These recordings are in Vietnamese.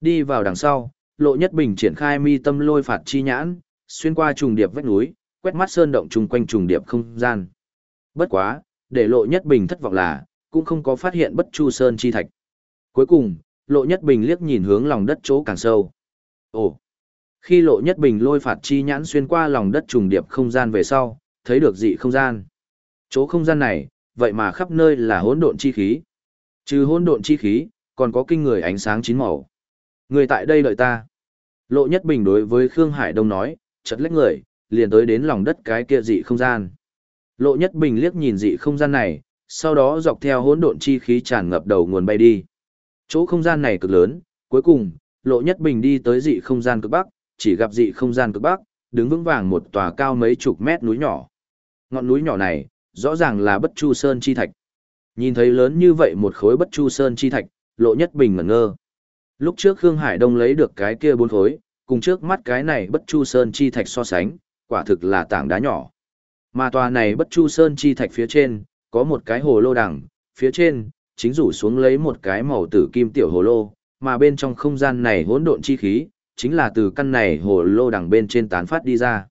Đi vào đằng sau, Lộ Nhất Bình triển khai mi tâm lôi phạt chi nhãn, xuyên qua trùng điệp vách núi, quét mắt sơn động chung quanh trùng điệp không gian. Bất quá, để Lộ Nhất Bình thất vọng là, cũng không có phát hiện bất chu sơn chi thạch. Cuối cùng, Lộ Nhất Bình liếc nhìn hướng lòng đất chỗ càng sâu. Ồ! Khi Lộ Nhất Bình lôi phạt chi nhãn xuyên qua lòng đất trùng điệp không gian về sau, thấy được dị không gian. Chỗ không gian này, vậy mà khắp nơi là hỗn độn chi khí. Trừ hỗn độn chi khí, còn có kinh người ánh sáng chín màu. Người tại đây đợi ta. Lộ Nhất Bình đối với Khương Hải Đông nói, chợt lách người, liền tới đến lòng đất cái kia dị không gian. Lộ Nhất Bình liếc nhìn dị không gian này, sau đó dọc theo hỗn độn chi khí tràn ngập đầu nguồn bay đi. Chỗ không gian này cực lớn, cuối cùng, Lộ Nhất Bình đi tới dị không gian cực bắc, chỉ gặp dị không gian cực bắc, đứng vững vàng một tòa cao mấy chục mét núi nhỏ. Ngọn núi nhỏ này, rõ ràng là Bất Chu Sơn chi thạch. Nhìn thấy lớn như vậy một khối Bất Chu Sơn chi thạch, Lộ Nhất Bình ngẩn ngơ. Lúc trước Khương Hải Đông lấy được cái kia bốn khối, cùng trước mắt cái này Bất Chu Sơn chi thạch so sánh, quả thực là tảng đá nhỏ. Mà tòa này Bất Chu Sơn chi thạch phía trên, có một cái hồ lô đằng, phía trên chính rủ xuống lấy một cái màu tử kim tiểu hồ lô, mà bên trong không gian này hỗn độn chi khí, chính là từ căn này hồ lô đằng bên trên tán phát đi ra.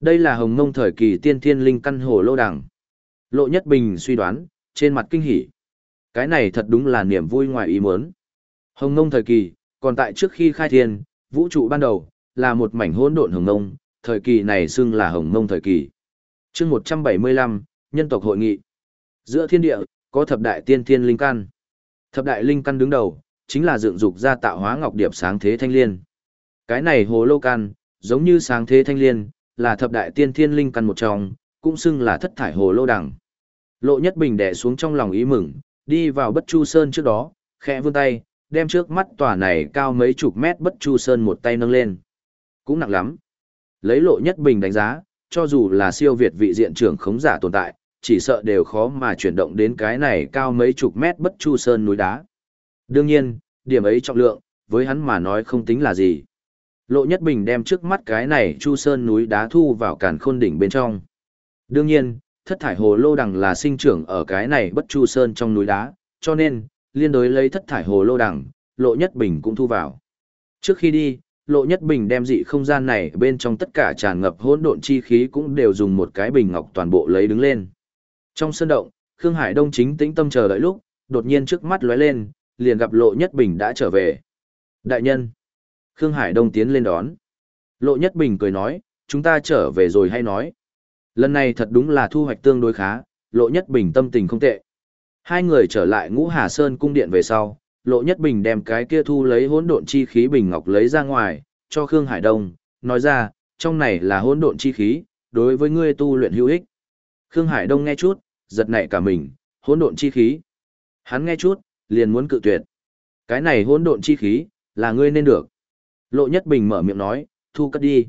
Đây là hồng mông thời kỳ tiên thiên linh căn hồ lô đằng. Lộ Nhất Bình suy đoán, trên mặt kinh hỉ. Cái này thật đúng là niềm vui ngoài ý muốn. Hồng Nông thời kỳ, còn tại trước khi khai thiên, vũ trụ ban đầu, là một mảnh hỗn độn hồng Nông. thời kỳ này xưng là hồng Nông thời kỳ. chương 175, nhân tộc hội nghị. Giữa thiên địa, có thập đại tiên thiên linh căn. Thập đại linh căn đứng đầu, chính là dựng dục ra tạo hóa ngọc điệp sáng thế thanh liên. Cái này hồ lô căn, giống như sáng thế thanh liên, là thập đại tiên thiên linh căn một trong, cũng xưng là thất thải hồ lô đằng. Lộ Nhất Bình đè xuống trong lòng ý mừng, đi vào Bất Chu Sơn trước đó, khẽ vươn tay, đem trước mắt tòa này cao mấy chục mét Bất Chu Sơn một tay nâng lên. Cũng nặng lắm. Lấy Lộ Nhất Bình đánh giá, cho dù là siêu việt vị diện trưởng khống giả tồn tại, chỉ sợ đều khó mà chuyển động đến cái này cao mấy chục mét Bất Chu Sơn núi đá. Đương nhiên, điểm ấy trọng lượng, với hắn mà nói không tính là gì. Lộ Nhất Bình đem trước mắt cái này Chu Sơn núi đá thu vào càn khôn đỉnh bên trong. Đương nhiên, thất thải hồ lô đằng là sinh trưởng ở cái này bất Chu Sơn trong núi đá, cho nên, liên đối lấy thất thải hồ lô đằng, Lộ Nhất Bình cũng thu vào. Trước khi đi, Lộ Nhất Bình đem dị không gian này bên trong tất cả tràn ngập hỗn độn chi khí cũng đều dùng một cái bình ngọc toàn bộ lấy đứng lên. Trong sân động, Khương Hải Đông chính tĩnh tâm chờ đợi lúc, đột nhiên trước mắt lóe lên, liền gặp Lộ Nhất Bình đã trở về. Đại nhân! Khương Hải Đông tiến lên đón. Lộ Nhất Bình cười nói, chúng ta trở về rồi hay nói. Lần này thật đúng là thu hoạch tương đối khá, Lộ Nhất Bình tâm tình không tệ. Hai người trở lại ngũ Hà Sơn cung điện về sau, Lộ Nhất Bình đem cái kia thu lấy hỗn độn chi khí bình ngọc lấy ra ngoài, cho Khương Hải Đông, nói ra, trong này là hỗn độn chi khí, đối với ngươi tu luyện hữu ích. Khương Hải Đông nghe chút, giật nảy cả mình, hỗn độn chi khí. Hắn nghe chút, liền muốn cự tuyệt. Cái này hỗn độn chi khí, là ngươi nên được. Lộ Nhất Bình mở miệng nói, thu cất đi.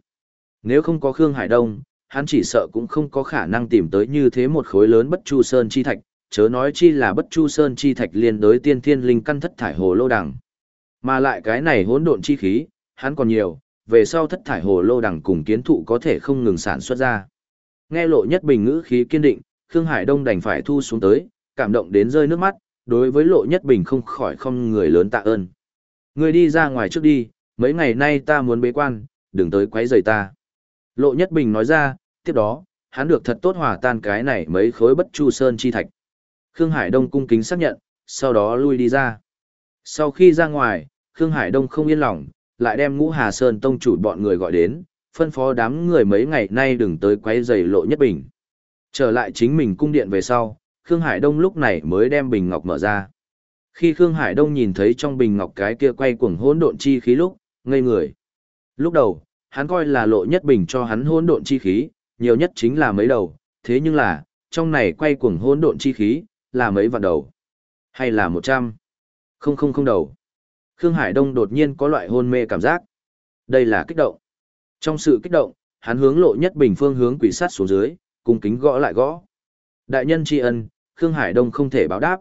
Nếu không có Khương Hải Đông, hắn chỉ sợ cũng không có khả năng tìm tới như thế một khối lớn bất chu sơn chi thạch, chớ nói chi là bất chu sơn chi thạch liên đối tiên thiên linh căn thất thải hồ lô đằng. Mà lại cái này hỗn độn chi khí, hắn còn nhiều, về sau thất thải hồ lô đằng cùng kiến thụ có thể không ngừng sản xuất ra. Nghe lộ nhất bình ngữ khí kiên định, Khương Hải Đông đành phải thu xuống tới, cảm động đến rơi nước mắt, đối với lộ nhất bình không khỏi không người lớn tạ ơn. Người đi ra ngoài trước đi, mấy ngày nay ta muốn bế quan, đừng tới quấy rầy ta. Lộ Nhất Bình nói ra, tiếp đó, hắn được thật tốt hòa tan cái này mấy khối bất chu sơn chi thạch. Khương Hải Đông cung kính xác nhận, sau đó lui đi ra. Sau khi ra ngoài, Khương Hải Đông không yên lòng, lại đem ngũ Hà Sơn tông chủ bọn người gọi đến, phân phó đám người mấy ngày nay đừng tới quấy rầy Lộ Nhất Bình. Trở lại chính mình cung điện về sau, Khương Hải Đông lúc này mới đem bình ngọc mở ra. Khi Khương Hải Đông nhìn thấy trong bình ngọc cái kia quay cuồng hỗn độn chi khí lúc, ngây người. Lúc đầu, hắn coi là lộ nhất bình cho hắn hỗn độn chi khí, nhiều nhất chính là mấy đầu, thế nhưng là, trong này quay cuồng hỗn độn chi khí, là mấy vạn đầu. Hay là một trăm? Không không không đầu. Khương Hải Đông đột nhiên có loại hôn mê cảm giác. Đây là kích động. Trong sự kích động, hắn hướng lộ nhất bình phương hướng quỷ sát xuống dưới, cung kính gõ lại gõ. Đại nhân tri ân, Khương Hải Đông không thể báo đáp.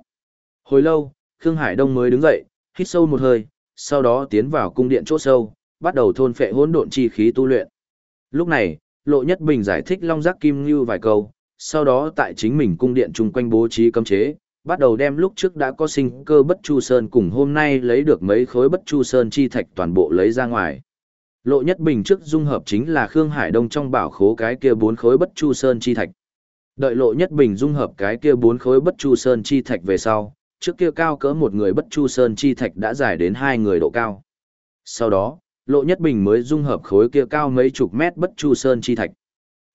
Hồi lâu, Khương Hải Đông mới đứng dậy, hít sâu một hơi, sau đó tiến vào cung điện chỗ sâu, bắt đầu thôn phệ hỗn độn chi khí tu luyện. Lúc này, Lộ Nhất Bình giải thích Long Giác Kim Ngưu vài câu, sau đó tại chính mình cung điện chung quanh bố trí cấm chế, bắt đầu đem lúc trước đã có sinh cơ bất chu sơn cùng hôm nay lấy được mấy khối bất chu sơn chi thạch toàn bộ lấy ra ngoài. Lộ nhất bình trước dung hợp chính là Khương Hải Đông trong bảo khố cái kia bốn khối bất chu sơn chi thạch. Đợi lộ nhất bình dung hợp cái kia bốn khối bất chu sơn chi thạch về sau, trước kia cao cỡ một người bất chu sơn chi thạch đã dài đến hai người độ cao. Sau đó, lộ nhất bình mới dung hợp khối kia cao mấy chục mét bất chu sơn chi thạch.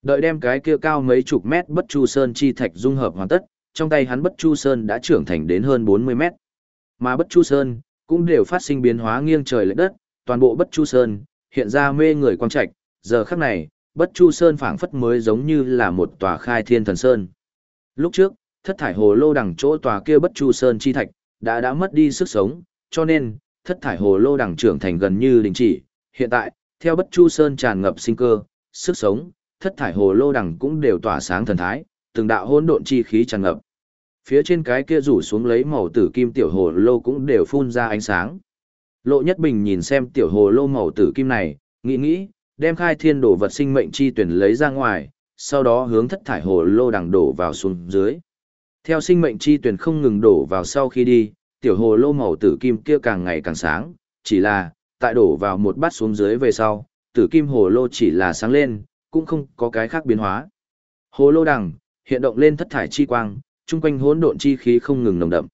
Đợi đem cái kia cao mấy chục mét bất chu sơn chi thạch dung hợp hoàn tất, trong tay hắn bất chu sơn đã trưởng thành đến hơn 40 mét. Mà bất chu sơn cũng đều phát sinh biến hóa nghiêng trời lệch đất, toàn bộ bất chu sơn hiện ra mê người quang trạch, giờ khắc này, bất chu sơn phảng phất mới giống như là một tòa khai thiên thần sơn. Lúc trước, thất thải hồ lô đằng chỗ tòa kia bất chu sơn chi thạch, đã đã mất đi sức sống, cho nên, thất thải hồ lô đằng trưởng thành gần như đình chỉ. Hiện tại, theo bất chu sơn tràn ngập sinh cơ, sức sống, thất thải hồ lô đằng cũng đều tỏa sáng thần thái, từng đạo hỗn độn chi khí tràn ngập. Phía trên cái kia rủ xuống lấy màu tử kim tiểu hồ lô cũng đều phun ra ánh sáng. Lộ Nhất Bình nhìn xem tiểu hồ lô màu tử kim này, nghĩ nghĩ, đem khai thiên đổ vật sinh mệnh chi tuyển lấy ra ngoài, sau đó hướng thất thải hồ lô đằng đổ vào xuống dưới. Theo sinh mệnh chi tuyển không ngừng đổ vào sau khi đi, tiểu hồ lô màu tử kim kia càng ngày càng sáng, chỉ là, tại đổ vào một bát xuống dưới về sau, tử kim hồ lô chỉ là sáng lên, cũng không có cái khác biến hóa. Hồ lô đằng, hiện động lên thất thải chi quang, chung quanh hỗn độn chi khí không ngừng nồng đậm.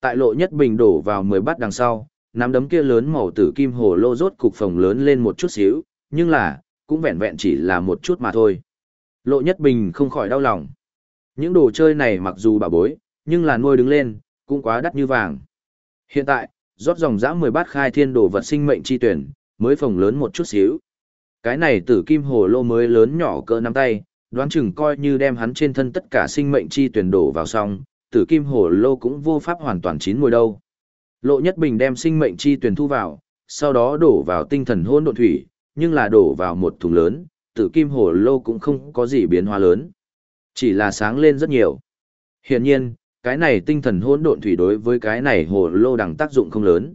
Tại lộ nhất bình đổ vào 10 bát đằng sau, nắm đấm kia lớn màu tử kim hồ lô rốt cục phồng lớn lên một chút xíu, nhưng là, cũng vẹn vẹn chỉ là một chút mà thôi. Lộ nhất bình không khỏi đau lòng. Những đồ chơi này mặc dù bà bối, nhưng là nuôi đứng lên, cũng quá đắt như vàng. Hiện tại, rót dòng dã 10 bát khai thiên đồ vật sinh mệnh chi tuyển, mới phồng lớn một chút xíu. Cái này tử kim hồ lô mới lớn nhỏ cỡ nắm tay, đoán chừng coi như đem hắn trên thân tất cả sinh mệnh chi tuyển đổ vào xong, tử kim hồ lô cũng vô pháp hoàn toàn chín mùi đâu. Lộ Nhất Bình đem sinh mệnh chi tuyển thu vào, sau đó đổ vào tinh thần hôn độn thủy, nhưng là đổ vào một thùng lớn, tử kim hồ lô cũng không có gì biến hóa lớn. Chỉ là sáng lên rất nhiều. Hiển nhiên, cái này tinh thần hôn độn thủy đối với cái này hồ lô đằng tác dụng không lớn.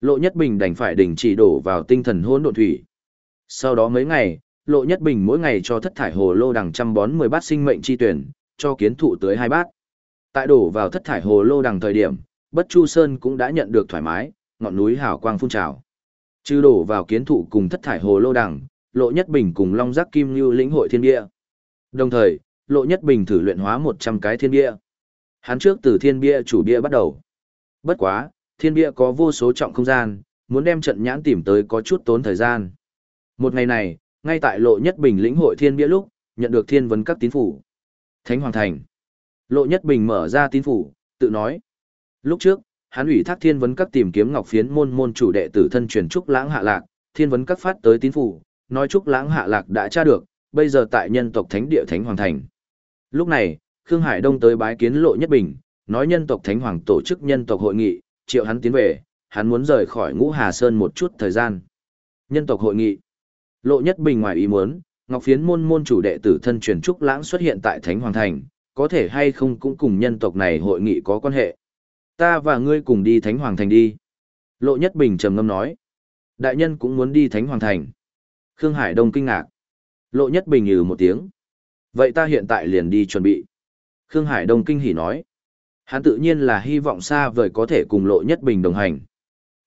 Lộ Nhất Bình đành phải đình chỉ đổ vào tinh thần hôn độn thủy. Sau đó mấy ngày, Lộ Nhất Bình mỗi ngày cho thất thải hồ lô đằng chăm bón 10 bát sinh mệnh chi tuyển, cho kiến thụ tới hai bát. Tại đổ vào thất thải hồ lô đằng thời điểm, Bất Chu Sơn cũng đã nhận được thoải mái, ngọn núi hào quang phun trào. Chư đổ vào kiến thụ cùng thất thải hồ lô đằng, Lộ Nhất Bình cùng Long Giác Kim Lưu lĩnh hội thiên địa. Đồng thời, Lộ Nhất Bình thử luyện hóa 100 cái thiên bia. Hắn trước từ thiên bia chủ bia bắt đầu. Bất quá, thiên bia có vô số trọng không gian, muốn đem trận nhãn tìm tới có chút tốn thời gian. Một ngày này, ngay tại Lộ Nhất Bình lĩnh hội thiên bia lúc, nhận được thiên vấn các tín phủ. Thánh Hoàng Thành. Lộ Nhất Bình mở ra tín phủ, tự nói. Lúc trước, hắn ủy thác thiên vấn các tìm kiếm ngọc phiến môn môn chủ đệ tử thân truyền trúc lãng hạ lạc, thiên vấn các phát tới tín phủ, nói trúc lãng hạ lạc đã tra được, bây giờ tại nhân tộc thánh địa thánh hoàng thành. Lúc này, Khương Hải Đông tới bái kiến lộ nhất bình, nói nhân tộc thánh hoàng tổ chức nhân tộc hội nghị, triệu hắn tiến về, hắn muốn rời khỏi ngũ Hà Sơn một chút thời gian. Nhân tộc hội nghị. Lộ nhất bình ngoài ý muốn, Ngọc Phiến môn môn chủ đệ tử thân truyền trúc lãng xuất hiện tại Thánh Hoàng Thành, có thể hay không cũng cùng nhân tộc này hội nghị có quan hệ. Ta và ngươi cùng đi Thánh Hoàng Thành đi. Lộ Nhất Bình trầm ngâm nói. Đại nhân cũng muốn đi Thánh Hoàng Thành. Khương Hải Đông kinh ngạc. Lộ Nhất Bình ừ một tiếng. Vậy ta hiện tại liền đi chuẩn bị. Khương Hải Đông kinh hỉ nói. Hắn tự nhiên là hy vọng xa vời có thể cùng Lộ Nhất Bình đồng hành.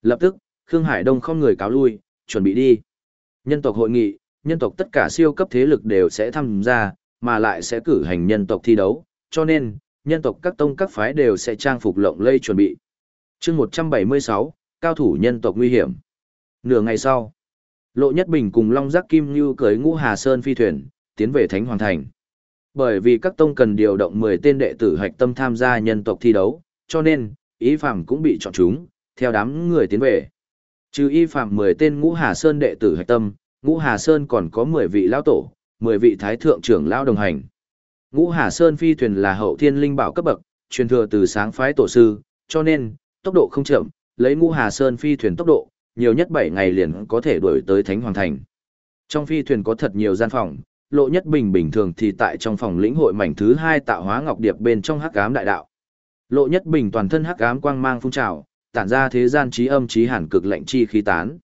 Lập tức, Khương Hải Đông không người cáo lui, chuẩn bị đi. Nhân tộc hội nghị, nhân tộc tất cả siêu cấp thế lực đều sẽ tham gia, mà lại sẽ cử hành nhân tộc thi đấu, cho nên, nhân tộc các tông các phái đều sẽ trang phục lộng lây chuẩn bị. chương 176, cao thủ nhân tộc nguy hiểm. Nửa ngày sau, Lộ Nhất Bình cùng Long Giác Kim Như cưới ngũ Hà Sơn phi thuyền, tiến về Thánh Hoàng Thành. Bởi vì các tông cần điều động 10 tên đệ tử hạch tâm tham gia nhân tộc thi đấu, cho nên, ý phạm cũng bị chọn chúng, theo đám người tiến về. Trừ y phạm 10 tên ngũ Hà Sơn đệ tử hạch tâm, ngũ Hà Sơn còn có 10 vị lão tổ, 10 vị thái thượng trưởng lão đồng hành. Ngũ Hà Sơn phi thuyền là hậu thiên linh bảo cấp bậc, truyền thừa từ sáng phái tổ sư, cho nên, tốc độ không chậm, lấy Ngũ Hà Sơn phi thuyền tốc độ, nhiều nhất 7 ngày liền có thể đuổi tới Thánh Hoàng Thành. Trong phi thuyền có thật nhiều gian phòng, lộ nhất bình bình thường thì tại trong phòng lĩnh hội mảnh thứ 2 tạo hóa ngọc điệp bên trong hắc ám đại đạo. Lộ nhất bình toàn thân hắc ám quang mang phun trào, tản ra thế gian trí âm trí hàn cực lạnh chi khí tán.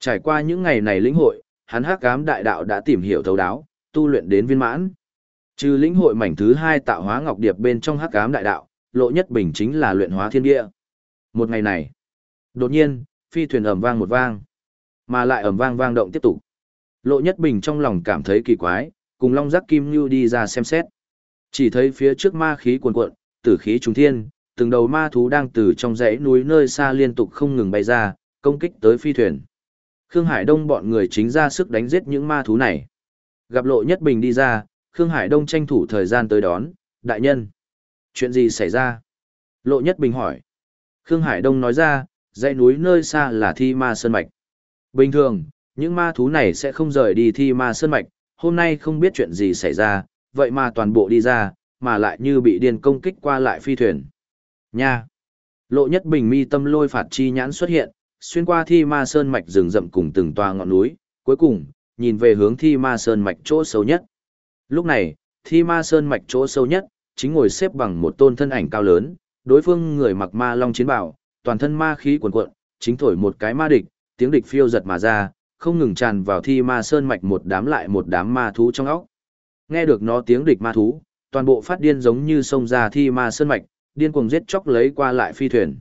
Trải qua những ngày này lĩnh hội, hắn hắc ám đại đạo đã tìm hiểu thấu đáo, tu luyện đến viên mãn. Trừ lĩnh hội mảnh thứ hai tạo hóa ngọc điệp bên trong hắc ám đại đạo, Lộ Nhất Bình chính là luyện hóa thiên địa. Một ngày này, đột nhiên, phi thuyền ầm vang một vang, mà lại ầm vang vang động tiếp tục. Lộ Nhất Bình trong lòng cảm thấy kỳ quái, cùng Long Giác Kim như đi ra xem xét. Chỉ thấy phía trước ma khí cuồn cuộn, tử khí trùng thiên, từng đầu ma thú đang từ trong dãy núi nơi xa liên tục không ngừng bay ra, công kích tới phi thuyền. Khương Hải Đông bọn người chính ra sức đánh giết những ma thú này. Gặp Lộ Nhất Bình đi ra, Khương Hải Đông tranh thủ thời gian tới đón, đại nhân. Chuyện gì xảy ra? Lộ Nhất Bình hỏi. Khương Hải Đông nói ra, dãy núi nơi xa là thi ma sơn mạch. Bình thường, những ma thú này sẽ không rời đi thi ma sơn mạch, hôm nay không biết chuyện gì xảy ra, vậy mà toàn bộ đi ra, mà lại như bị điên công kích qua lại phi thuyền. Nha! Lộ Nhất Bình mi tâm lôi phạt chi nhãn xuất hiện, xuyên qua thi ma sơn mạch rừng rậm cùng từng toa ngọn núi, cuối cùng, nhìn về hướng thi ma sơn mạch chỗ sâu nhất. Lúc này, thi ma sơn mạch chỗ sâu nhất, chính ngồi xếp bằng một tôn thân ảnh cao lớn, đối phương người mặc ma long chiến bảo, toàn thân ma khí cuồn cuộn, chính thổi một cái ma địch, tiếng địch phiêu giật mà ra, không ngừng tràn vào thi ma sơn mạch một đám lại một đám ma thú trong óc. Nghe được nó tiếng địch ma thú, toàn bộ phát điên giống như sông ra thi ma sơn mạch, điên cuồng giết chóc lấy qua lại phi thuyền.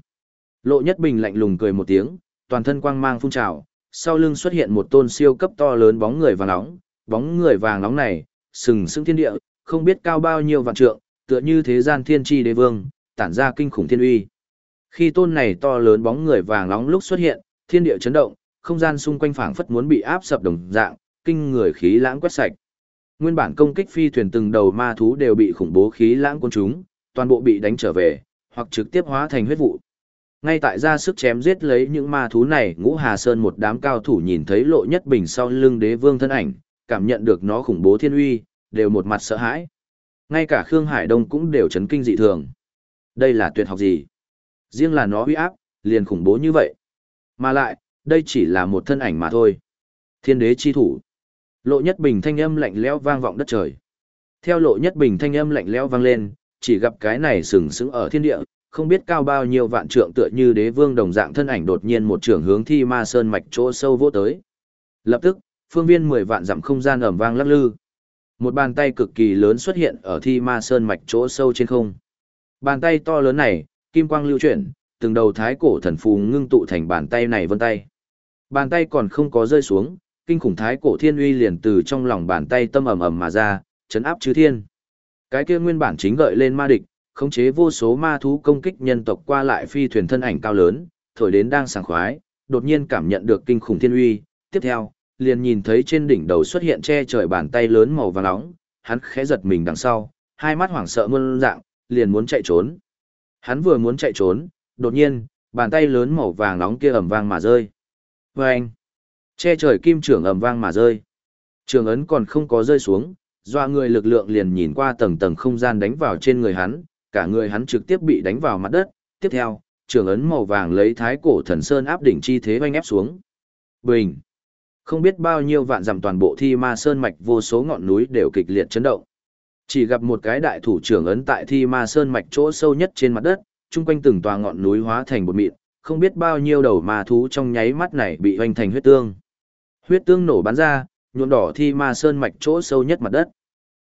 Lộ Nhất Bình lạnh lùng cười một tiếng, toàn thân quang mang phun trào, sau lưng xuất hiện một tôn siêu cấp to lớn bóng người vàng nóng, bóng người vàng nóng này, sừng sững thiên địa, không biết cao bao nhiêu vạn trượng, tựa như thế gian thiên tri đế vương, tản ra kinh khủng thiên uy. Khi tôn này to lớn bóng người vàng nóng lúc xuất hiện, thiên địa chấn động, không gian xung quanh phảng phất muốn bị áp sập đồng dạng, kinh người khí lãng quét sạch. Nguyên bản công kích phi thuyền từng đầu ma thú đều bị khủng bố khí lãng cuốn chúng, toàn bộ bị đánh trở về, hoặc trực tiếp hóa thành huyết vụ. Ngay tại ra sức chém giết lấy những ma thú này, Ngũ Hà Sơn một đám cao thủ nhìn thấy Lộ Nhất Bình sau lưng đế vương thân ảnh, cảm nhận được nó khủng bố thiên uy, đều một mặt sợ hãi. Ngay cả Khương Hải Đông cũng đều chấn kinh dị thường. Đây là tuyệt học gì? Riêng là nó uy áp, liền khủng bố như vậy. Mà lại, đây chỉ là một thân ảnh mà thôi. Thiên đế chi thủ. Lộ Nhất Bình thanh âm lạnh lẽo vang vọng đất trời. Theo Lộ Nhất Bình thanh âm lạnh lẽo vang lên, chỉ gặp cái này sừng sững ở thiên địa, không biết cao bao nhiêu vạn trượng tựa như đế vương đồng dạng thân ảnh đột nhiên một trường hướng thi ma sơn mạch chỗ sâu vô tới. Lập tức, phương viên 10 vạn dặm không gian ầm vang lắc lư. Một bàn tay cực kỳ lớn xuất hiện ở thi ma sơn mạch chỗ sâu trên không. Bàn tay to lớn này, kim quang lưu chuyển, từng đầu thái cổ thần phù ngưng tụ thành bàn tay này vân tay. Bàn tay còn không có rơi xuống, kinh khủng thái cổ thiên uy liền từ trong lòng bàn tay tâm ầm ầm mà ra, chấn áp chư thiên. Cái kia nguyên bản chính gợi lên ma địch, khống chế vô số ma thú công kích nhân tộc qua lại phi thuyền thân ảnh cao lớn, thổi đến đang sảng khoái, đột nhiên cảm nhận được kinh khủng thiên uy, tiếp theo, liền nhìn thấy trên đỉnh đầu xuất hiện che trời bàn tay lớn màu vàng nóng, hắn khẽ giật mình đằng sau, hai mắt hoảng sợ muôn dạng, liền muốn chạy trốn. Hắn vừa muốn chạy trốn, đột nhiên, bàn tay lớn màu vàng nóng kia ầm vang mà rơi. Vâng! Che trời kim trưởng ầm vang mà rơi. Trường ấn còn không có rơi xuống, doa người lực lượng liền nhìn qua tầng tầng không gian đánh vào trên người hắn, cả người hắn trực tiếp bị đánh vào mặt đất. Tiếp theo, trường ấn màu vàng lấy thái cổ thần sơn áp đỉnh chi thế oanh ép xuống. Bình! Không biết bao nhiêu vạn dặm toàn bộ thi ma sơn mạch vô số ngọn núi đều kịch liệt chấn động. Chỉ gặp một cái đại thủ trưởng ấn tại thi ma sơn mạch chỗ sâu nhất trên mặt đất, chung quanh từng tòa ngọn núi hóa thành một mịn, không biết bao nhiêu đầu ma thú trong nháy mắt này bị hoành thành huyết tương. Huyết tương nổ bắn ra, nhuộm đỏ thi ma sơn mạch chỗ sâu nhất mặt đất.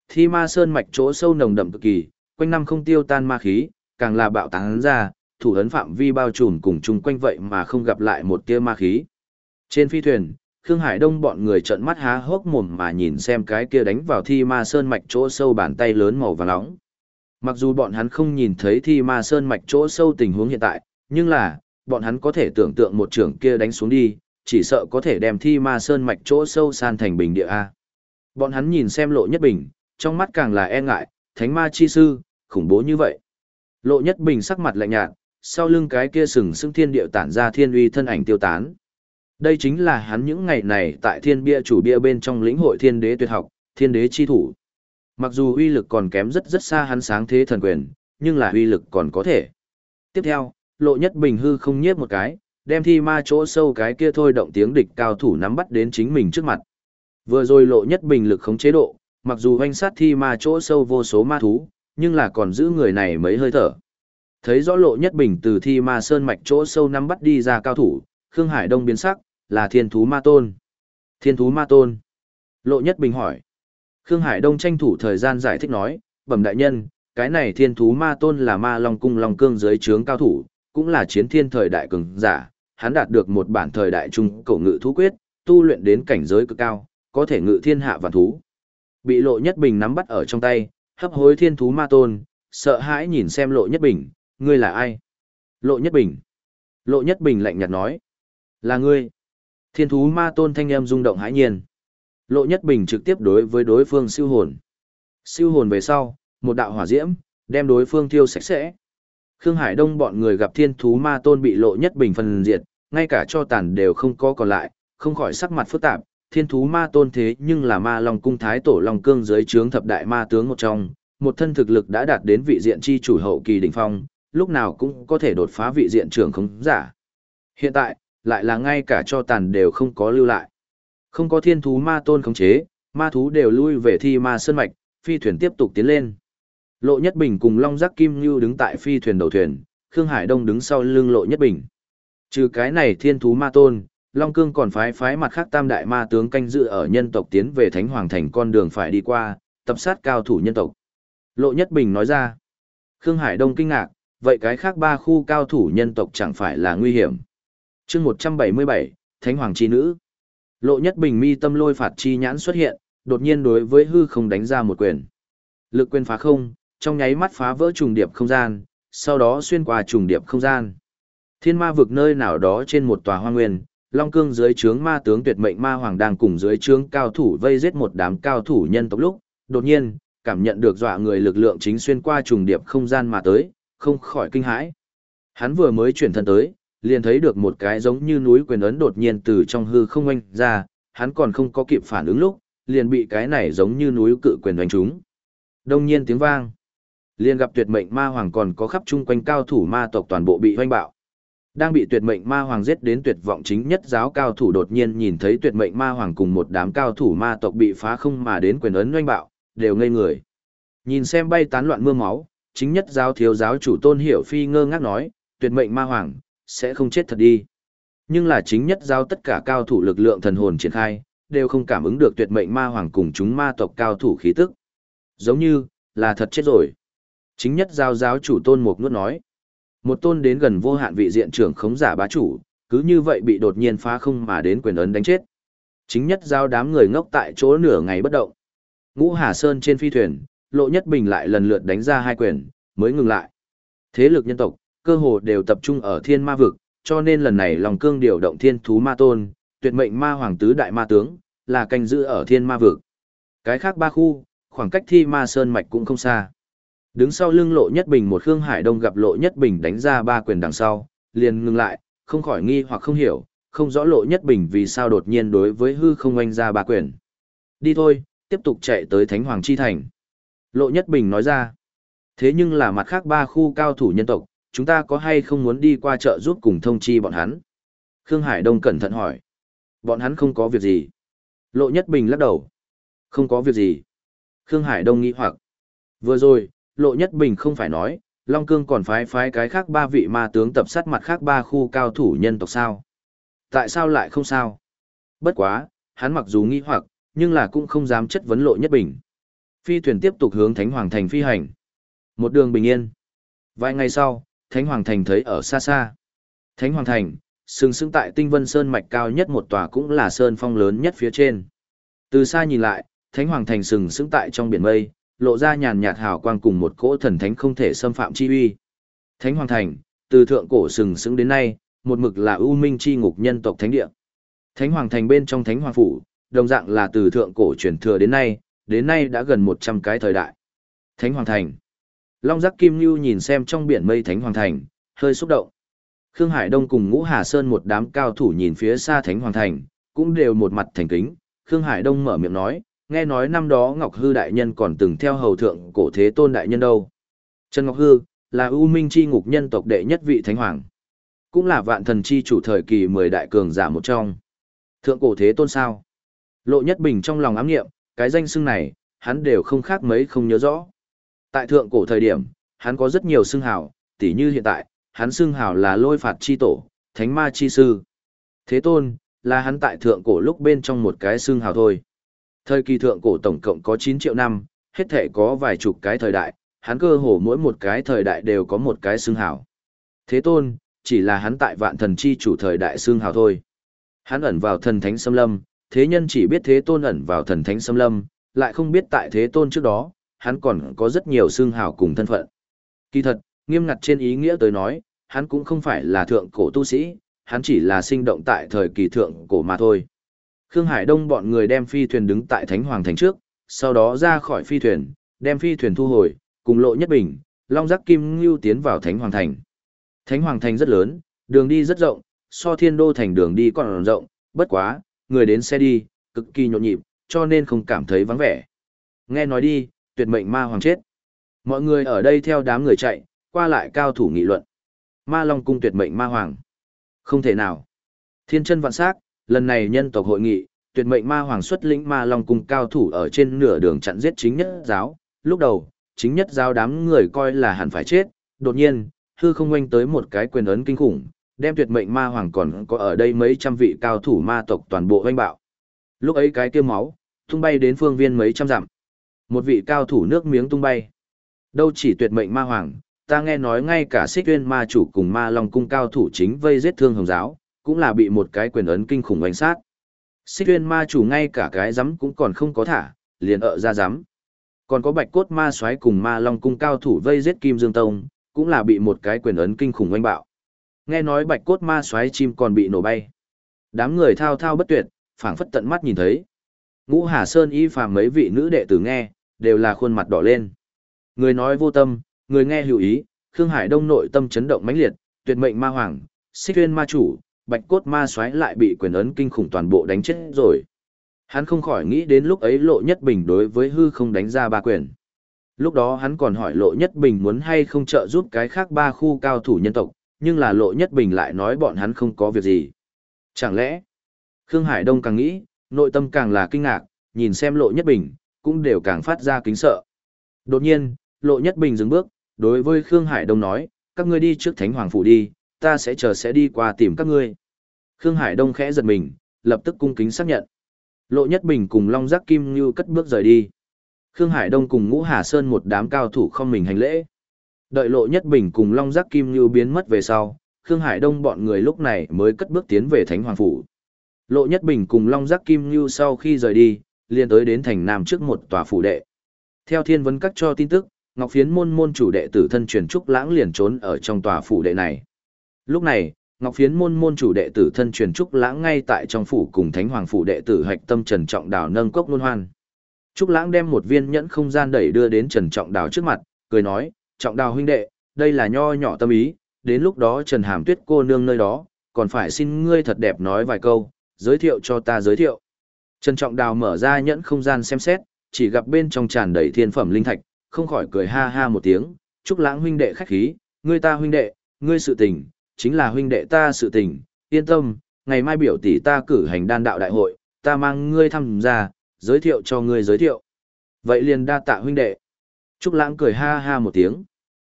Thi ma sơn mạch chỗ sâu nồng đậm cực kỳ, quanh năm không tiêu tan ma khí, càng là bạo tán ra, thủ ấn phạm vi bao trùm cùng chung quanh vậy mà không gặp lại một tia ma khí. Trên phi thuyền, Khương Hải Đông bọn người trợn mắt há hốc mồm mà nhìn xem cái kia đánh vào thi ma sơn mạch chỗ sâu bàn tay lớn màu vàng nóng. Mặc dù bọn hắn không nhìn thấy thi ma sơn mạch chỗ sâu tình huống hiện tại, nhưng là, bọn hắn có thể tưởng tượng một trưởng kia đánh xuống đi, chỉ sợ có thể đem thi ma sơn mạch chỗ sâu san thành bình địa A. Bọn hắn nhìn xem lộ nhất bình, trong mắt càng là e ngại, thánh ma chi sư, khủng bố như vậy. Lộ nhất bình sắc mặt lạnh nhạt, sau lưng cái kia sừng sững thiên địa tản ra thiên uy thân ảnh tiêu tán. Đây chính là hắn những ngày này tại thiên bia chủ bia bên trong lĩnh hội thiên đế tuyệt học, thiên đế chi thủ. Mặc dù uy lực còn kém rất rất xa hắn sáng thế thần quyền, nhưng là uy lực còn có thể. Tiếp theo, lộ nhất bình hư không nhiếp một cái, đem thi ma chỗ sâu cái kia thôi động tiếng địch cao thủ nắm bắt đến chính mình trước mặt. Vừa rồi lộ nhất bình lực khống chế độ, mặc dù hoanh sát thi ma chỗ sâu vô số ma thú, nhưng là còn giữ người này mấy hơi thở. Thấy rõ lộ nhất bình từ thi ma sơn mạch chỗ sâu nắm bắt đi ra cao thủ, Khương Hải Đông biến sắc, là thiên thú ma tôn. Thiên thú ma tôn. Lộ nhất bình hỏi. Khương Hải Đông tranh thủ thời gian giải thích nói, bẩm đại nhân, cái này thiên thú ma tôn là ma long cung long cương dưới trướng cao thủ, cũng là chiến thiên thời đại cường giả, hắn đạt được một bản thời đại trung cổ ngự thú quyết, tu luyện đến cảnh giới cực cao, có thể ngự thiên hạ vạn thú. Bị lộ nhất bình nắm bắt ở trong tay, hấp hối thiên thú ma tôn, sợ hãi nhìn xem lộ nhất bình, ngươi là ai? Lộ nhất bình. Lộ nhất bình lạnh nhạt nói, là ngươi. Thiên thú ma tôn thanh âm rung động hãi nhiên. Lộ nhất bình trực tiếp đối với đối phương siêu hồn. Siêu hồn về sau, một đạo hỏa diễm, đem đối phương thiêu sạch sẽ. Khương Hải Đông bọn người gặp thiên thú ma tôn bị lộ nhất bình phần diệt, ngay cả cho tàn đều không có còn lại, không khỏi sắc mặt phức tạp. Thiên thú ma tôn thế nhưng là ma long cung thái tổ long cương dưới trướng thập đại ma tướng một trong, một thân thực lực đã đạt đến vị diện chi chủ hậu kỳ đỉnh phong, lúc nào cũng có thể đột phá vị diện trưởng không giả. Hiện tại, lại là ngay cả cho tàn đều không có lưu lại. Không có thiên thú ma tôn khống chế, ma thú đều lui về thi ma sơn mạch, phi thuyền tiếp tục tiến lên. Lộ Nhất Bình cùng Long Giác Kim Như đứng tại phi thuyền đầu thuyền, Khương Hải Đông đứng sau lưng Lộ Nhất Bình. Trừ cái này thiên thú ma tôn, Long Cương còn phái phái mặt khác tam đại ma tướng canh dự ở nhân tộc tiến về Thánh Hoàng Thành con đường phải đi qua, tập sát cao thủ nhân tộc. Lộ Nhất Bình nói ra. Khương Hải Đông kinh ngạc, vậy cái khác ba khu cao thủ nhân tộc chẳng phải là nguy hiểm. chương 177, Thánh Hoàng Chi Nữ. Lộ Nhất Bình mi tâm lôi phạt chi nhãn xuất hiện, đột nhiên đối với hư không đánh ra một quyền. Lực quyền phá không, trong nháy mắt phá vỡ trùng điệp không gian, sau đó xuyên qua trùng điệp không gian. Thiên ma vực nơi nào đó trên một tòa hoa nguyên, Long Cương dưới trướng ma tướng tuyệt mệnh ma hoàng đang cùng dưới trướng cao thủ vây giết một đám cao thủ nhân tộc lúc, đột nhiên, cảm nhận được dọa người lực lượng chính xuyên qua trùng điệp không gian mà tới, không khỏi kinh hãi. Hắn vừa mới chuyển thân tới, liền thấy được một cái giống như núi quyền ấn đột nhiên từ trong hư không oanh ra, hắn còn không có kịp phản ứng lúc, liền bị cái này giống như núi cự quyền đánh trúng. Đông nhiên tiếng vang. Liền gặp tuyệt mệnh ma hoàng còn có khắp chung quanh cao thủ ma tộc toàn bộ bị hoanh bạo. Đang bị tuyệt mệnh ma hoàng giết đến tuyệt vọng chính nhất giáo cao thủ đột nhiên nhìn thấy tuyệt mệnh ma hoàng cùng một đám cao thủ ma tộc bị phá không mà đến quyền ấn hoanh bạo, đều ngây người. Nhìn xem bay tán loạn mưa máu, chính nhất giáo thiếu giáo chủ tôn hiểu phi ngơ ngác nói, tuyệt mệnh ma hoàng, sẽ không chết thật đi. Nhưng là chính nhất giáo tất cả cao thủ lực lượng thần hồn triển khai, đều không cảm ứng được tuyệt mệnh ma hoàng cùng chúng ma tộc cao thủ khí tức. Giống như, là thật chết rồi. Chính nhất giao giáo chủ tôn mục nuốt nói. Một tôn đến gần vô hạn vị diện trưởng khống giả bá chủ, cứ như vậy bị đột nhiên phá không mà đến quyền ấn đánh chết. Chính nhất giao đám người ngốc tại chỗ nửa ngày bất động. Ngũ Hà Sơn trên phi thuyền, Lộ Nhất Bình lại lần lượt đánh ra hai quyền, mới ngừng lại. Thế lực nhân tộc, cơ hồ đều tập trung ở thiên ma vực, cho nên lần này lòng cương điều động thiên thú ma tôn, tuyệt mệnh ma hoàng tứ đại ma tướng, là canh giữ ở thiên ma vực. Cái khác ba khu, khoảng cách thi ma sơn mạch cũng không xa. Đứng sau lưng lộ nhất bình một Khương Hải Đông gặp lộ nhất bình đánh ra ba quyền đằng sau, liền ngừng lại, không khỏi nghi hoặc không hiểu, không rõ lộ nhất bình vì sao đột nhiên đối với hư không oanh ra ba quyền. Đi thôi, tiếp tục chạy tới Thánh Hoàng Chi Thành. Lộ nhất bình nói ra, thế nhưng là mặt khác ba khu cao thủ nhân tộc, chúng ta có hay không muốn đi qua chợ giúp cùng thông chi bọn hắn? Khương Hải Đông cẩn thận hỏi. Bọn hắn không có việc gì. Lộ Nhất Bình lắc đầu. Không có việc gì. Khương Hải Đông nghĩ hoặc. Vừa rồi, Lộ Nhất Bình không phải nói, Long Cương còn phái phái cái khác ba vị ma tướng tập sát mặt khác ba khu cao thủ nhân tộc sao. Tại sao lại không sao? Bất quá, hắn mặc dù nghi hoặc, nhưng là cũng không dám chất vấn Lộ Nhất Bình. Phi thuyền tiếp tục hướng Thánh Hoàng Thành phi hành. Một đường bình yên. Vài ngày sau, Thánh Hoàng Thành thấy ở xa xa. Thánh Hoàng Thành, sừng sững tại Tinh Vân Sơn mạch cao nhất một tòa cũng là sơn phong lớn nhất phía trên. Từ xa nhìn lại, Thánh Hoàng Thành sừng sững tại trong biển mây, lộ ra nhàn nhạt hào quang cùng một cỗ thần thánh không thể xâm phạm chi uy. Thánh Hoàng Thành, từ thượng cổ sừng sững đến nay, một mực là ưu minh chi ngục nhân tộc thánh địa. Thánh Hoàng Thành bên trong Thánh Hoàng Phủ, đồng dạng là từ thượng cổ truyền thừa đến nay, đến nay đã gần 100 cái thời đại. Thánh Hoàng Thành Long Giác Kim Nhu nhìn xem trong biển mây Thánh Hoàng Thành, hơi xúc động. Khương Hải Đông cùng Ngũ Hà Sơn một đám cao thủ nhìn phía xa Thánh Hoàng Thành, cũng đều một mặt thành kính. Khương Hải Đông mở miệng nói, nghe nói năm đó Ngọc Hư Đại Nhân còn từng theo hầu thượng cổ thế tôn Đại Nhân đâu. Trần Ngọc Hư, là ưu minh chi ngục nhân tộc đệ nhất vị Thánh Hoàng. Cũng là vạn thần chi chủ thời kỳ mười đại cường giả một trong. Thượng cổ thế tôn sao? Lộ Nhất Bình trong lòng ám nghiệm, cái danh xưng này, hắn đều không khác mấy không nhớ rõ. Tại thượng cổ thời điểm, hắn có rất nhiều xưng hào, tỉ như hiện tại, hắn xưng hào là lôi phạt chi tổ, thánh ma chi sư. Thế tôn, là hắn tại thượng cổ lúc bên trong một cái xưng hào thôi. Thời kỳ thượng cổ tổng cộng có 9 triệu năm, hết thể có vài chục cái thời đại, hắn cơ hồ mỗi một cái thời đại đều có một cái xương hào. Thế tôn, chỉ là hắn tại vạn thần chi chủ thời đại xương hào thôi. Hắn ẩn vào thần thánh xâm lâm, thế nhân chỉ biết thế tôn ẩn vào thần thánh xâm lâm, lại không biết tại thế tôn trước đó, hắn còn có rất nhiều xương hào cùng thân phận. Kỳ thật, nghiêm ngặt trên ý nghĩa tới nói, hắn cũng không phải là thượng cổ tu sĩ, hắn chỉ là sinh động tại thời kỳ thượng cổ mà thôi. Khương Hải Đông bọn người đem phi thuyền đứng tại Thánh Hoàng Thành trước, sau đó ra khỏi phi thuyền, đem phi thuyền thu hồi, cùng lộ nhất bình, long giác kim ngưu tiến vào Thánh Hoàng Thành. Thánh Hoàng Thành rất lớn, đường đi rất rộng, so thiên đô thành đường đi còn rộng, bất quá, người đến xe đi, cực kỳ nhộn nhịp, cho nên không cảm thấy vắng vẻ. Nghe nói đi, tuyệt mệnh ma hoàng chết. Mọi người ở đây theo đám người chạy, qua lại cao thủ nghị luận. Ma Long cung tuyệt mệnh ma hoàng. Không thể nào. Thiên chân vạn sắc, lần này nhân tộc hội nghị, tuyệt mệnh ma hoàng xuất lĩnh ma Long cung cao thủ ở trên nửa đường chặn giết chính nhất giáo. Lúc đầu, chính nhất giáo đám người coi là hẳn phải chết, đột nhiên, hư không quanh tới một cái quyền ấn kinh khủng, đem tuyệt mệnh ma hoàng còn có ở đây mấy trăm vị cao thủ ma tộc toàn bộ hoanh bạo. Lúc ấy cái kia máu, tung bay đến phương viên mấy trăm dặm. Một vị cao thủ nước miếng tung bay. Đâu chỉ tuyệt mệnh ma hoàng, ta nghe nói ngay cả xích tuyên ma chủ cùng ma long cung cao thủ chính vây giết thương hồng giáo, cũng là bị một cái quyền ấn kinh khủng oanh sát. Xích Uyên ma chủ ngay cả cái giấm cũng còn không có thả, liền ợ ra giấm. Còn có bạch cốt ma xoáy cùng ma long cung cao thủ vây giết kim dương tông, cũng là bị một cái quyền ấn kinh khủng oanh bạo. Nghe nói bạch cốt ma xoáy chim còn bị nổ bay. Đám người thao thao bất tuyệt, phảng phất tận mắt nhìn thấy. Ngũ Hà Sơn y phàm mấy vị nữ đệ tử nghe, đều là khuôn mặt đỏ lên. Người nói vô tâm, người nghe hữu ý, Khương Hải Đông nội tâm chấn động mãnh liệt, tuyệt mệnh ma hoàng, xích Uyên ma chủ, bạch cốt ma xoáy lại bị quyền ấn kinh khủng toàn bộ đánh chết rồi. Hắn không khỏi nghĩ đến lúc ấy lộ nhất bình đối với hư không đánh ra ba quyền. Lúc đó hắn còn hỏi lộ nhất bình muốn hay không trợ giúp cái khác ba khu cao thủ nhân tộc, nhưng là lộ nhất bình lại nói bọn hắn không có việc gì. Chẳng lẽ, Khương Hải Đông càng nghĩ, nội tâm càng là kinh ngạc, nhìn xem lộ nhất bình, cũng đều càng phát ra kính sợ. Đột nhiên, lộ nhất bình dừng bước, đối với Khương Hải Đông nói, các ngươi đi trước Thánh Hoàng Phủ đi, ta sẽ chờ sẽ đi qua tìm các ngươi. Khương Hải Đông khẽ giật mình, lập tức cung kính xác nhận. Lộ Nhất Bình cùng Long Giác Kim Như cất bước rời đi. Khương Hải Đông cùng Ngũ Hà Sơn một đám cao thủ không mình hành lễ. Đợi Lộ Nhất Bình cùng Long Giác Kim Như biến mất về sau, Khương Hải Đông bọn người lúc này mới cất bước tiến về Thánh Hoàng Phủ. Lộ Nhất Bình cùng Long Giác Kim Như sau khi rời đi, liền tới đến thành Nam trước một tòa phủ đệ. Theo thiên vấn các cho tin tức, Ngọc Phiến môn môn chủ đệ tử thân truyền trúc lãng liền trốn ở trong tòa phủ đệ này. Lúc này, Ngọc Phiến môn môn chủ đệ tử thân truyền trúc lãng ngay tại trong phủ cùng Thánh Hoàng phủ đệ tử Hạch Tâm Trần Trọng Đào nâng cốc luân hoan. Trúc lãng đem một viên nhẫn không gian đẩy đưa đến Trần Trọng Đào trước mặt, cười nói, "Trọng Đào huynh đệ, đây là nho nhỏ tâm ý, đến lúc đó Trần Hàm Tuyết cô nương nơi đó, còn phải xin ngươi thật đẹp nói vài câu, giới thiệu cho ta giới thiệu." Trần Trọng Đào mở ra nhẫn không gian xem xét, chỉ gặp bên trong tràn đầy thiên phẩm linh thạch, không khỏi cười ha ha một tiếng, trúc lãng huynh đệ khách khí, ngươi ta huynh đệ, ngươi sự tình, chính là huynh đệ ta sự tình, yên tâm, ngày mai biểu tỷ ta cử hành đan đạo đại hội, ta mang ngươi tham gia, giới thiệu cho ngươi giới thiệu. Vậy liền đa tạ huynh đệ. Trúc lãng cười ha ha một tiếng.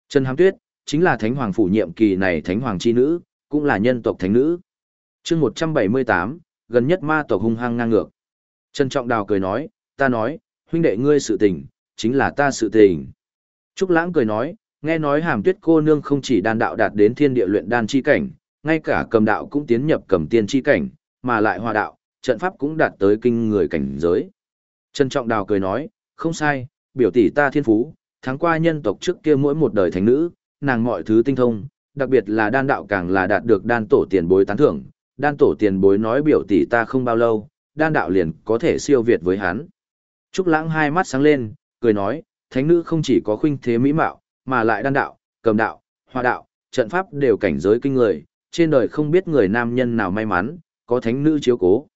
Trần Hàm Tuyết, chính là thánh hoàng phủ nhiệm kỳ này thánh hoàng chi nữ, cũng là nhân tộc thánh nữ. chương 178, gần nhất ma tộc hung hăng ngang ngược. Trần Trọng Đào cười nói, ta nói, huynh đệ ngươi sự tình, chính là ta sự tình. Trúc Lãng cười nói, nghe nói hàm tuyết cô nương không chỉ đan đạo đạt đến thiên địa luyện đan chi cảnh, ngay cả cầm đạo cũng tiến nhập cầm tiên chi cảnh, mà lại hòa đạo, trận pháp cũng đạt tới kinh người cảnh giới. Trân Trọng Đào cười nói, không sai, biểu tỷ ta thiên phú, tháng qua nhân tộc trước kia mỗi một đời thánh nữ, nàng mọi thứ tinh thông, đặc biệt là đan đạo càng là đạt được đan tổ tiền bối tán thưởng, đan tổ tiền bối nói biểu tỷ ta không bao lâu, đan đạo liền có thể siêu việt với hắn. Trúc Lãng hai mắt sáng lên, cười nói, thánh nữ không chỉ có khuynh thế mỹ mạo, mà lại đan đạo, cầm đạo, hòa đạo, trận pháp đều cảnh giới kinh người, trên đời không biết người nam nhân nào may mắn, có thánh nữ chiếu cố.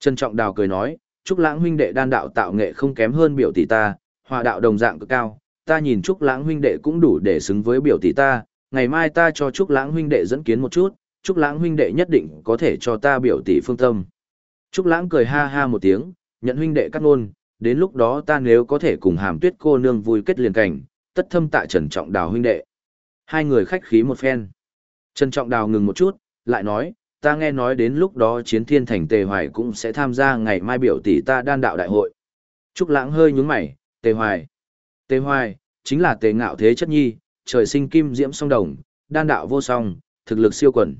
Trân Trọng Đào cười nói, Trúc Lãng huynh đệ đan đạo tạo nghệ không kém hơn biểu tỷ ta, hòa đạo đồng dạng cực cao, ta nhìn Trúc Lãng huynh đệ cũng đủ để xứng với biểu tỷ ta, ngày mai ta cho Trúc Lãng huynh đệ dẫn kiến một chút, Trúc Lãng huynh đệ nhất định có thể cho ta biểu tỷ phương tâm. Trúc Lãng cười ha ha một tiếng, nhận huynh đệ cắt ngôn, đến lúc đó ta nếu có thể cùng hàm tuyết cô nương vui kết liền cảnh, tất thâm tại Trần Trọng Đào huynh đệ. Hai người khách khí một phen. Trần Trọng Đào ngừng một chút, lại nói, ta nghe nói đến lúc đó chiến thiên thành Tề Hoài cũng sẽ tham gia ngày mai biểu tỷ ta đan đạo đại hội. Trúc Lãng hơi nhướng mày, Tề Hoài. Tề Hoài, Chính là tề ngạo thế chất nhi, trời sinh kim diễm song đồng, đan đạo vô song, thực lực siêu quần.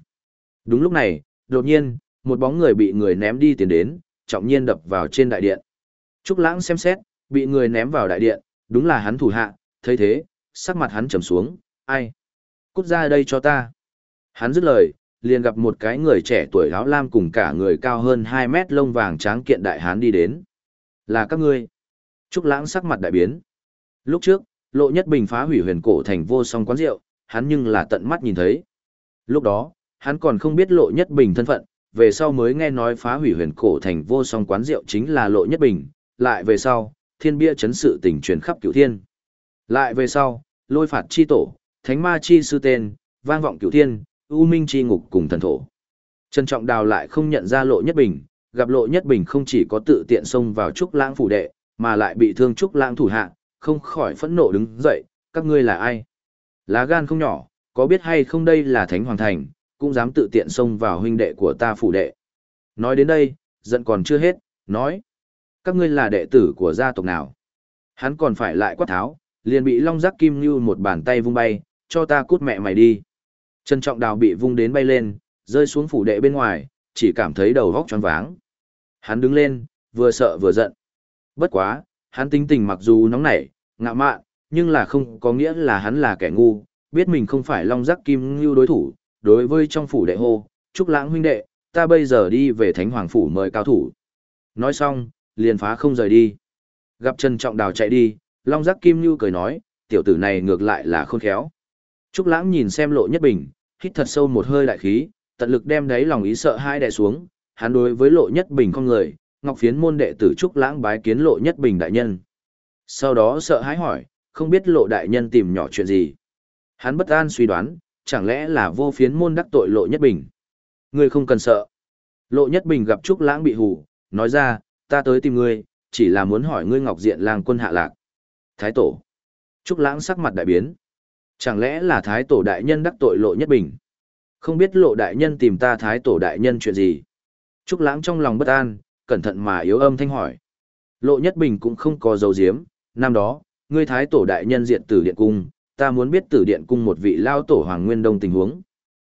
Đúng lúc này, đột nhiên, một bóng người bị người ném đi tiến đến, trọng nhiên đập vào trên đại điện. Trúc Lãng xem xét, bị người ném vào đại điện, đúng là hắn thủ hạ, thấy thế, sắc mặt hắn trầm xuống, ai? Cút ra đây cho ta. Hắn dứt lời, liền gặp một cái người trẻ tuổi áo lam cùng cả người cao hơn 2 mét lông vàng tráng kiện đại hán đi đến. Là các ngươi. Trúc Lãng sắc mặt đại biến. Lúc trước, Lộ Nhất Bình phá hủy huyền cổ thành vô song quán rượu, hắn nhưng là tận mắt nhìn thấy. Lúc đó, hắn còn không biết Lộ Nhất Bình thân phận, về sau mới nghe nói phá hủy huyền cổ thành vô song quán rượu chính là Lộ Nhất Bình, lại về sau, thiên bia chấn sự tình truyền khắp cửu thiên. Lại về sau, lôi phạt chi tổ, thánh ma chi sư tên, vang vọng cửu thiên, u minh chi ngục cùng thần thổ. Trần Trọng Đào lại không nhận ra Lộ Nhất Bình, gặp Lộ Nhất Bình không chỉ có tự tiện xông vào trúc lãng phủ đệ, mà lại bị thương trúc lãng thủ hạ, không khỏi phẫn nộ đứng dậy, các ngươi là ai? Lá gan không nhỏ, có biết hay không đây là Thánh Hoàng Thành, cũng dám tự tiện xông vào huynh đệ của ta phủ đệ. Nói đến đây, giận còn chưa hết, nói. Các ngươi là đệ tử của gia tộc nào? Hắn còn phải lại quát tháo, liền bị long giác kim như một bàn tay vung bay, cho ta cút mẹ mày đi. Trần Trọng Đào bị vung đến bay lên, rơi xuống phủ đệ bên ngoài, chỉ cảm thấy đầu góc choáng váng. Hắn đứng lên, vừa sợ vừa giận. Bất quá, hắn tính tình mặc dù nóng nảy, ngạ mạn, nhưng là không có nghĩa là hắn là kẻ ngu, biết mình không phải long giác kim như đối thủ, đối với trong phủ đệ hô, Trúc Lãng huynh đệ, ta bây giờ đi về Thánh Hoàng phủ mời cao thủ. Nói xong, liền phá không rời đi. Gặp Trần Trọng Đào chạy đi, Long Giác Kim như cười nói, tiểu tử này ngược lại là khôn khéo. Trúc Lãng nhìn xem Lộ Nhất Bình, hít thật sâu một hơi đại khí, tận lực đem đáy lòng ý sợ hai đè xuống, hắn đối với Lộ Nhất Bình con người, Ngọc Phiến môn đệ tử Trúc Lãng bái kiến Lộ Nhất Bình đại nhân. Sau đó sợ hãi hỏi, không biết Lộ đại nhân tìm nhỏ chuyện gì. Hắn bất an suy đoán, chẳng lẽ là vô phiến môn đắc tội Lộ Nhất Bình. Ngươi không cần sợ. Lộ Nhất Bình gặp Trúc Lãng bị hù, nói ra, ta tới tìm ngươi, chỉ là muốn hỏi ngươi Ngọc Diện làng quân hạ lạc. Thái tổ. Trúc Lãng sắc mặt đại biến. Chẳng lẽ là Thái tổ đại nhân đắc tội Lộ Nhất Bình? Không biết Lộ đại nhân tìm ta Thái tổ đại nhân chuyện gì? Trúc Lãng trong lòng bất an, cẩn thận mà yếu âm thanh hỏi. Lộ Nhất Bình cũng không có dấu diếm, năm đó, ngươi Thái tổ đại nhân diện tử điện cung, ta muốn biết tử điện cung một vị lao tổ Hoàng Nguyên Đông tình huống.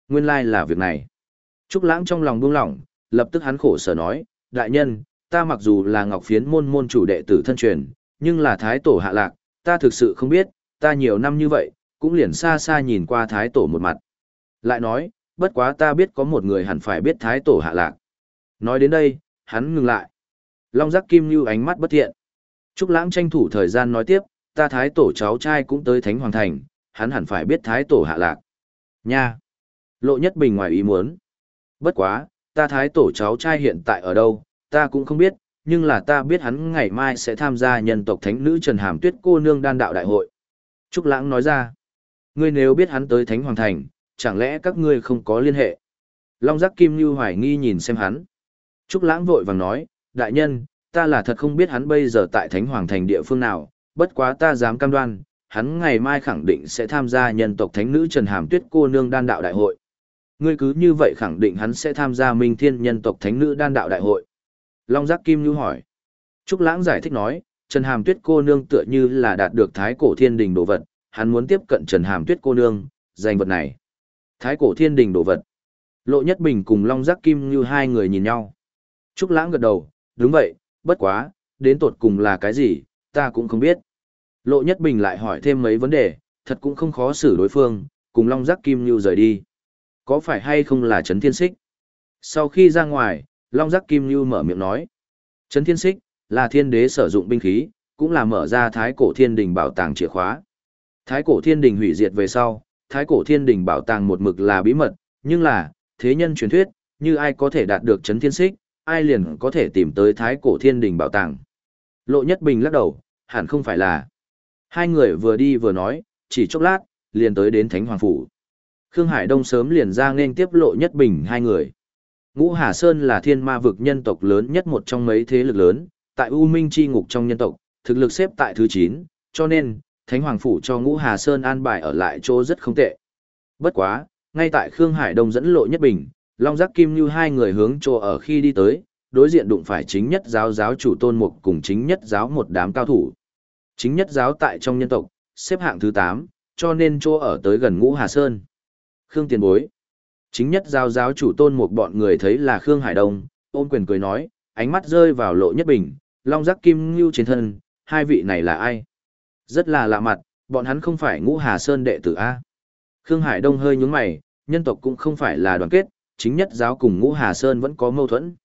Nguyên lai là việc này. Trúc Lãng trong lòng buông lỏng, lập tức hắn khổ sở nói, đại nhân, ta mặc dù là ngọc phiến môn môn chủ đệ tử thân truyền, nhưng là thái tổ hạ lạc, ta thực sự không biết, ta nhiều năm như vậy, cũng liền xa xa nhìn qua thái tổ một mặt. Lại nói, bất quá ta biết có một người hẳn phải biết thái tổ hạ lạc. Nói đến đây, hắn ngừng lại. Long giác kim như ánh mắt bất thiện. Trúc lãng tranh thủ thời gian nói tiếp, ta thái tổ cháu trai cũng tới thánh hoàng thành, hắn hẳn phải biết thái tổ hạ lạc. Nha! Lộ nhất bình ngoài ý muốn. Bất quá, ta thái tổ cháu trai hiện tại ở đâu, ta cũng không biết, nhưng là ta biết hắn ngày mai sẽ tham gia nhân tộc thánh nữ Trần Hàm Tuyết cô nương đan đạo đại hội. Trúc Lãng nói ra, ngươi nếu biết hắn tới Thánh Hoàng Thành, chẳng lẽ các ngươi không có liên hệ? Long giác Kim Như hoài nghi nhìn xem hắn. Trúc Lãng vội vàng nói, đại nhân, ta là thật không biết hắn bây giờ tại Thánh Hoàng Thành địa phương nào, bất quá ta dám cam đoan, hắn ngày mai khẳng định sẽ tham gia nhân tộc thánh nữ Trần Hàm Tuyết cô nương đan đạo đại hội. Ngươi cứ như vậy khẳng định hắn sẽ tham gia Minh Thiên nhân tộc thánh nữ đan đạo đại hội. Long Giác Kim Nhu hỏi. Trúc Lãng giải thích nói, Trần Hàm Tuyết cô nương tựa như là đạt được Thái Cổ Thiên Đình đồ vật, hắn muốn tiếp cận Trần Hàm Tuyết cô nương, giành vật này. Thái Cổ Thiên Đình đồ vật. Lộ Nhất Bình cùng Long Giác Kim Như hai người nhìn nhau. Trúc Lãng gật đầu, đúng vậy, bất quá, đến tột cùng là cái gì, ta cũng không biết. Lộ Nhất Bình lại hỏi thêm mấy vấn đề, thật cũng không khó xử đối phương, cùng Long Giác Kim Như rời đi. Có phải hay không là Trấn Thiên Sích? Sau khi ra ngoài, Long Giác Kim Như mở miệng nói. Trấn Thiên Xích, là thiên đế sử dụng binh khí, cũng là mở ra thái cổ thiên đình bảo tàng chìa khóa. Thái cổ thiên đình hủy diệt về sau, thái cổ thiên đình bảo tàng một mực là bí mật, nhưng là, thế nhân truyền thuyết, như ai có thể đạt được Trấn Thiên Xích, ai liền có thể tìm tới thái cổ thiên đình bảo tàng. Lộ Nhất Bình lắc đầu, hẳn không phải là. Hai người vừa đi vừa nói, chỉ chốc lát, liền tới đến Thánh Hoàng Phủ. Khương Hải Đông sớm liền ra nên tiếp Lộ Nhất Bình hai người. Ngũ Hà Sơn là thiên ma vực nhân tộc lớn nhất một trong mấy thế lực lớn, tại U Minh Chi ngục trong nhân tộc, thực lực xếp tại thứ 9, cho nên, Thánh Hoàng Phủ cho Ngũ Hà Sơn an bài ở lại chỗ rất không tệ. Bất quá, ngay tại Khương Hải Đông dẫn lộ nhất bình, Long Giác Kim Như hai người hướng chỗ ở khi đi tới, đối diện đụng phải chính nhất giáo giáo chủ tôn mục cùng chính nhất giáo một đám cao thủ. Chính nhất giáo tại trong nhân tộc, xếp hạng thứ 8, cho nên chỗ ở tới gần Ngũ Hà Sơn. Khương Tiền Bối. Chính nhất giao giáo chủ tôn một bọn người thấy là Khương Hải Đông, ôm quyền cười nói, ánh mắt rơi vào lộ nhất bình, long giác kim ngưu trên thân, hai vị này là ai? Rất là lạ mặt, bọn hắn không phải Ngũ Hà Sơn đệ tử A. Khương Hải Đông hơi nhướng mày, nhân tộc cũng không phải là đoàn kết, chính nhất giáo cùng Ngũ Hà Sơn vẫn có mâu thuẫn.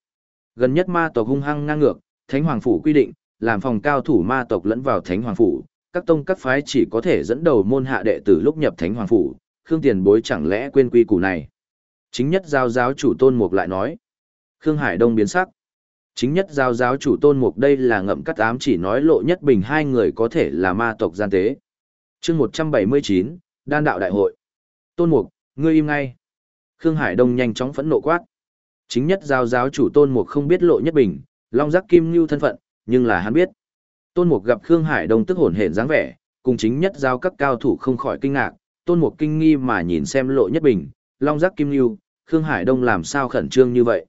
Gần nhất ma tộc hung hăng ngang ngược, Thánh Hoàng Phủ quy định, làm phòng cao thủ ma tộc lẫn vào Thánh Hoàng Phủ, các tông các phái chỉ có thể dẫn đầu môn hạ đệ tử lúc nhập Thánh Hoàng Phủ, Khương Tiền Bối chẳng lẽ quên quy củ này. Chính nhất giao giáo chủ Tôn Mục lại nói. Khương Hải Đông biến sắc. Chính nhất giao giáo chủ Tôn Mục đây là ngậm cắt ám chỉ nói lộ nhất bình hai người có thể là ma tộc gian tế. chương 179, Đan đạo đại hội. Tôn Mục, ngươi im ngay. Khương Hải Đông nhanh chóng phẫn nộ quát. Chính nhất giao giáo chủ Tôn Mục không biết lộ nhất bình, long giác kim như thân phận, nhưng là hắn biết. Tôn Mục gặp Khương Hải Đông tức hồn hển dáng vẻ, cùng chính nhất giao các cao thủ không khỏi kinh ngạc, Tôn Mục kinh nghi mà nhìn xem lộ nhất bình, long giác kim như, Khương Hải Đông làm sao khẩn trương như vậy.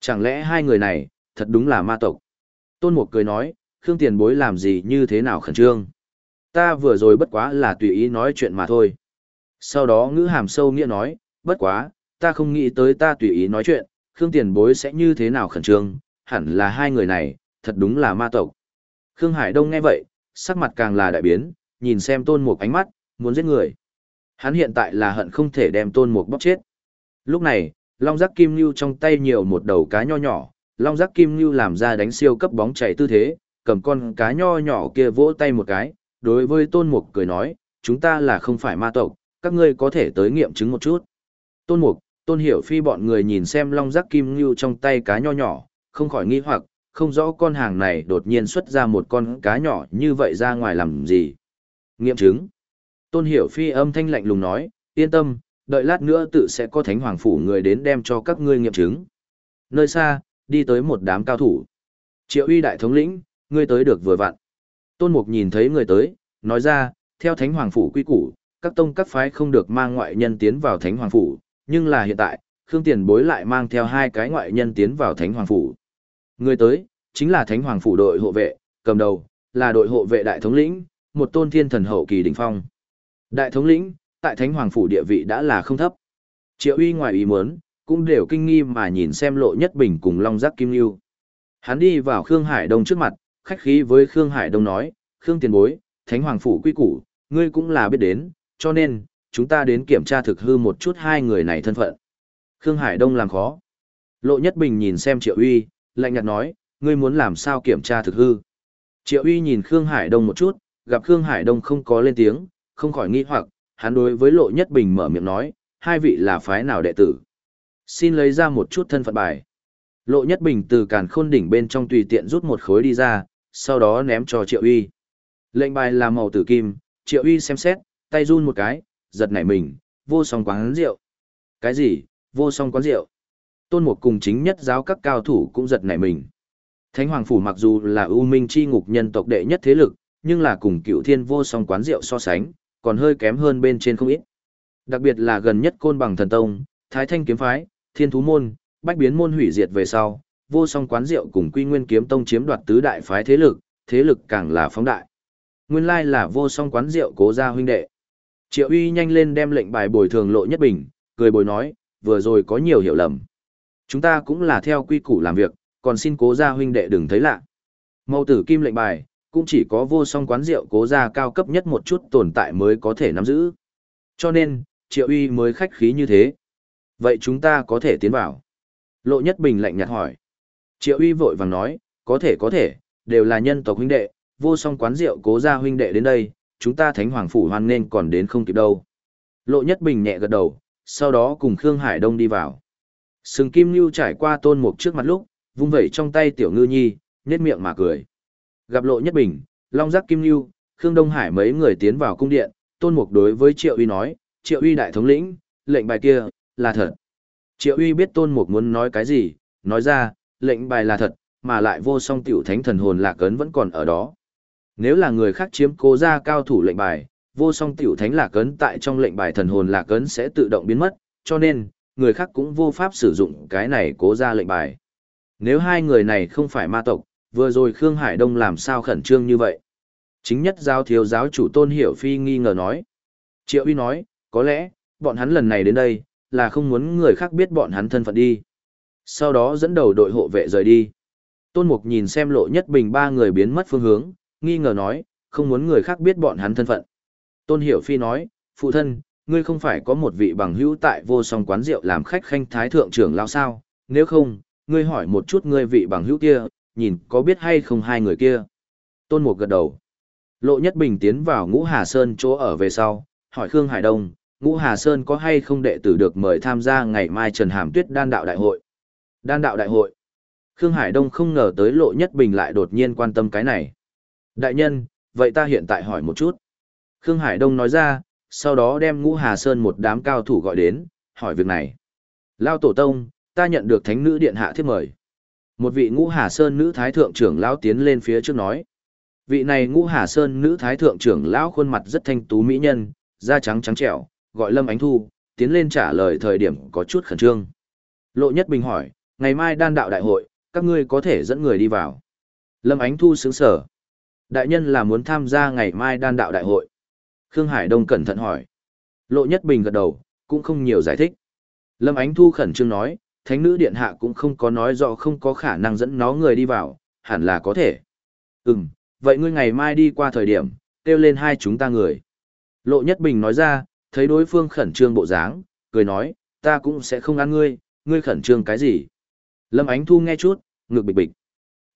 Chẳng lẽ hai người này, thật đúng là ma tộc. Tôn Mục cười nói, Khương Tiền Bối làm gì như thế nào khẩn trương. Ta vừa rồi bất quá là tùy ý nói chuyện mà thôi. Sau đó ngữ hàm sâu nghĩa nói, bất quá, ta không nghĩ tới ta tùy ý nói chuyện, Khương Tiền Bối sẽ như thế nào khẩn trương, hẳn là hai người này, thật đúng là ma tộc. Khương Hải Đông nghe vậy, sắc mặt càng là đại biến, nhìn xem Tôn Mục ánh mắt, muốn giết người. Hắn hiện tại là hận không thể đem Tôn Mục bóp chết. Lúc này, Long Giác Kim Nhu trong tay nhiều một đầu cá nho nhỏ, Long Giác Kim Nhu làm ra đánh siêu cấp bóng chảy tư thế, cầm con cá nho nhỏ kia vỗ tay một cái, đối với Tôn Mục cười nói, chúng ta là không phải ma tộc, các ngươi có thể tới nghiệm chứng một chút. Tôn Mục, Tôn Hiểu Phi bọn người nhìn xem Long Giác Kim Nhu trong tay cá nho nhỏ, không khỏi nghi hoặc, không rõ con hàng này đột nhiên xuất ra một con cá nhỏ như vậy ra ngoài làm gì. Nghiệm chứng. Tôn Hiểu Phi âm thanh lạnh lùng nói, yên tâm, đợi lát nữa tự sẽ có thánh hoàng phủ người đến đem cho các ngươi nghiệm chứng. Nơi xa, đi tới một đám cao thủ. Triệu uy đại thống lĩnh, ngươi tới được vừa vặn. Tôn Mục nhìn thấy người tới, nói ra, theo thánh hoàng phủ quy củ, các tông các phái không được mang ngoại nhân tiến vào thánh hoàng phủ, nhưng là hiện tại, Khương Tiền Bối lại mang theo hai cái ngoại nhân tiến vào thánh hoàng phủ. Người tới, chính là thánh hoàng phủ đội hộ vệ, cầm đầu, là đội hộ vệ đại thống lĩnh, một tôn thiên thần hậu kỳ đỉnh phong. Đại thống lĩnh, tại Thánh Hoàng Phủ địa vị đã là không thấp. Triệu uy ngoài ý muốn, cũng đều kinh nghi mà nhìn xem lộ nhất bình cùng Long Giác Kim Yêu. Hắn đi vào Khương Hải Đông trước mặt, khách khí với Khương Hải Đông nói, Khương tiền bối, Thánh Hoàng Phủ quy củ, ngươi cũng là biết đến, cho nên, chúng ta đến kiểm tra thực hư một chút hai người này thân phận. Khương Hải Đông làm khó. Lộ Nhất Bình nhìn xem Triệu Uy, lạnh nhạt nói, ngươi muốn làm sao kiểm tra thực hư. Triệu Uy nhìn Khương Hải Đông một chút, gặp Khương Hải Đông không có lên tiếng, không khỏi nghi hoặc, hắn đối với Lộ Nhất Bình mở miệng nói, hai vị là phái nào đệ tử. Xin lấy ra một chút thân phận bài. Lộ Nhất Bình từ càn khôn đỉnh bên trong tùy tiện rút một khối đi ra, sau đó ném cho Triệu Uy. Lệnh bài là màu tử kim, Triệu Uy xem xét, tay run một cái, giật nảy mình, vô song quán rượu. Cái gì, vô song quán rượu? Tôn Mục cùng chính nhất giáo các cao thủ cũng giật nảy mình. Thánh Hoàng Phủ mặc dù là ưu minh chi ngục nhân tộc đệ nhất thế lực, nhưng là cùng cựu thiên vô song quán rượu so sánh, còn hơi kém hơn bên trên không ít. Đặc biệt là gần nhất côn bằng thần tông, thái thanh kiếm phái, thiên thú môn, bách biến môn hủy diệt về sau, vô song quán rượu cùng quy nguyên kiếm tông chiếm đoạt tứ đại phái thế lực, thế lực càng là phóng đại. Nguyên lai là vô song quán rượu cố gia huynh đệ. Triệu uy nhanh lên đem lệnh bài bồi thường lộ nhất bình, cười bồi nói, vừa rồi có nhiều hiểu lầm. Chúng ta cũng là theo quy củ làm việc, còn xin cố gia huynh đệ đừng thấy lạ. Mâu tử kim lệnh bài, cũng chỉ có vô song quán rượu cố gia cao cấp nhất một chút tồn tại mới có thể nắm giữ. Cho nên, triệu uy mới khách khí như thế. Vậy chúng ta có thể tiến vào. Lộ nhất bình lạnh nhạt hỏi. Triệu uy vội vàng nói, có thể có thể, đều là nhân tộc huynh đệ, vô song quán rượu cố gia huynh đệ đến đây, chúng ta thánh hoàng phủ hoan nên còn đến không kịp đâu. Lộ nhất bình nhẹ gật đầu, sau đó cùng Khương Hải Đông đi vào. Sừng Kim Nhu trải qua tôn mục trước mặt lúc, vung vẩy trong tay tiểu ngư nhi, nhếch miệng mà cười. Gặp lộ nhất bình, Long Giác Kim Nhu, Khương Đông Hải mấy người tiến vào cung điện, tôn mục đối với Triệu Uy nói, Triệu Uy đại thống lĩnh, lệnh bài kia, là thật. Triệu Uy biết tôn mục muốn nói cái gì, nói ra, lệnh bài là thật, mà lại vô song tiểu thánh thần hồn lạc ấn vẫn còn ở đó. Nếu là người khác chiếm cố ra cao thủ lệnh bài, vô song tiểu thánh lạc ấn tại trong lệnh bài thần hồn lạc ấn sẽ tự động biến mất, cho nên, người khác cũng vô pháp sử dụng cái này cố ra lệnh bài. Nếu hai người này không phải ma tộc, vừa rồi Khương Hải Đông làm sao khẩn trương như vậy? Chính nhất giáo thiếu giáo chủ Tôn Hiểu Phi nghi ngờ nói. Triệu Uy nói, có lẽ, bọn hắn lần này đến đây, là không muốn người khác biết bọn hắn thân phận đi. Sau đó dẫn đầu đội hộ vệ rời đi. Tôn Mục nhìn xem lộ nhất bình ba người biến mất phương hướng, nghi ngờ nói, không muốn người khác biết bọn hắn thân phận. Tôn Hiểu Phi nói, phụ thân, ngươi không phải có một vị bằng hữu tại vô song quán rượu làm khách khanh thái thượng trưởng lao sao, nếu không, ngươi hỏi một chút ngươi vị bằng hữu kia, nhìn có biết hay không hai người kia. Tôn Mục gật đầu. Lộ Nhất Bình tiến vào Ngũ Hà Sơn chỗ ở về sau, hỏi Khương Hải Đông, Ngũ Hà Sơn có hay không đệ tử được mời tham gia ngày mai Trần Hàm Tuyết đan đạo đại hội. Đan đạo đại hội. Khương Hải Đông không ngờ tới Lộ Nhất Bình lại đột nhiên quan tâm cái này. Đại nhân, vậy ta hiện tại hỏi một chút. Khương Hải Đông nói ra, sau đó đem Ngũ Hà Sơn một đám cao thủ gọi đến, hỏi việc này. Lao Tổ Tông, ta nhận được thánh nữ điện hạ thiết mời. Một vị Ngũ Hà Sơn nữ thái thượng trưởng lão tiến lên phía trước nói. Vị này Ngũ Hà Sơn nữ thái thượng trưởng lão khuôn mặt rất thanh tú mỹ nhân, da trắng trắng trẻo, gọi Lâm Ánh Thu, tiến lên trả lời thời điểm có chút khẩn trương. Lộ Nhất Bình hỏi, ngày mai đan đạo đại hội, các ngươi có thể dẫn người đi vào. Lâm Ánh Thu sướng sở. Đại nhân là muốn tham gia ngày mai đan đạo đại hội. Khương Hải Đông cẩn thận hỏi. Lộ Nhất Bình gật đầu, cũng không nhiều giải thích. Lâm Ánh Thu khẩn trương nói, Thánh nữ điện hạ cũng không có nói rõ không có khả năng dẫn nó người đi vào, hẳn là có thể. Ừm, vậy ngươi ngày mai đi qua thời điểm, kêu lên hai chúng ta người. Lộ Nhất Bình nói ra, thấy đối phương khẩn trương bộ dáng, cười nói, ta cũng sẽ không ăn ngươi, ngươi khẩn trương cái gì. Lâm Ánh Thu nghe chút, ngực bịch bịch.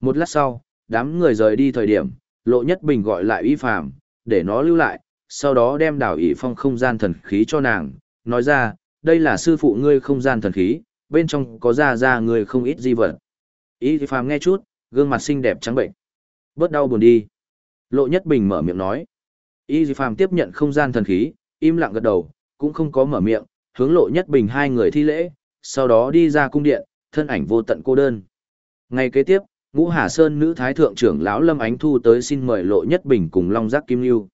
Một lát sau, đám người rời đi thời điểm, Lộ Nhất Bình gọi lại Y Phàm, để nó lưu lại, sau đó đem đảo ỷ phong không gian thần khí cho nàng, nói ra, đây là sư phụ ngươi không gian thần khí, bên trong có da da người không ít di vật. Y Phàm nghe chút, gương mặt xinh đẹp trắng bệnh. Bớt đau buồn đi. Lộ Nhất Bình mở miệng nói. Y Phàm tiếp nhận không gian thần khí, im lặng gật đầu, cũng không có mở miệng, hướng Lộ Nhất Bình hai người thi lễ, sau đó đi ra cung điện, thân ảnh vô tận cô đơn. Ngày kế tiếp, Ngũ Hà Sơn nữ thái thượng trưởng lão Lâm Ánh Thu tới xin mời Lộ Nhất Bình cùng Long Giác Kim Lưu.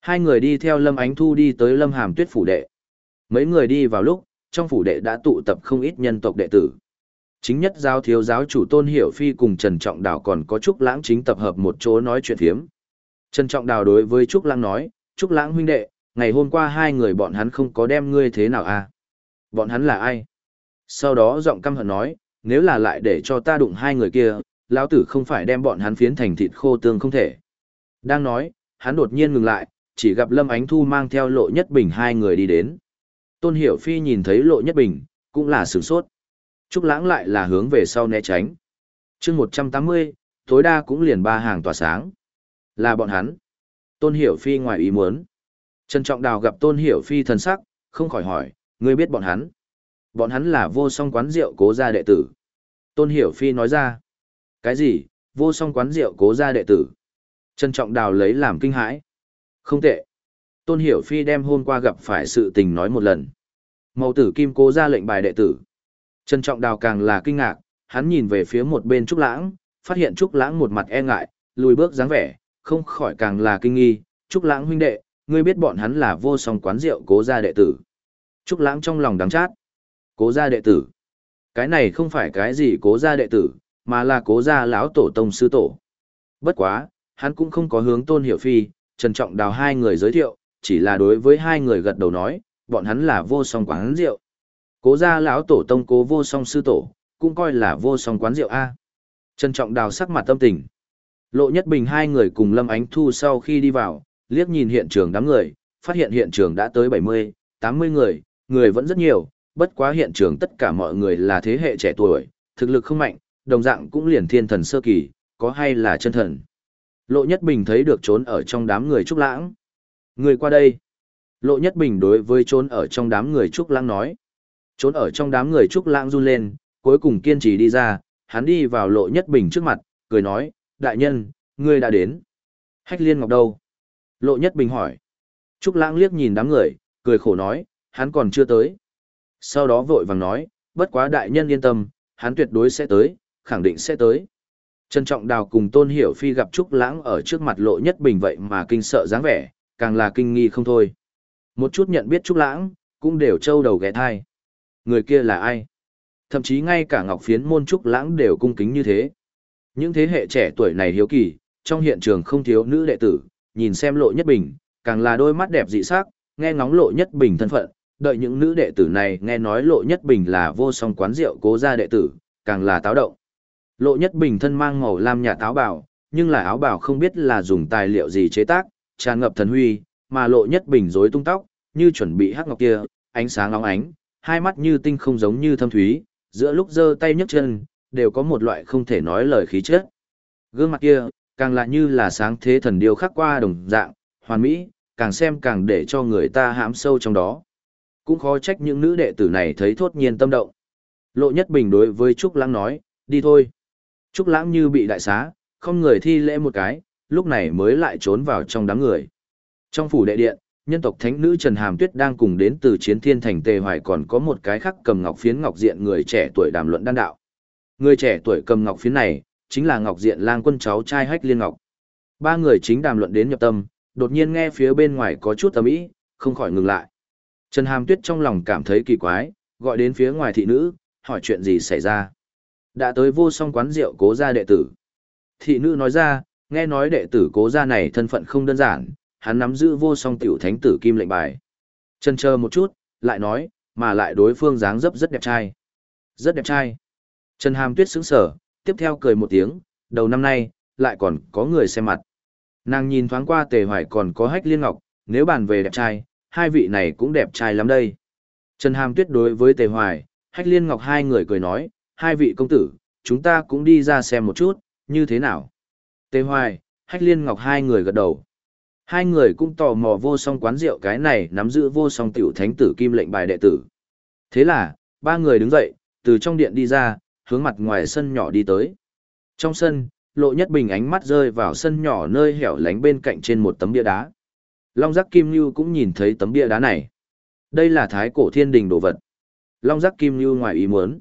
Hai người đi theo Lâm Ánh Thu đi tới Lâm Hàm Tuyết phủ đệ. Mấy người đi vào lúc, trong phủ đệ đã tụ tập không ít nhân tộc đệ tử. Chính nhất giáo thiếu giáo chủ Tôn Hiểu Phi cùng Trần Trọng Đào còn có Trúc Lãng chính tập hợp một chỗ nói chuyện thiếm. Trần Trọng Đào đối với Trúc Lãng nói, Trúc Lãng huynh đệ, ngày hôm qua hai người bọn hắn không có đem ngươi thế nào à? Bọn hắn là ai? Sau đó giọng căm hận nói, nếu là lại để cho ta đụng hai người kia, lão tử không phải đem bọn hắn phiến thành thịt khô tương không thể. Đang nói, hắn đột nhiên ngừng lại, chỉ gặp Lâm Ánh Thu mang theo lộ nhất bình hai người đi đến. Tôn Hiểu Phi nhìn thấy lộ nhất bình, cũng là sửng sốt. Trúc lãng lại là hướng về sau né tránh. chương 180, tối đa cũng liền ba hàng tỏa sáng. Là bọn hắn. Tôn Hiểu Phi ngoài ý muốn. Trần Trọng Đào gặp Tôn Hiểu Phi thần sắc, không khỏi hỏi, ngươi biết bọn hắn. Bọn hắn là vô song quán rượu cố gia đệ tử. Tôn Hiểu Phi nói ra. Cái gì, vô song quán rượu cố gia đệ tử. Trần Trọng Đào lấy làm kinh hãi. Không tệ. Tôn Hiểu Phi đem hôm qua gặp phải sự tình nói một lần. Mậu tử kim cố ra lệnh bài đệ tử. Trần Trọng Đào càng là kinh ngạc, hắn nhìn về phía một bên Trúc Lãng, phát hiện Trúc Lãng một mặt e ngại, lùi bước dáng vẻ, không khỏi càng là kinh nghi. Trúc Lãng huynh đệ, ngươi biết bọn hắn là vô song quán rượu cố gia đệ tử. Trúc Lãng trong lòng đắng chát. Cố gia đệ tử. Cái này không phải cái gì cố gia đệ tử, mà là cố gia lão tổ tông sư tổ. Bất quá, hắn cũng không có hướng Tôn Hiểu Phi, Trần Trọng Đào hai người giới thiệu, chỉ là đối với hai người gật đầu nói, bọn hắn là vô song quán rượu. Cố gia lão tổ tông cố vô song sư tổ, cũng coi là vô song quán rượu A. Trân trọng đào sắc mặt tâm tình. Lộ nhất bình hai người cùng Lâm Ánh Thu sau khi đi vào, liếc nhìn hiện trường đám người, phát hiện hiện trường đã tới 70, 80 người, người vẫn rất nhiều, bất quá hiện trường tất cả mọi người là thế hệ trẻ tuổi, thực lực không mạnh, đồng dạng cũng liền thiên thần sơ kỳ, có hay là chân thần. Lộ Nhất Bình thấy được trốn ở trong đám người Trúc Lãng. Người qua đây. Lộ Nhất Bình đối với trốn ở trong đám người Trúc Lãng nói. Trốn ở trong đám người Trúc Lãng run lên, cuối cùng kiên trì đi ra, hắn đi vào Lộ Nhất Bình trước mặt, cười nói, đại nhân, ngươi đã đến. Hách liên ngọc đâu? Lộ Nhất Bình hỏi. Trúc Lãng liếc nhìn đám người, cười khổ nói, hắn còn chưa tới. Sau đó vội vàng nói, bất quá đại nhân yên tâm, hắn tuyệt đối sẽ tới, khẳng định sẽ tới. Trân Trọng Đào cùng Tôn Hiểu Phi gặp Trúc Lãng ở trước mặt Lộ Nhất Bình vậy mà kinh sợ dáng vẻ, càng là kinh nghi không thôi. Một chút nhận biết Trúc Lãng, cũng đều trâu đầu ghé thai. Người kia là ai? Thậm chí ngay cả Ngọc Phiến môn Trúc Lãng đều cung kính như thế. Những thế hệ trẻ tuổi này hiếu kỳ, trong hiện trường không thiếu nữ đệ tử, nhìn xem lộ nhất bình, càng là đôi mắt đẹp dị sắc, nghe ngóng lộ nhất bình thân phận, đợi những nữ đệ tử này nghe nói lộ nhất bình là vô song quán rượu cố gia đệ tử, càng là táo động. Lộ nhất bình thân mang màu lam nhà táo bảo, nhưng là áo bảo không biết là dùng tài liệu gì chế tác, tràn ngập thần huy, mà lộ nhất bình rối tung tóc, như chuẩn bị hắc ngọc kia, ánh sáng óng ánh, hai mắt như tinh không giống như thâm thúy, giữa lúc giơ tay nhấc chân, đều có một loại không thể nói lời khí chất. Gương mặt kia, càng lại như là sáng thế thần điêu khắc qua đồng dạng, hoàn mỹ, càng xem càng để cho người ta hãm sâu trong đó. Cũng khó trách những nữ đệ tử này thấy thốt nhiên tâm động. Lộ Nhất Bình đối với Trúc Lãng nói, đi thôi. Trúc Lãng như bị đại xá, không người thi lễ một cái, lúc này mới lại trốn vào trong đám người. Trong phủ đệ điện, nhân tộc thánh nữ Trần Hàm Tuyết đang cùng đến từ chiến thiên thành Tề Hoài còn có một cái khác cầm ngọc phiến ngọc diện người trẻ tuổi đàm luận đan đạo. Người trẻ tuổi cầm ngọc phiến này, chính là ngọc diện lang quân cháu trai hách liên ngọc. Ba người chính đàm luận đến nhập tâm, đột nhiên nghe phía bên ngoài có chút âm ý, không khỏi ngừng lại. Trần Hàm Tuyết trong lòng cảm thấy kỳ quái, gọi đến phía ngoài thị nữ, hỏi chuyện gì xảy ra. Đã tới vô song quán rượu cố gia đệ tử. Thị nữ nói ra, nghe nói đệ tử cố gia này thân phận không đơn giản, hắn nắm giữ vô song tiểu thánh tử kim lệnh bài. Chân chờ một chút, lại nói, mà lại đối phương dáng dấp rất đẹp trai. Rất đẹp trai. Trần Hàm Tuyết sững sở, tiếp theo cười một tiếng, đầu năm nay, lại còn có người xem mặt. Nàng nhìn thoáng qua tề hoài còn có hách liên ngọc, nếu bàn về đẹp trai, hai vị này cũng đẹp trai lắm đây. Trần Hàm Tuyết đối với tề hoài, hách liên ngọc hai người cười nói, hai vị công tử, chúng ta cũng đi ra xem một chút, như thế nào. Tê hoài, hách liên ngọc hai người gật đầu. Hai người cũng tò mò vô song quán rượu cái này nắm giữ vô song tiểu thánh tử kim lệnh bài đệ tử. Thế là, ba người đứng dậy, từ trong điện đi ra, hướng mặt ngoài sân nhỏ đi tới. Trong sân, lộ nhất bình ánh mắt rơi vào sân nhỏ nơi hẻo lánh bên cạnh trên một tấm bia đá. Long giác kim như cũng nhìn thấy tấm bia đá này. Đây là thái cổ thiên đình đồ vật. Long giác kim như ngoài ý muốn.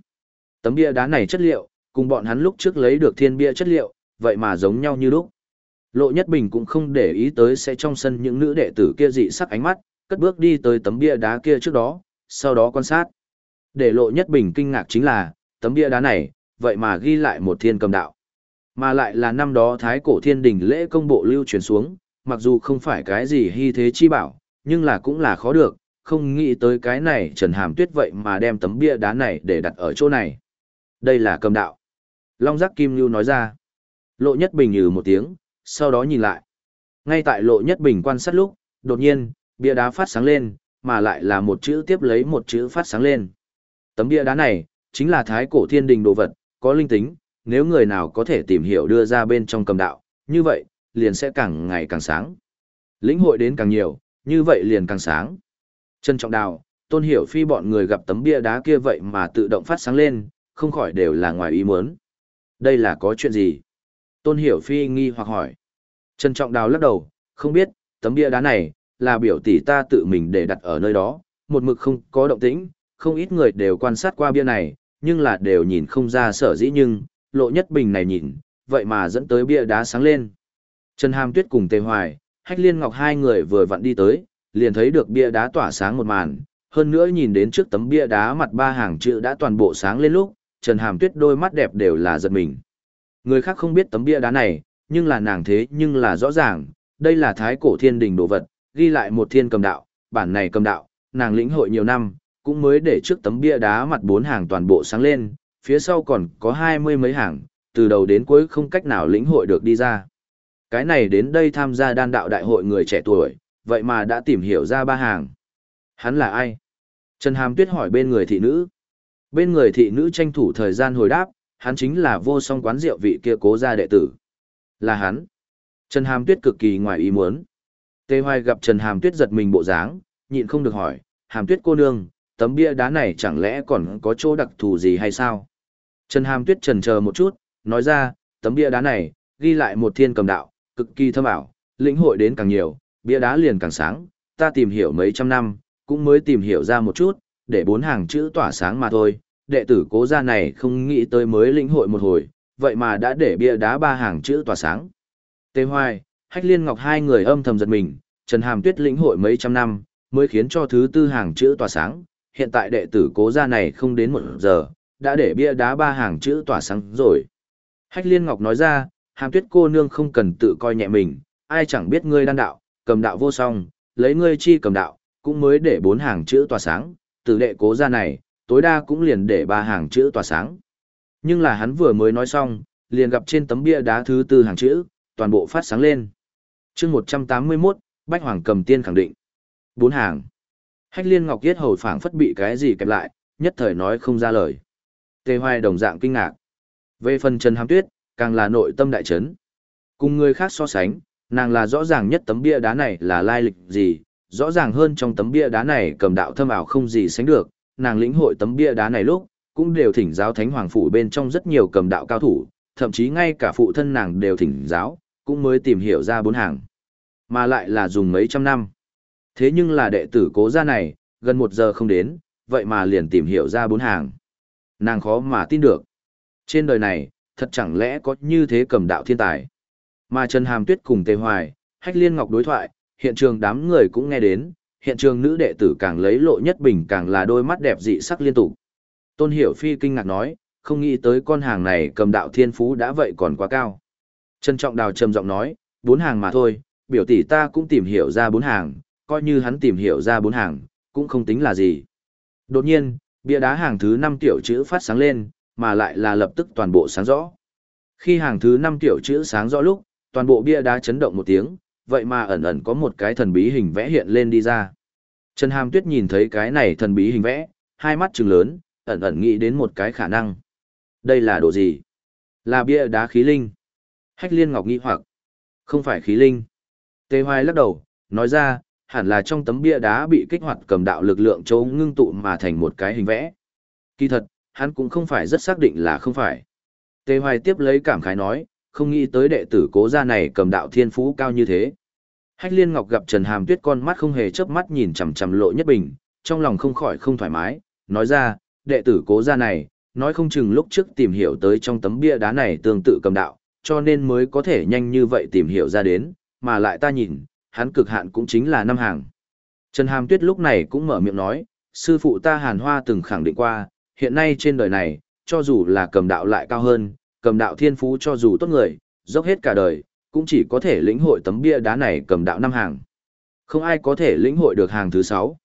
Tấm bia đá này chất liệu, cùng bọn hắn lúc trước lấy được thiên bia chất liệu, vậy mà giống nhau như lúc. Lộ Nhất Bình cũng không để ý tới sẽ trong sân những nữ đệ tử kia dị sắc ánh mắt, cất bước đi tới tấm bia đá kia trước đó, sau đó quan sát. Để Lộ Nhất Bình kinh ngạc chính là, tấm bia đá này, vậy mà ghi lại một thiên cầm đạo. Mà lại là năm đó Thái Cổ Thiên Đình lễ công bộ lưu truyền xuống, mặc dù không phải cái gì hy thế chi bảo, nhưng là cũng là khó được, không nghĩ tới cái này Trần Hàm Tuyết vậy mà đem tấm bia đá này để đặt ở chỗ này. Đây là cầm đạo. Long Giác Kim Lưu nói ra. Lộ Nhất Bình ừ một tiếng, sau đó nhìn lại. Ngay tại Lộ Nhất Bình quan sát lúc, đột nhiên, bia đá phát sáng lên, mà lại là một chữ tiếp lấy một chữ phát sáng lên. Tấm bia đá này, chính là thái cổ thiên đình đồ vật, có linh tính, nếu người nào có thể tìm hiểu đưa ra bên trong cầm đạo, như vậy, liền sẽ càng ngày càng sáng. Lĩnh hội đến càng nhiều, như vậy liền càng sáng. Trân trọng đào, tôn hiểu phi bọn người gặp tấm bia đá kia vậy mà tự động phát sáng lên, không khỏi đều là ngoài ý muốn. Đây là có chuyện gì? Tôn hiểu phi nghi hoặc hỏi. Trần trọng đào lắc đầu, không biết, tấm bia đá này, là biểu tỷ ta tự mình để đặt ở nơi đó, một mực không có động tĩnh, không ít người đều quan sát qua bia này, nhưng là đều nhìn không ra sở dĩ nhưng, lộ nhất bình này nhìn, vậy mà dẫn tới bia đá sáng lên. Trần Hàm Tuyết cùng Tề Hoài, Hách Liên Ngọc hai người vừa vặn đi tới, liền thấy được bia đá tỏa sáng một màn, hơn nữa nhìn đến trước tấm bia đá mặt ba hàng chữ đã toàn bộ sáng lên lúc, Trần Hàm Tuyết đôi mắt đẹp đều là giật mình. Người khác không biết tấm bia đá này, nhưng là nàng thế nhưng là rõ ràng, đây là thái cổ thiên đình đồ vật, ghi lại một thiên cầm đạo, bản này cầm đạo, nàng lĩnh hội nhiều năm, cũng mới để trước tấm bia đá mặt bốn hàng toàn bộ sáng lên, phía sau còn có hai mươi mấy hàng, từ đầu đến cuối không cách nào lĩnh hội được đi ra. Cái này đến đây tham gia đan đạo đại hội người trẻ tuổi, vậy mà đã tìm hiểu ra ba hàng. Hắn là ai? Trần Hàm Tuyết hỏi bên người thị nữ. Bên người thị nữ tranh thủ thời gian hồi đáp, hắn chính là vô song quán rượu vị kia cố gia đệ tử. Là hắn. Trần Hàm Tuyết cực kỳ ngoài ý muốn. Tề Hoài gặp Trần Hàm Tuyết giật mình bộ dáng, nhịn không được hỏi, Hàm Tuyết cô nương, tấm bia đá này chẳng lẽ còn có chỗ đặc thù gì hay sao? Trần Hàm Tuyết trần chờ một chút, nói ra, tấm bia đá này, ghi lại một thiên cầm đạo, cực kỳ thâm ảo, lĩnh hội đến càng nhiều, bia đá liền càng sáng, ta tìm hiểu mấy trăm năm, cũng mới tìm hiểu ra một chút, để bốn hàng chữ tỏa sáng mà thôi, đệ tử cố gia này không nghĩ tới mới lĩnh hội một hồi, vậy mà đã để bia đá ba hàng chữ tỏa sáng. Tề Hoài, Hách Liên Ngọc hai người âm thầm giật mình, Trần Hàm Tuyết lĩnh hội mấy trăm năm, mới khiến cho thứ tư hàng chữ tỏa sáng, hiện tại đệ tử cố gia này không đến một giờ, đã để bia đá ba hàng chữ tỏa sáng rồi. Hách Liên Ngọc nói ra, hàm tuyết cô nương không cần tự coi nhẹ mình, ai chẳng biết ngươi đan đạo, cầm đạo vô song, lấy ngươi chi cầm đạo, cũng mới để bốn hàng chữ tỏa sáng, từ đệ cố gia này, tối đa cũng liền để ba hàng chữ tỏa sáng. Nhưng là hắn vừa mới nói xong, liền gặp trên tấm bia đá thứ tư hàng chữ, toàn bộ phát sáng lên. chương 181, Bách Hoàng cầm tiên khẳng định. Bốn hàng. Hách liên ngọc yết hầu phảng phất bị cái gì kẹp lại, nhất thời nói không ra lời. Tề hoài đồng dạng kinh ngạc. Về phần Trần Hàm Tuyết, càng là nội tâm đại chấn. Cùng người khác so sánh, nàng là rõ ràng nhất tấm bia đá này là lai lịch gì, rõ ràng hơn trong tấm bia đá này cầm đạo thâm ảo không gì sánh được, nàng lĩnh hội tấm bia đá này lúc, cũng đều thỉnh giáo thánh hoàng phủ bên trong rất nhiều cầm đạo cao thủ, thậm chí ngay cả phụ thân nàng đều thỉnh giáo, cũng mới tìm hiểu ra bốn hàng. Mà lại là dùng mấy trăm năm. Thế nhưng là đệ tử cố gia này, gần một giờ không đến, vậy mà liền tìm hiểu ra bốn hàng. Nàng khó mà tin được. Trên đời này, thật chẳng lẽ có như thế cầm đạo thiên tài. Mà Trần Hàm Tuyết cùng Tề Hoài, Hách Liên Ngọc đối thoại, hiện trường đám người cũng nghe đến, hiện trường nữ đệ tử càng lấy lộ nhất bình càng là đôi mắt đẹp dị sắc liên tục. Tôn Hiểu Phi kinh ngạc nói, không nghĩ tới con hàng này cầm đạo thiên phú đã vậy còn quá cao. Trân Trọng Đào trầm giọng nói, bốn hàng mà thôi, biểu tỷ ta cũng tìm hiểu ra bốn hàng, coi như hắn tìm hiểu ra bốn hàng, cũng không tính là gì. Đột nhiên, bia đá hàng thứ năm tiểu chữ phát sáng lên, mà lại là lập tức toàn bộ sáng rõ. Khi hàng thứ năm tiểu chữ sáng rõ lúc, toàn bộ bia đá chấn động một tiếng, vậy mà ẩn ẩn có một cái thần bí hình vẽ hiện lên đi ra. Trần Hàm Tuyết nhìn thấy cái này thần bí hình vẽ, hai mắt trừng lớn, ẩn ẩn nghĩ đến một cái khả năng. Đây là đồ gì? Là bia đá khí linh. Hách Liên Ngọc nghĩ hoặc. Không phải khí linh. Tề Hoài lắc đầu, nói ra, hẳn là trong tấm bia đá bị kích hoạt cầm đạo lực lượng châu ngưng tụ mà thành một cái hình vẽ. Kỳ thật, hắn cũng không phải rất xác định là không phải. Tề Hoài tiếp lấy cảm khái nói, không nghĩ tới đệ tử cố gia này cầm đạo thiên phú cao như thế. Hách Liên Ngọc gặp Trần Hàm Tuyết con mắt không hề chớp mắt nhìn chằm chằm Lộ Nhất Bình, trong lòng không khỏi không thoải mái, nói ra, đệ tử cố gia này, nói không chừng lúc trước tìm hiểu tới trong tấm bia đá này tương tự cầm đạo, cho nên mới có thể nhanh như vậy tìm hiểu ra đến, mà lại ta nhìn, hắn cực hạn cũng chính là năm hàng. Trần Hàm Tuyết lúc này cũng mở miệng nói, sư phụ ta Hàn Hoa từng khẳng định qua, hiện nay trên đời này, cho dù là cầm đạo lại cao hơn, cầm đạo thiên phú cho dù tốt người, dốc hết cả đời, cũng chỉ có thể lĩnh hội tấm bia đá này cầm đạo năm hàng. Không ai có thể lĩnh hội được hàng thứ sáu.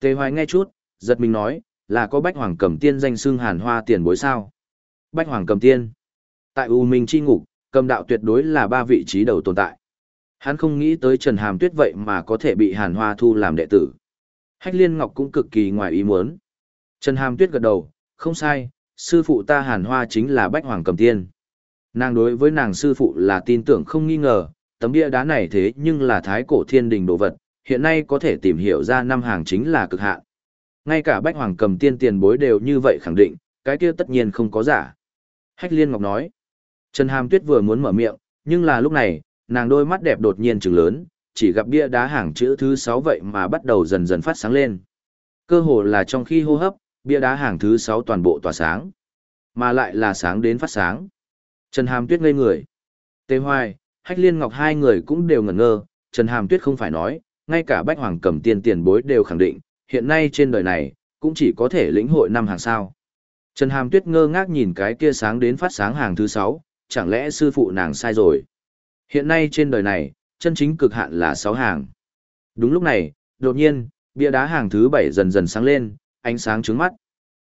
Tề Hoài nghe chút, giật mình nói, là có Bách Hoàng cầm tiên danh xưng hàn hoa tiền bối sao. Bách Hoàng cầm tiên. Tại U Minh chi ngục, cầm đạo tuyệt đối là ba vị trí đầu tồn tại. Hắn không nghĩ tới Trần Hàm Tuyết vậy mà có thể bị hàn hoa thu làm đệ tử. Hách Liên Ngọc cũng cực kỳ ngoài ý muốn. Trần Hàm Tuyết gật đầu, không sai, sư phụ ta hàn hoa chính là Bách Hoàng cầm tiên. Nàng đối với nàng sư phụ là tin tưởng không nghi ngờ, tấm bia đá này thế nhưng là thái cổ thiên đình đồ vật, hiện nay có thể tìm hiểu ra năm hàng chính là cực hạn. Ngay cả Bách Hoàng cầm tiên tiền bối đều như vậy khẳng định, cái kia tất nhiên không có giả. Hách Liên Ngọc nói. Trần Hàm Tuyết vừa muốn mở miệng, nhưng là lúc này, nàng đôi mắt đẹp đột nhiên trừng lớn, chỉ gặp bia đá hàng chữ thứ 6 vậy mà bắt đầu dần dần phát sáng lên. Cơ hồ là trong khi hô hấp, bia đá hàng thứ 6 toàn bộ tỏa sáng. Mà lại là sáng đến phát sáng. Trần Hàm Tuyết ngây người. Tề Hoài, Hách Liên Ngọc hai người cũng đều ngẩn ngơ, Trần Hàm Tuyết không phải nói, ngay cả Bách Hoàng cầm tiền tiền bối đều khẳng định, hiện nay trên đời này, cũng chỉ có thể lĩnh hội năm hàng sao. Trần Hàm Tuyết ngơ ngác nhìn cái kia sáng đến phát sáng hàng thứ 6, chẳng lẽ sư phụ nàng sai rồi. Hiện nay trên đời này, chân chính cực hạn là 6 hàng. Đúng lúc này, đột nhiên, bia đá hàng thứ 7 dần dần sáng lên, ánh sáng trướng mắt.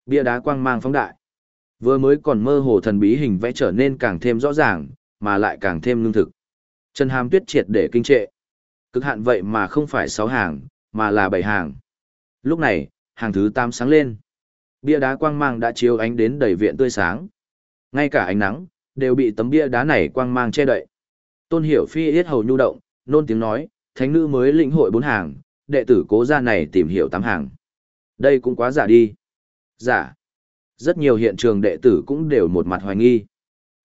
Bia đá quang mang phóng đại. Vừa mới còn mơ hồ thần bí hình vẽ trở nên càng thêm rõ ràng, mà lại càng thêm lương thực. Trần Hàm Tuyết triệt để kinh trệ. Cực hạn vậy mà không phải 6 hàng, mà là 7 hàng. Lúc này, hàng thứ 8 sáng lên. Bia đá quang mang đã chiếu ánh đến đầy viện tươi sáng. Ngay cả ánh nắng, đều bị tấm bia đá này quang mang che đậy. Tôn Hiểu Phi yết hầu nhu động, nôn tiếng nói, thánh nữ mới lĩnh hội bốn hàng, đệ tử cố gia này tìm hiểu tám hàng. Đây cũng quá giả đi. Giả. Rất nhiều hiện trường đệ tử cũng đều một mặt hoài nghi.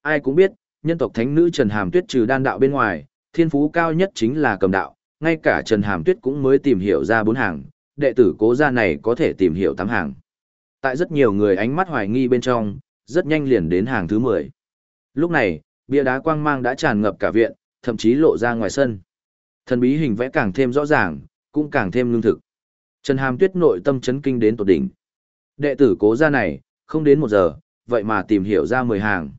Ai cũng biết, nhân tộc thánh nữ Trần Hàm Tuyết trừ đan đạo bên ngoài, thiên phú cao nhất chính là cầm đạo, ngay cả Trần Hàm Tuyết cũng mới tìm hiểu ra bốn hàng, đệ tử cố gia này có thể tìm hiểu tám hàng. Tại rất nhiều người ánh mắt hoài nghi bên trong, rất nhanh liền đến hàng thứ 10. Lúc này, bia đá quang mang đã tràn ngập cả viện, thậm chí lộ ra ngoài sân. Thần bí hình vẽ càng thêm rõ ràng, cũng càng thêm lương thực. Trần Hàm Tuyết nội tâm chấn kinh đến tột đỉnh. Đệ tử cố gia này, không đến một giờ, vậy mà tìm hiểu ra 10 hàng.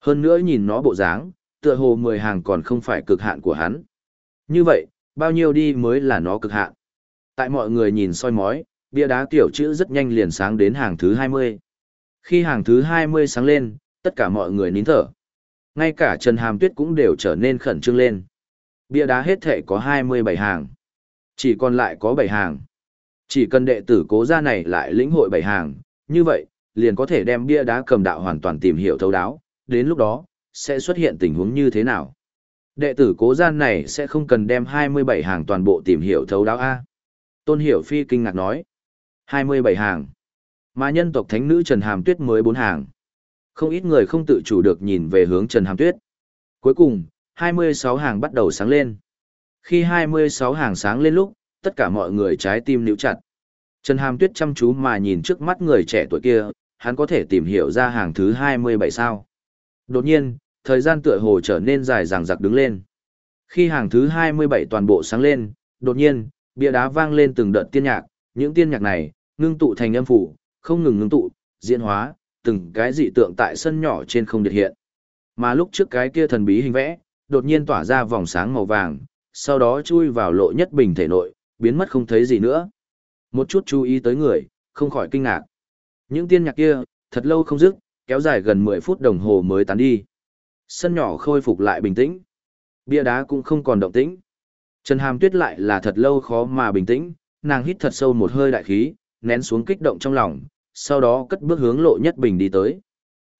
Hơn nữa nhìn nó bộ dáng, tựa hồ 10 hàng còn không phải cực hạn của hắn. Như vậy, bao nhiêu đi mới là nó cực hạn. Tại mọi người nhìn soi mói, bia đá tiểu chữ rất nhanh liền sáng đến hàng thứ 20. Khi hàng thứ 20 sáng lên, tất cả mọi người nín thở. Ngay cả Trần Hàm Tuyết cũng đều trở nên khẩn trương lên. Bia đá hết thể có 27 hàng. Chỉ còn lại có bảy hàng. Chỉ cần đệ tử cố gia này lại lĩnh hội bảy hàng, như vậy, liền có thể đem bia đá cầm đạo hoàn toàn tìm hiểu thấu đáo, đến lúc đó, sẽ xuất hiện tình huống như thế nào. Đệ tử cố gian này sẽ không cần đem 27 hàng toàn bộ tìm hiểu thấu đáo A. Tôn Hiểu Phi kinh ngạc nói. 27 hàng. Mà nhân tộc thánh nữ Trần Hàm Tuyết mới 4 hàng. Không ít người không tự chủ được nhìn về hướng Trần Hàm Tuyết. Cuối cùng, 26 hàng bắt đầu sáng lên. Khi 26 hàng sáng lên lúc, tất cả mọi người trái tim níu chặt. Trần Hàm Tuyết chăm chú mà nhìn trước mắt người trẻ tuổi kia, hắn có thể tìm hiểu ra hàng thứ 27 sao. Đột nhiên, thời gian tựa hồ trở nên dài dằng dặc đứng lên. Khi hàng thứ 27 toàn bộ sáng lên, đột nhiên, bia đá vang lên từng đợt tiên nhạc, những tiên nhạc này, ngưng tụ thành âm phủ, không ngừng ngưng tụ, diễn hóa, từng cái dị tượng tại sân nhỏ trên không được hiện. Mà lúc trước cái kia thần bí hình vẽ, đột nhiên tỏa ra vòng sáng màu vàng, sau đó chui vào lộ nhất bình thể nội, biến mất không thấy gì nữa. Một chút chú ý tới người, không khỏi kinh ngạc. Những tiên nhạc kia, thật lâu không dứt, kéo dài gần 10 phút đồng hồ mới tán đi. Sân nhỏ khôi phục lại bình tĩnh. Bia đá cũng không còn động tĩnh. Trần Hàm Tuyết lại là thật lâu khó mà bình tĩnh, nàng hít thật sâu một hơi đại khí, nén xuống kích động trong lòng, sau đó cất bước hướng lộ nhất bình đi tới.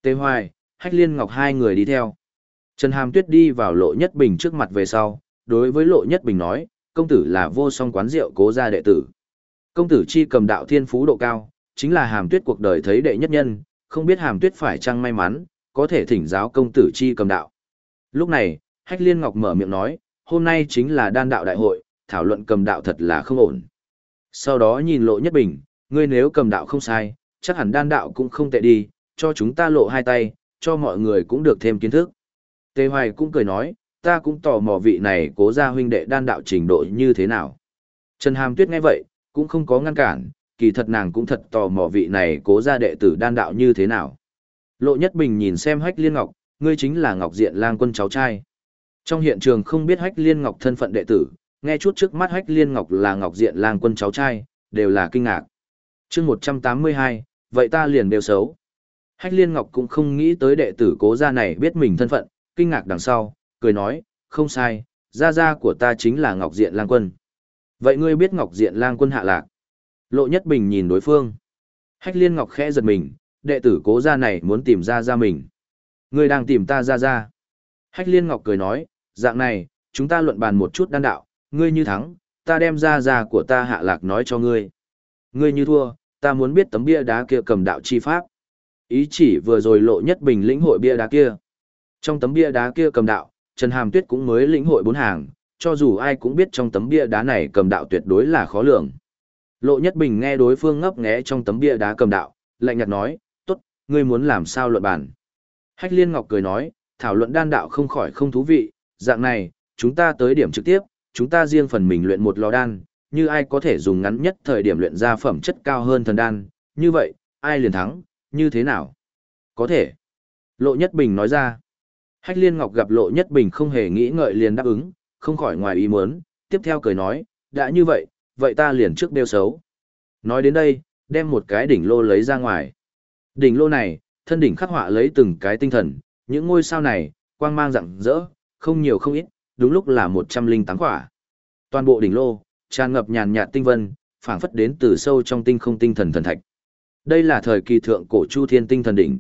Tê Hoài, Hách Liên Ngọc hai người đi theo. Trần Hàm Tuyết đi vào lộ nhất bình trước mặt về sau, đối với lộ nhất bình nói, công tử là vô song quán rượu cố gia đệ tử. Công tử chi cầm đạo thiên phú độ cao, chính là Hàm Tuyết cuộc đời thấy đệ nhất nhân, không biết Hàm Tuyết phải chăng may mắn, có thể thỉnh giáo công tử chi cầm đạo. Lúc này, Hách Liên Ngọc mở miệng nói, hôm nay chính là đan đạo đại hội, thảo luận cầm đạo thật là không ổn. Sau đó nhìn lộ nhất bình, ngươi nếu cầm đạo không sai, chắc hẳn đan đạo cũng không tệ đi, cho chúng ta lộ hai tay, cho mọi người cũng được thêm kiến thức. Tề Hoài cũng cười nói, ta cũng tò mò vị này cố gia huynh đệ đan đạo trình độ như thế nào. Trần Hàm Tuyết nghe vậy, cũng không có ngăn cản, kỳ thật nàng cũng thật tò mò vị này cố gia đệ tử đan đạo như thế nào. Lộ Nhất Bình nhìn xem Hách Liên Ngọc, ngươi chính là Ngọc Diện Lang quân cháu trai. Trong hiện trường không biết Hách Liên Ngọc thân phận đệ tử, nghe chút trước mắt Hách Liên Ngọc là Ngọc Diện Lang quân cháu trai, đều là kinh ngạc. chương 182, vậy ta liền đều xấu. Hách Liên Ngọc cũng không nghĩ tới đệ tử cố gia này biết mình thân phận, kinh ngạc đằng sau, cười nói, không sai, gia gia của ta chính là Ngọc Diện Lang quân. Vậy ngươi biết Ngọc Diện Lang quân hạ lạc? Lộ Nhất Bình nhìn đối phương. Hách Liên Ngọc khẽ giật mình, đệ tử cố gia này muốn tìm ra ra mình. Ngươi đang tìm ta ra ra. Hách Liên Ngọc cười nói, dạng này, chúng ta luận bàn một chút đan đạo, ngươi như thắng, ta đem ra ra của ta hạ lạc nói cho ngươi. Ngươi như thua, ta muốn biết tấm bia đá kia cầm đạo chi pháp. Ý chỉ vừa rồi lộ nhất bình lĩnh hội bia đá kia. Trong tấm bia đá kia cầm đạo, Trần Hàm Tuyết cũng mới lĩnh hội bốn hàng, cho dù ai cũng biết trong tấm bia đá này cầm đạo tuyệt đối là khó lường. Lộ Nhất Bình nghe đối phương ngấp nghé trong tấm bia đá cầm đạo, lạnh nhạt nói, tốt, ngươi muốn làm sao luận bàn. Hách Liên Ngọc cười nói, thảo luận đan đạo không khỏi không thú vị, dạng này, chúng ta tới điểm trực tiếp, chúng ta riêng phần mình luyện một lò đan, như ai có thể dùng ngắn nhất thời điểm luyện ra phẩm chất cao hơn thần đan, như vậy, ai liền thắng, như thế nào? Có thể. Lộ Nhất Bình nói ra. Hách Liên Ngọc gặp Lộ Nhất Bình không hề nghĩ ngợi liền đáp ứng, không khỏi ngoài ý muốn, tiếp theo cười nói, đã như vậy, vậy ta liền trước đeo xấu. Nói đến đây, đem một cái đỉnh lô lấy ra ngoài. Đỉnh lô này, thân đỉnh khắc họa lấy từng cái tinh thần, những ngôi sao này, quang mang rạng rỡ, không nhiều không ít, đúng lúc là 108 quả. Toàn bộ đỉnh lô, tràn ngập nhàn nhạt tinh vân, phảng phất đến từ sâu trong tinh không tinh thần thần thạch. Đây là thời kỳ thượng cổ Chu Thiên tinh thần đỉnh.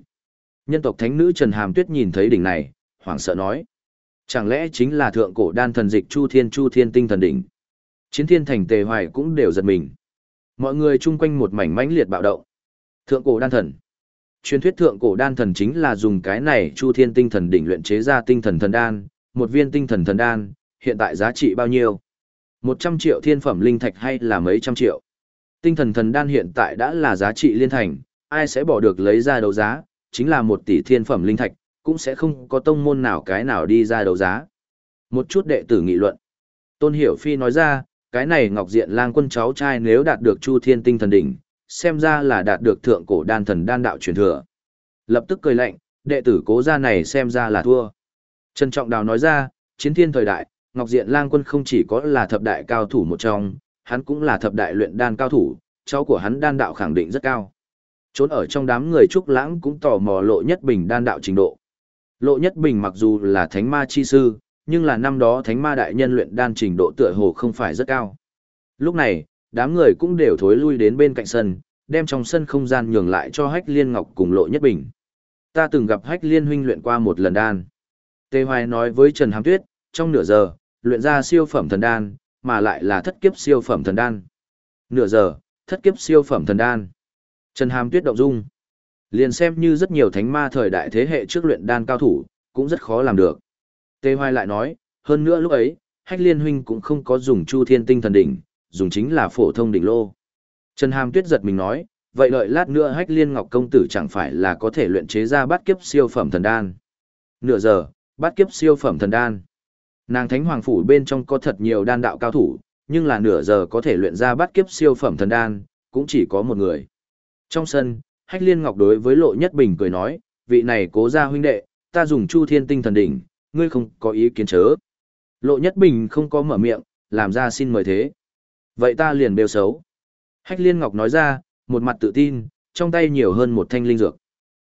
Nhân tộc thánh nữ Trần Hàm Tuyết nhìn thấy đỉnh này, hoảng sợ nói: Chẳng lẽ chính là thượng cổ đan thần dịch Chu Thiên Chu Thiên tinh thần đỉnh? Chiến Thiên Thành Tề Hoài cũng đều giật mình. Mọi người chung quanh một mảnh mãnh liệt bạo động. Thượng cổ đan thần. Truyền thuyết thượng cổ đan thần chính là dùng cái này Chu Thiên tinh thần đỉnh luyện chế ra tinh thần thần đan, một viên tinh thần thần đan, hiện tại giá trị bao nhiêu? Một trăm triệu thiên phẩm linh thạch hay là mấy trăm triệu? Tinh thần thần đan hiện tại đã là giá trị liên thành, ai sẽ bỏ được lấy ra đấu giá, chính là một tỷ thiên phẩm linh thạch, cũng sẽ không có tông môn nào cái nào đi ra đấu giá. Một chút đệ tử nghị luận. Tôn Hiểu Phi nói ra, cái này Ngọc Diện Lang quân cháu trai nếu đạt được Chu Thiên Tinh Thần Đỉnh, xem ra là đạt được thượng cổ đan thần đan đạo truyền thừa. Lập tức cười lạnh, đệ tử cố gia này xem ra là thua. Trần Trọng Đào nói ra, chiến thiên thời đại, Ngọc Diện Lang Quân không chỉ có là thập đại cao thủ một trong, hắn cũng là thập đại luyện đan cao thủ, cháu của hắn đan đạo khẳng định rất cao. Trốn ở trong đám người trúc lãng cũng tò mò lộ nhất bình đan đạo trình độ. Lộ nhất bình mặc dù là thánh ma chi sư, nhưng là năm đó thánh ma đại nhân luyện đan trình độ tựa hồ không phải rất cao. Lúc này, đám người cũng đều thối lui đến bên cạnh sân, đem trong sân không gian nhường lại cho Hách Liên Ngọc cùng Lộ Nhất Bình. Ta từng gặp Hách Liên huynh luyện qua một lần đan. Tề Hoài nói với Trần Hàm Tuyết, trong nửa giờ, luyện ra siêu phẩm thần đan, mà lại là thất kiếp siêu phẩm thần đan. Nửa giờ, thất kiếp siêu phẩm thần đan. Trần Hàm Tuyết động dung. Liền xem như rất nhiều thánh ma thời đại thế hệ trước luyện đan cao thủ, cũng rất khó làm được. Tề Hoài lại nói, hơn nữa lúc ấy, Hách Liên huynh cũng không có dùng Chu Thiên Tinh thần đỉnh, dùng chính là phổ thông đỉnh lô. Trần Hàm Tuyết giật mình nói, vậy đợi lát nữa Hách Liên Ngọc công tử chẳng phải là có thể luyện chế ra bát kiếp siêu phẩm thần đan. Nửa giờ, bát kiếp siêu phẩm thần đan. Nàng Thánh Hoàng phủ bên trong có thật nhiều đan đạo cao thủ, nhưng là nửa giờ có thể luyện ra bát kiếp siêu phẩm thần đan, cũng chỉ có một người. Trong sân, Hách Liên Ngọc đối với Lộ Nhất Bình cười nói, vị này cố gia huynh đệ, ta dùng Chu Thiên Tinh thần đỉnh, ngươi không có ý kiến chớ. Lộ Nhất Bình không có mở miệng, làm ra xin mời thế. Vậy ta liền bêu xấu. Hách Liên Ngọc nói ra, một mặt tự tin, trong tay nhiều hơn một thanh linh dược.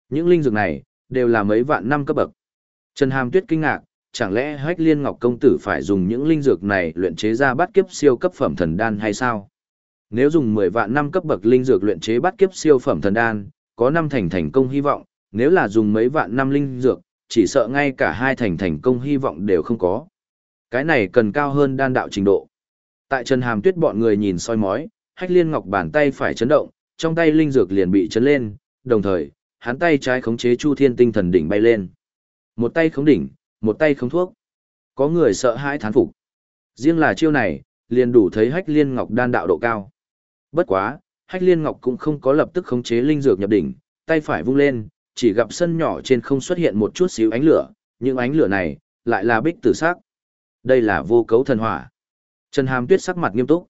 Những linh dược này, đều là mấy vạn năm cấp bậc. Trần Hàm Tuyết kinh ngạc, chẳng lẽ Hách Liên Ngọc công tử phải dùng những linh dược này luyện chế ra bát kiếp siêu cấp phẩm thần đan hay sao? Nếu dùng 10 vạn năm cấp bậc linh dược luyện chế bát kiếp siêu phẩm thần đan, có năm thành thành công hy vọng, nếu là dùng mấy vạn năm linh dược, chỉ sợ ngay cả hai thành thành công hy vọng đều không có. Cái này cần cao hơn đan đạo trình độ. Tại Trần Hàm Tuyết bọn người nhìn soi mói, Hách Liên Ngọc bàn tay phải chấn động, trong tay linh dược liền bị chấn lên, đồng thời, hắn tay trái khống chế Chu Thiên Tinh Thần đỉnh bay lên. Một tay khống đỉnh, một tay khống thuốc. Có người sợ hãi thán phục. Riêng là chiêu này, liền đủ thấy Hách Liên Ngọc đan đạo độ cao. Bất quá, Hách Liên Ngọc cũng không có lập tức khống chế linh dược nhập đỉnh, tay phải vung lên, chỉ gặp sân nhỏ trên không xuất hiện một chút xíu ánh lửa, những ánh lửa này lại là bích tử sắc. Đây là vô cấu thần hỏa. Trần Hàm Tuyết sắc mặt nghiêm túc.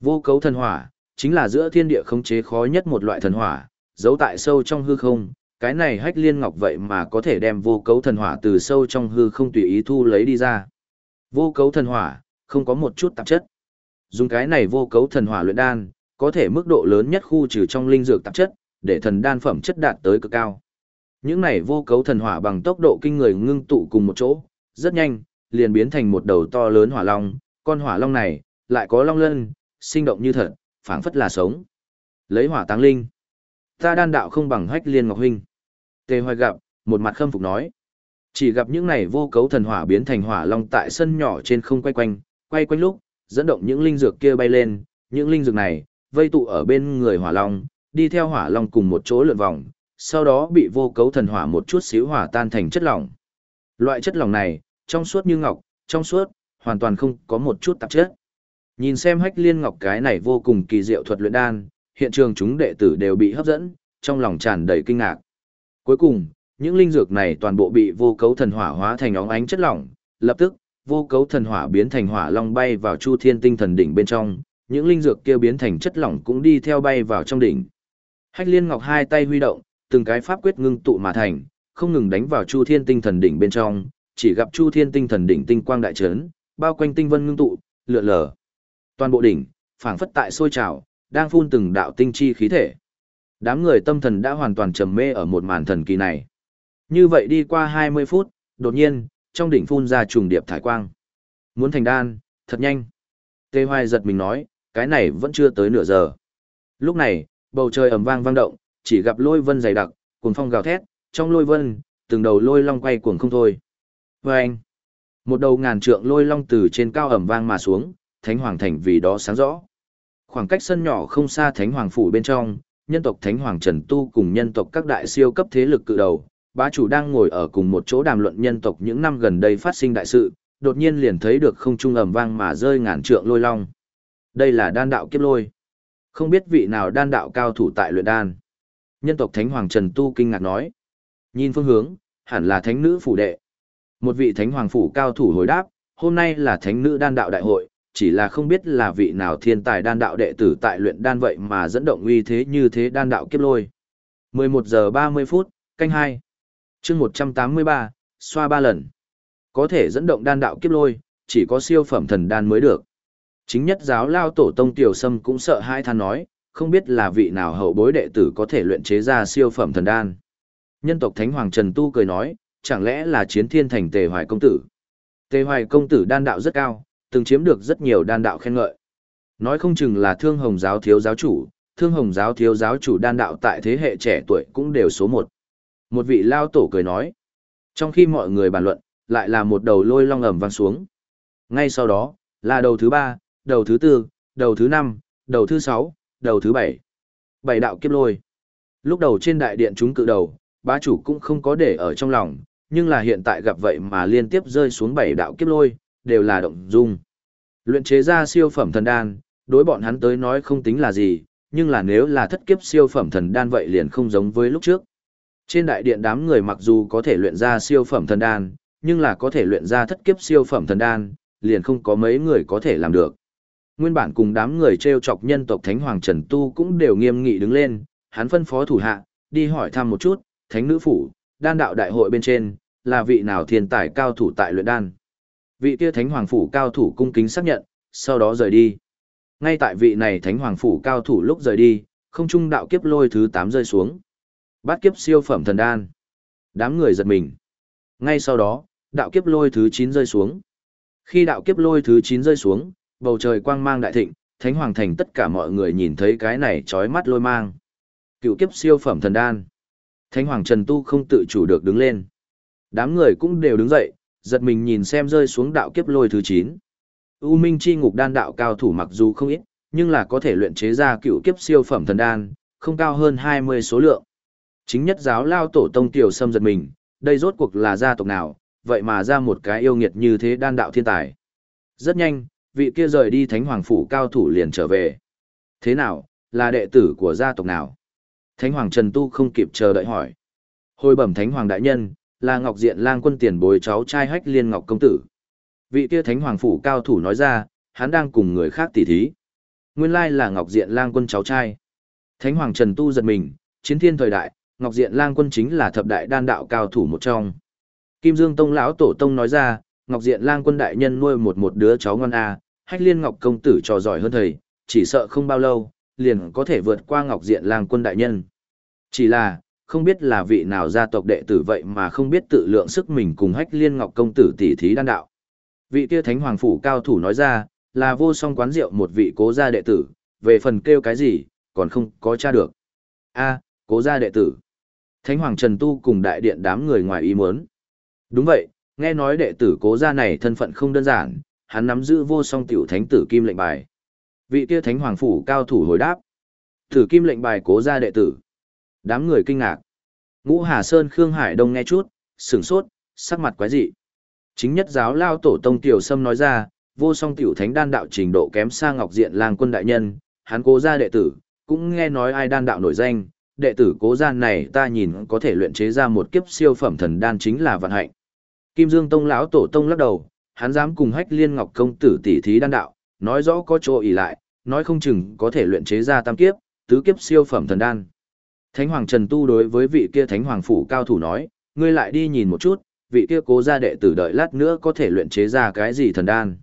Vô cấu thần hỏa chính là giữa thiên địa khống chế khó nhất một loại thần hỏa, giấu tại sâu trong hư không, cái này Hách Liên Ngọc vậy mà có thể đem vô cấu thần hỏa từ sâu trong hư không tùy ý thu lấy đi ra. Vô cấu thần hỏa, không có một chút tạp chất. Dùng cái này vô cấu thần hỏa luyện đan, có thể mức độ lớn nhất khu trừ trong linh dược tạp chất, để thần đan phẩm chất đạt tới cực cao. Những này vô cấu thần hỏa bằng tốc độ kinh người ngưng tụ cùng một chỗ, rất nhanh, liền biến thành một đầu to lớn hỏa long, con hỏa long này lại có long lân, sinh động như thật, phảng phất là sống. Lấy hỏa táng linh. Ta đan đạo không bằng hách liên ngọc huynh. Tề hoài gặp, một mặt khâm phục nói. Chỉ gặp những này vô cấu thần hỏa biến thành hỏa long tại sân nhỏ trên không quay quanh, quay quanh lúc, dẫn động những linh dược kia bay lên, những linh dược này, vây tụ ở bên người hỏa long, đi theo hỏa long cùng một chỗ lượn vòng, sau đó bị vô cấu thần hỏa một chút xíu hỏa tan thành chất lỏng. Loại chất lỏng này, trong suốt như ngọc, trong suốt, hoàn toàn không có một chút tạp chất. Nhìn xem hách liên ngọc cái này vô cùng kỳ diệu thuật luyện đan, hiện trường chúng đệ tử đều bị hấp dẫn, trong lòng tràn đầy kinh ngạc. Cuối cùng, những linh dược này toàn bộ bị vô cấu thần hỏa hóa thành óng ánh chất lỏng, lập tức, vô cấu thần hỏa biến thành hỏa long bay vào chu thiên tinh thần đỉnh bên trong, những linh dược kia biến thành chất lỏng cũng đi theo bay vào trong đỉnh. Hách liên ngọc hai tay huy động, từng cái pháp quyết ngưng tụ mà thành, không ngừng đánh vào chu thiên tinh thần đỉnh bên trong, chỉ gặp chu thiên tinh thần đỉnh tinh quang đại trấn, bao quanh tinh vân ngưng tụ, lượn lờ. Toàn bộ đỉnh, phảng phất tại sôi trào, đang phun từng đạo tinh chi khí thể. Đám người tâm thần đã hoàn toàn trầm mê ở một màn thần kỳ này. Như vậy đi qua 20 phút, đột nhiên, trong đỉnh phun ra trùng điệp thải quang. Muốn thành đan, thật nhanh. Tê Hoài giật mình nói, cái này vẫn chưa tới nửa giờ. Lúc này, bầu trời ầm vang vang động, chỉ gặp lôi vân dày đặc, cuồng phong gào thét, trong lôi vân, từng đầu lôi long quay cuồng không thôi. Và anh, một đầu ngàn trượng lôi long từ trên cao ẩm vang mà xuống, Thánh Hoàng Thành vì đó sáng rõ. Khoảng cách sân nhỏ không xa Thánh Hoàng Phủ bên trong, nhân tộc Thánh Hoàng Trần Tu cùng nhân tộc các đại siêu cấp thế lực cự đầu, bá chủ đang ngồi ở cùng một chỗ đàm luận nhân tộc những năm gần đây phát sinh đại sự, đột nhiên liền thấy được không trung ầm vang mà rơi ngàn trượng lôi long. Đây là đan đạo kiếp lôi. Không biết vị nào đan đạo cao thủ tại luyện đan. Nhân tộc Thánh Hoàng Trần Tu kinh ngạc nói. Nhìn phương hướng, hẳn là thánh nữ phủ đệ. Một vị thánh hoàng phủ cao thủ hồi đáp, hôm nay là thánh nữ đan đạo đại hội, chỉ là không biết là vị nào thiên tài đan đạo đệ tử tại luyện đan vậy mà dẫn động uy thế như thế đan đạo kiếp lôi. 11 giờ 30 phút, canh 2. chương 183, xoa ba lần. Có thể dẫn động đan đạo kiếp lôi, chỉ có siêu phẩm thần đan mới được. Chính nhất giáo lao tổ tông tiểu sâm cũng sợ hai than nói, không biết là vị nào hậu bối đệ tử có thể luyện chế ra siêu phẩm thần đan. Nhân tộc Thánh Hoàng Trần Tu cười nói, chẳng lẽ là chiến thiên thành tề hoài công tử. Tề hoài công tử đan đạo rất cao, từng chiếm được rất nhiều đan đạo khen ngợi. Nói không chừng là thương hồng giáo thiếu giáo chủ, thương hồng giáo thiếu giáo chủ đan đạo tại thế hệ trẻ tuổi cũng đều số một. Một vị lao tổ cười nói. Trong khi mọi người bàn luận, lại là một đầu lôi long ầm vang xuống. Ngay sau đó, là đầu thứ ba, đầu thứ tư, đầu thứ năm, đầu thứ sáu, đầu thứ bảy. Bảy đạo kiếp lôi. Lúc đầu trên đại điện chúng cự đầu, bá chủ cũng không có để ở trong lòng, nhưng là hiện tại gặp vậy mà liên tiếp rơi xuống bảy đạo kiếp lôi, đều là động dung. Luyện chế ra siêu phẩm thần đan, đối bọn hắn tới nói không tính là gì, nhưng là nếu là thất kiếp siêu phẩm thần đan vậy liền không giống với lúc trước. Trên đại điện đám người mặc dù có thể luyện ra siêu phẩm thần đan, nhưng là có thể luyện ra thất kiếp siêu phẩm thần đan, liền không có mấy người có thể làm được. Nguyên bản cùng đám người treo chọc nhân tộc Thánh Hoàng Trần Tu cũng đều nghiêm nghị đứng lên, hắn phân phó thủ hạ, đi hỏi thăm một chút, Thánh Nữ Phủ, đan đạo đại hội bên trên, là vị nào thiên tài cao thủ tại luyện đan. Vị kia Thánh Hoàng Phủ cao thủ cung kính xác nhận, sau đó rời đi. Ngay tại vị này Thánh Hoàng Phủ cao thủ lúc rời đi, không trung đạo kiếp lôi thứ 8 rơi xuống. Bát kiếp siêu phẩm thần đan. Đám người giật mình. Ngay sau đó, đạo kiếp lôi thứ 9 rơi xuống. Khi đạo kiếp lôi thứ 9 rơi xuống, bầu trời quang mang đại thịnh, Thánh Hoàng Thành tất cả mọi người nhìn thấy cái này chói mắt lôi mang. Cựu kiếp siêu phẩm thần đan. Thánh Hoàng Trần Tu không tự chủ được đứng lên. Đám người cũng đều đứng dậy, giật mình nhìn xem rơi xuống đạo kiếp lôi thứ 9. U Minh Chi Ngục đan đạo cao thủ mặc dù không ít, nhưng là có thể luyện chế ra cựu kiếp siêu phẩm thần đan, không cao hơn 20 số lượng. Chính nhất giáo lao tổ tông tiểu sâm giật mình, đây rốt cuộc là gia tộc nào, vậy mà ra một cái yêu nghiệt như thế đan đạo thiên tài. Rất nhanh, vị kia rời đi thánh hoàng phủ cao thủ liền trở về. Thế nào, là đệ tử của gia tộc nào? Thánh hoàng Trần Tu không kịp chờ đợi hỏi. Hồi bẩm thánh hoàng đại nhân, là Ngọc Diện lang quân tiền bối cháu trai hách liên ngọc công tử. Vị kia thánh hoàng phủ cao thủ nói ra, hắn đang cùng người khác tỉ thí. Nguyên lai là Ngọc Diện lang quân cháu trai. Thánh hoàng Trần Tu giật mình, chiến thiên thời đại, Ngọc Diện lang quân chính là thập đại đan đạo cao thủ một trong. Kim Dương Tông lão tổ tông nói ra, Ngọc Diện lang quân đại nhân nuôi một một đứa cháu ngon a, hách liên ngọc công tử trò giỏi hơn thầy, chỉ sợ không bao lâu, liền có thể vượt qua ngọc diện lang quân đại nhân. Chỉ là, không biết là vị nào gia tộc đệ tử vậy mà không biết tự lượng sức mình cùng hách liên ngọc công tử tỉ thí đan đạo. Vị kia thánh hoàng phủ cao thủ nói ra, là vô song quán rượu một vị cố gia đệ tử, về phần kêu cái gì, còn không có tra được. a cố gia đệ tử. Thánh hoàng Trần Tu cùng đại điện đám người ngoài ý muốn. Đúng vậy, nghe nói đệ tử cố gia này thân phận không đơn giản, hắn nắm giữ vô song tiểu thánh tử kim lệnh bài. Vị kia thánh hoàng phủ cao thủ hồi đáp. Tử kim lệnh bài cố ra đệ tử. Đám người kinh ngạc. Ngũ Hà Sơn Khương Hải Đông nghe chút, sửng sốt, sắc mặt quái dị. Chính nhất giáo lao tổ tông tiểu sâm nói ra, vô song tiểu thánh đan đạo trình độ kém xa ngọc diện lang quân đại nhân, hắn cố ra đệ tử, cũng nghe nói ai đan đạo nổi danh, đệ tử cố gian này ta nhìn có thể luyện chế ra một kiếp siêu phẩm thần đan chính là vận hạnh. Kim Dương Tông lão tổ tông lắc đầu, hắn dám cùng hách liên ngọc công tử tỷ thí đan đạo, nói rõ có chỗ ỉ lại, nói không chừng có thể luyện chế ra tam kiếp, tứ kiếp siêu phẩm thần đan. Thánh Hoàng Trần Tu đối với vị kia Thánh Hoàng Phủ cao thủ nói, ngươi lại đi nhìn một chút, vị kia cố gia đệ tử đợi lát nữa có thể luyện chế ra cái gì thần đan.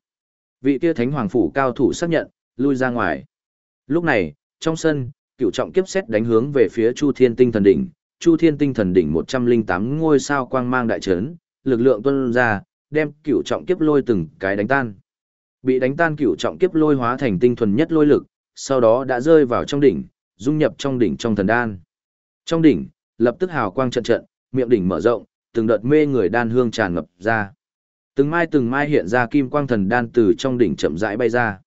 Vị kia Thánh Hoàng Phủ cao thủ xác nhận, lui ra ngoài. Lúc này, trong sân, cựu trọng kiếp xét đánh hướng về phía Chu Thiên Tinh Thần Đỉnh, Chu Thiên Tinh Thần Đỉnh 108 ngôi sao quang mang đại trấn, lực lượng tuân ra, đem cửu trọng kiếp lôi từng cái đánh tan. Bị đánh tan cửu trọng kiếp lôi hóa thành tinh thuần nhất lôi lực, sau đó đã rơi vào trong đỉnh, dung nhập trong đỉnh trong thần đan. Trong đỉnh, lập tức hào quang trận trận, miệng đỉnh mở rộng, từng đợt mê người đan hương tràn ngập ra. Từng mai từng mai hiện ra kim quang thần đan từ trong đỉnh chậm rãi bay ra.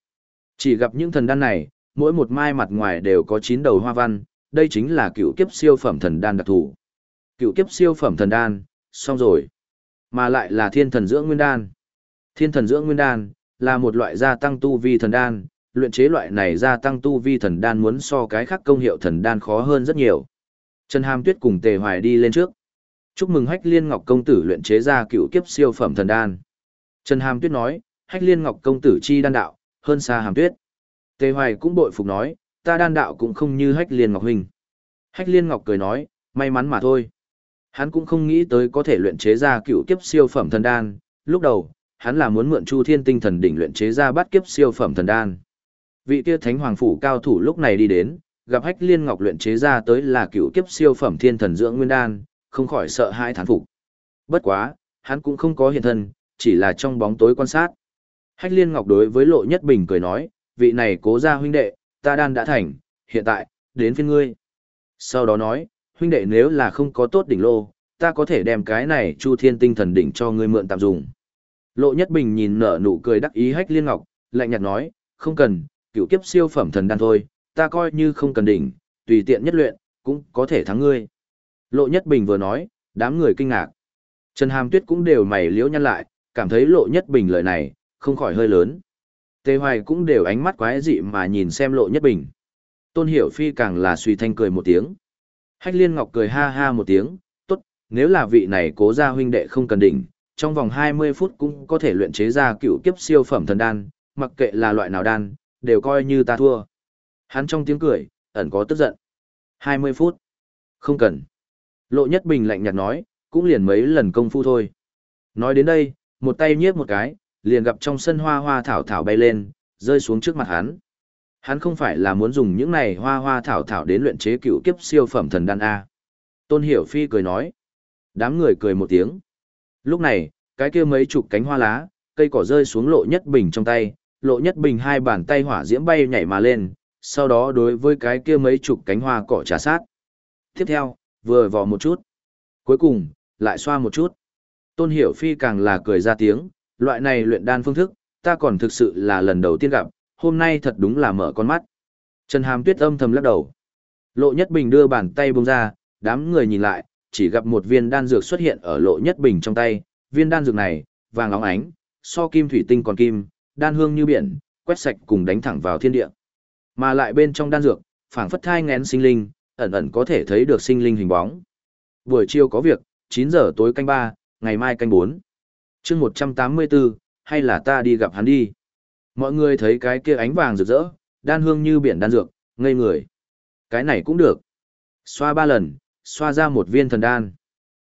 Chỉ gặp những thần đan này, mỗi một mai mặt ngoài đều có chín đầu hoa văn, đây chính là cựu kiếp siêu phẩm thần đan đặc thù. Cựu kiếp siêu phẩm thần đan, xong rồi. Mà lại là thiên thần dưỡng nguyên đan. Thiên thần dưỡng nguyên đan là một loại gia tăng tu vi thần đan, luyện chế loại này gia tăng tu vi thần đan muốn so cái khác công hiệu thần đan khó hơn rất nhiều. Trần Hàm Tuyết cùng Tề Hoài đi lên trước. Chúc mừng Hách Liên Ngọc công tử luyện chế ra cựu kiếp siêu phẩm thần đan. Trần Hàm Tuyết nói, Hách Liên Ngọc công tử chi đan đạo, hơn xa Hàm Tuyết. Tề Hoài cũng bội phục nói, ta đan đạo cũng không như Hách Liên Ngọc huynh. Hách Liên Ngọc cười nói, may mắn mà thôi. Hắn cũng không nghĩ tới có thể luyện chế ra cựu kiếp siêu phẩm thần đan, lúc đầu, hắn là muốn mượn Chu Thiên Tinh Thần đỉnh luyện chế ra bát kiếp siêu phẩm thần đan. Vị kia Thánh Hoàng phủ cao thủ lúc này đi đến, gặp Hách Liên Ngọc luyện chế ra tới là cựu kiếp siêu phẩm thiên thần dưỡng nguyên đan, không khỏi sợ hai thán phục. Bất quá, hắn cũng không có hiện thân, chỉ là trong bóng tối quan sát. Hách Liên Ngọc đối với Lộ Nhất Bình cười nói, vị này cố gia huynh đệ, ta đan đã thành, hiện tại, đến phiên ngươi. Sau đó nói, huynh đệ nếu là không có tốt đỉnh lô, ta có thể đem cái này Chu Thiên Tinh Thần đỉnh cho ngươi mượn tạm dùng. Lộ Nhất Bình nhìn nở nụ cười đắc ý Hách Liên Ngọc, lạnh nhạt nói, không cần, cựu kiếp siêu phẩm thần đan thôi, ta coi như không cần đỉnh, tùy tiện nhất luyện, cũng có thể thắng ngươi. Lộ Nhất Bình vừa nói, đám người kinh ngạc. Trần Hàm Tuyết cũng đều mày liễu nhăn lại, cảm thấy Lộ Nhất Bình lời này, không khỏi hơi lớn. Tề Hoài cũng đều ánh mắt quái dị mà nhìn xem Lộ Nhất Bình. Tôn Hiểu Phi càng là suy thanh cười một tiếng. Hách Liên Ngọc cười ha ha một tiếng, tốt, nếu là vị này cố gia huynh đệ không cần đỉnh, trong vòng 20 phút cũng có thể luyện chế ra cựu kiếp siêu phẩm thần đan, mặc kệ là loại nào đan, đều coi như ta thua. Hắn trong tiếng cười, ẩn có tức giận. 20 phút. Không cần. Lộ Nhất Bình lạnh nhạt nói, cũng liền mấy lần công phu thôi. Nói đến đây, một tay nhiếp một cái, liền gặp trong sân hoa hoa thảo thảo bay lên, rơi xuống trước mặt hắn. Hắn không phải là muốn dùng những này hoa hoa thảo thảo đến luyện chế cựu kiếp siêu phẩm thần đan A. Tôn Hiểu Phi cười nói. Đám người cười một tiếng. Lúc này, cái kia mấy chục cánh hoa lá, cây cỏ rơi xuống lộ nhất bình trong tay, lộ nhất bình hai bàn tay hỏa diễm bay nhảy mà lên, sau đó đối với cái kia mấy chục cánh hoa cỏ trà sát. Tiếp theo, vừa vò một chút. Cuối cùng, lại xoa một chút. Tôn Hiểu Phi càng là cười ra tiếng, loại này luyện đan phương thức, ta còn thực sự là lần đầu tiên gặp, hôm nay thật đúng là mở con mắt. Trần Hàm Tuyết âm thầm lắc đầu. Lộ Nhất Bình đưa bàn tay bông ra, đám người nhìn lại, chỉ gặp một viên đan dược xuất hiện ở Lộ Nhất Bình trong tay, viên đan dược này, vàng óng ánh, so kim thủy tinh còn kim, đan hương như biển, quét sạch cùng đánh thẳng vào thiên địa. Mà lại bên trong đan dược, phảng phất thai ngén sinh linh, ẩn ẩn có thể thấy được sinh linh hình bóng. Buổi chiều có việc, 9 giờ tối canh 3, ngày mai canh 4. chương 184, hay là ta đi gặp hắn đi. Mọi người thấy cái kia ánh vàng rực rỡ, đan hương như biển đan dược, ngây người. Cái này cũng được. Xoa ba lần, xoa ra một viên thần đan.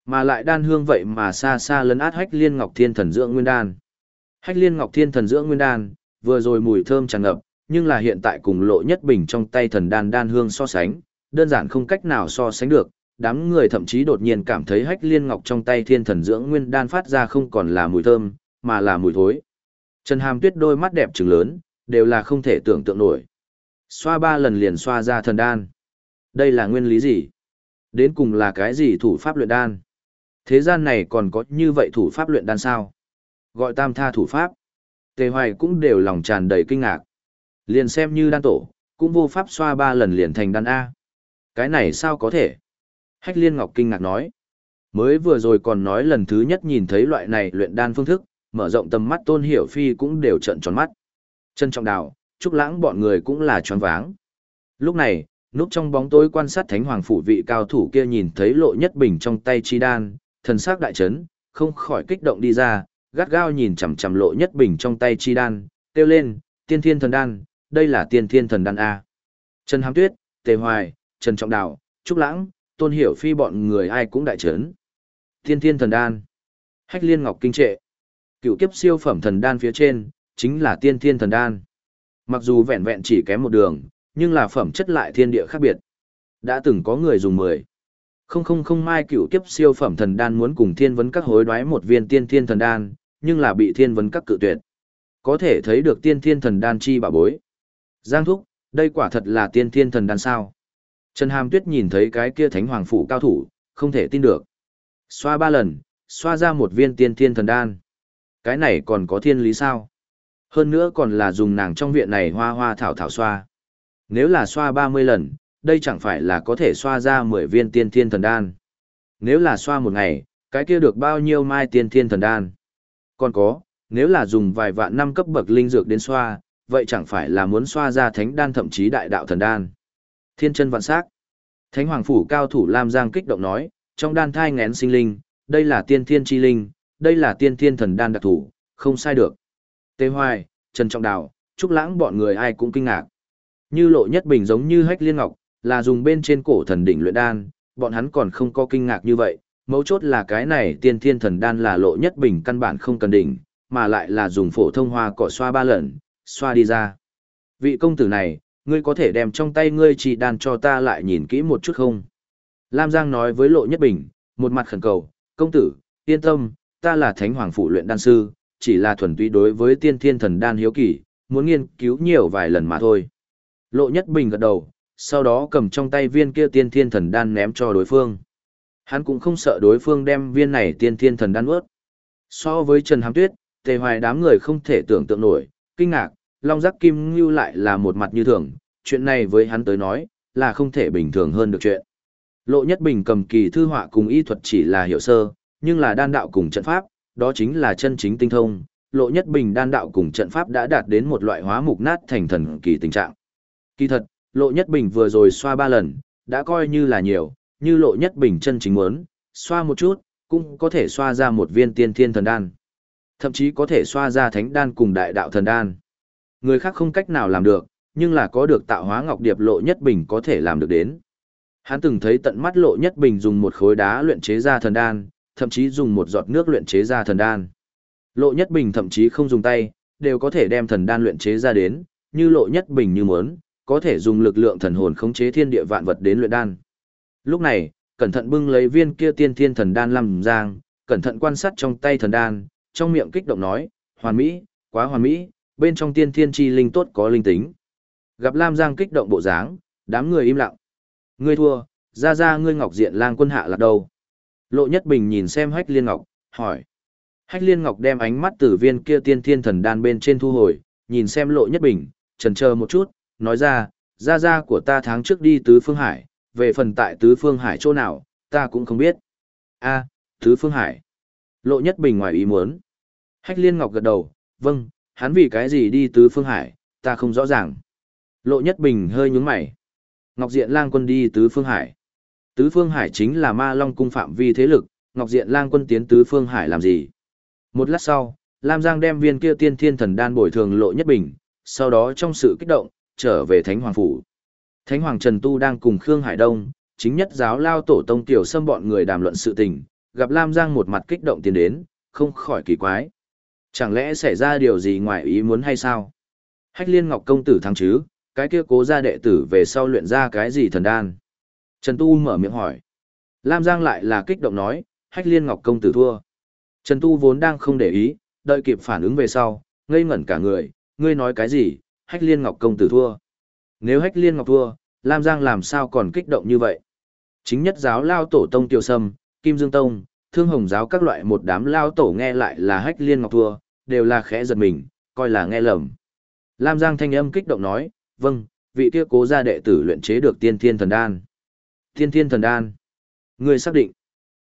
Mà lại đan hương vậy mà xa xa lấn át hách liên ngọc thiên thần dưỡng nguyên đan. Hách liên ngọc thiên thần dưỡng nguyên đan, vừa rồi mùi thơm tràn ngập, nhưng là hiện tại cùng lộ nhất bình trong tay thần đan đan hương so sánh, đơn giản không cách nào so sánh được. Đám người thậm chí đột nhiên cảm thấy hách liên ngọc trong tay thiên thần dưỡng nguyên đan phát ra không còn là mùi thơm, mà là mùi thối. Trần Hàm Tuyết đôi mắt đẹp trừng lớn, đều là không thể tưởng tượng nổi. Xoa ba lần liền xoa ra thần đan. Đây là nguyên lý gì? Đến cùng là cái gì thủ pháp luyện đan? Thế gian này còn có như vậy thủ pháp luyện đan sao? Gọi tam tha thủ pháp. Tề Hoài cũng đều lòng tràn đầy kinh ngạc. Liền xem như đan tổ, cũng vô pháp xoa ba lần liền thành đan A. Cái này sao có thể? Hách Liên Ngọc kinh ngạc nói. Mới vừa rồi còn nói lần thứ nhất nhìn thấy loại này luyện đan phương thức, mở rộng tầm mắt Tôn Hiểu Phi cũng đều trợn tròn mắt. Trân Trọng Đào, Trúc Lãng bọn người cũng là choáng váng. Lúc này, núp trong bóng tối quan sát Thánh Hoàng phủ vị cao thủ kia nhìn thấy Lộ Nhất Bình trong tay chi đan, thần sắc đại chấn, không khỏi kích động đi ra, gắt gao nhìn chằm chằm Lộ Nhất Bình trong tay chi đan, kêu lên, "Tiên Thiên Thần Đan, đây là Tiên Thiên Thần Đan a." Trần hám Tuyết, Tề Hoài, Trần Trọng Đào, Trúc Lãng, Tôn Hiểu Phi bọn người ai cũng đại chấn. Tiên Thiên Thần Đan. Hách Liên Ngọc kinh trệ cựu kiếp siêu phẩm thần đan phía trên, chính là tiên thiên thần đan. Mặc dù vẹn vẹn chỉ kém một đường, nhưng là phẩm chất lại thiên địa khác biệt. Đã từng có người dùng 10. Không không không mai cựu kiếp siêu phẩm thần đan muốn cùng thiên vấn các hối đoái một viên tiên thiên thần đan, nhưng là bị thiên vấn các cự tuyệt. Có thể thấy được tiên thiên thần đan chi bà bối. Giang thúc, đây quả thật là tiên thiên thần đan sao. Trần Hàm Tuyết nhìn thấy cái kia thánh hoàng phủ cao thủ, không thể tin được. Xoa ba lần, xoa ra một viên tiên thiên thần đan cái này còn có thiên lý sao? Hơn nữa còn là dùng nàng trong viện này hoa hoa thảo thảo xoa. Nếu là xoa 30 lần, đây chẳng phải là có thể xoa ra 10 viên tiên thiên thần đan. Nếu là xoa một ngày, cái kia được bao nhiêu mai tiên thiên thần đan. Còn có, nếu là dùng vài vạn năm cấp bậc linh dược đến xoa, vậy chẳng phải là muốn xoa ra thánh đan thậm chí đại đạo thần đan. Thiên chân vạn sắc. Thánh hoàng phủ cao thủ Lam Giang kích động nói, trong đan thai ngén sinh linh, đây là tiên thiên chi linh, đây là tiên thiên thần đan đặc thủ, không sai được. Tê Hoài, Trần Trọng Đào, Trúc Lãng bọn người ai cũng kinh ngạc. Như lộ nhất bình giống như hách liên ngọc, là dùng bên trên cổ thần đỉnh luyện đan, bọn hắn còn không có kinh ngạc như vậy. Mấu chốt là cái này tiên thiên thần đan là lộ nhất bình căn bản không cần đỉnh, mà lại là dùng phổ thông hoa cỏ xoa ba lần, xoa đi ra. Vị công tử này, ngươi có thể đem trong tay ngươi chỉ đàn cho ta lại nhìn kỹ một chút không? Lam Giang nói với Lộ Nhất Bình, một mặt khẩn cầu, công tử, yên tâm, ta là thánh hoàng phụ luyện đan sư, chỉ là thuần túy đối với tiên thiên thần đan hiếu kỳ, muốn nghiên cứu nhiều vài lần mà thôi. Lộ Nhất Bình gật đầu, sau đó cầm trong tay viên kia tiên thiên thần đan ném cho đối phương. Hắn cũng không sợ đối phương đem viên này tiên thiên thần đan ướt. So với Trần Hàm Tuyết, tề hoài đám người không thể tưởng tượng nổi, kinh ngạc, Long Giác Kim Ngưu lại là một mặt như thường, chuyện này với hắn tới nói, là không thể bình thường hơn được chuyện. Lộ Nhất Bình cầm kỳ thư họa cùng y thuật chỉ là hiểu sơ, nhưng là đan đạo cùng trận pháp, đó chính là chân chính tinh thông. Lộ Nhất Bình đan đạo cùng trận pháp đã đạt đến một loại hóa mục nát thành thần kỳ tình trạng. Kỳ thật, Lộ Nhất Bình vừa rồi xoa ba lần, đã coi như là nhiều, như Lộ Nhất Bình chân chính muốn, xoa một chút, cũng có thể xoa ra một viên tiên thiên thần đan. Thậm chí có thể xoa ra thánh đan cùng đại đạo thần đan. Người khác không cách nào làm được, nhưng là có được tạo hóa ngọc điệp Lộ Nhất Bình có thể làm được đến. Hắn từng thấy tận mắt Lộ Nhất Bình dùng một khối đá luyện chế ra thần đan, thậm chí dùng một giọt nước luyện chế ra thần đan. Lộ Nhất Bình thậm chí không dùng tay, đều có thể đem thần đan luyện chế ra đến, như Lộ Nhất Bình như muốn, có thể dùng lực lượng thần hồn khống chế thiên địa vạn vật đến luyện đan. Lúc này, cẩn thận bưng lấy viên kia tiên thiên thần đan làm giang, cẩn thận quan sát trong tay thần đan, trong miệng kích động nói, hoàn mỹ, quá hoàn mỹ, bên trong tiên thiên chi linh tốt có linh tính. Gặp Lam Giang kích động bộ dáng, đám người im lặng. Ngươi thua, ra ra ngươi ngọc diện lang quân hạ là đầu Lộ Nhất Bình nhìn xem Hách Liên Ngọc, hỏi. Hách Liên Ngọc đem ánh mắt từ viên kia tiên thiên thần đan bên trên thu hồi, nhìn xem Lộ Nhất Bình, chần chờ một chút, nói ra, ra ra của ta tháng trước đi Tứ Phương Hải, về phần tại Tứ Phương Hải chỗ nào, ta cũng không biết. a Tứ Phương Hải. Lộ Nhất Bình ngoài ý muốn. Hách Liên Ngọc gật đầu, vâng, hắn vì cái gì đi Tứ Phương Hải, ta không rõ ràng. Lộ Nhất Bình hơi nhướng mày. Ngọc Diện Lang quân đi Tứ Phương Hải. Tứ Phương Hải chính là ma long cung phạm vi thế lực, Ngọc Diện Lang quân tiến Tứ Phương Hải làm gì? Một lát sau, Lam Giang đem viên kia tiên thiên thần đan bồi thường Lộ Nhất Bình, sau đó trong sự kích động, trở về Thánh Hoàng Phủ. Thánh Hoàng Trần Tu đang cùng Khương Hải Đông, chính nhất giáo lao tổ tông tiểu xâm bọn người đàm luận sự tình, gặp Lam Giang một mặt kích động tiến đến, không khỏi kỳ quái. Chẳng lẽ xảy ra điều gì ngoài ý muốn hay sao? Hách liên ngọc công tử thắng chứ, cái kia cố ra đệ tử về sau luyện ra cái gì thần đan? Trần Tu mở miệng hỏi. Lam Giang lại là kích động nói, hách liên ngọc công tử thua. Trần Tu vốn đang không để ý, đợi kịp phản ứng về sau, ngây ngẩn cả người, ngươi nói cái gì, hách liên ngọc công tử thua. Nếu hách liên ngọc thua, Lam Giang làm sao còn kích động như vậy? Chính nhất giáo lao tổ tông tiêu sâm, kim dương tông, thương hồng giáo các loại một đám lao tổ nghe lại là hách liên ngọc thua, đều là khẽ giật mình, coi là nghe lầm. Lam Giang thanh âm kích động nói, vâng, vị kia cố gia đệ tử luyện chế được tiên thiên thần đan. Tiên thiên thần đan. Người xác định.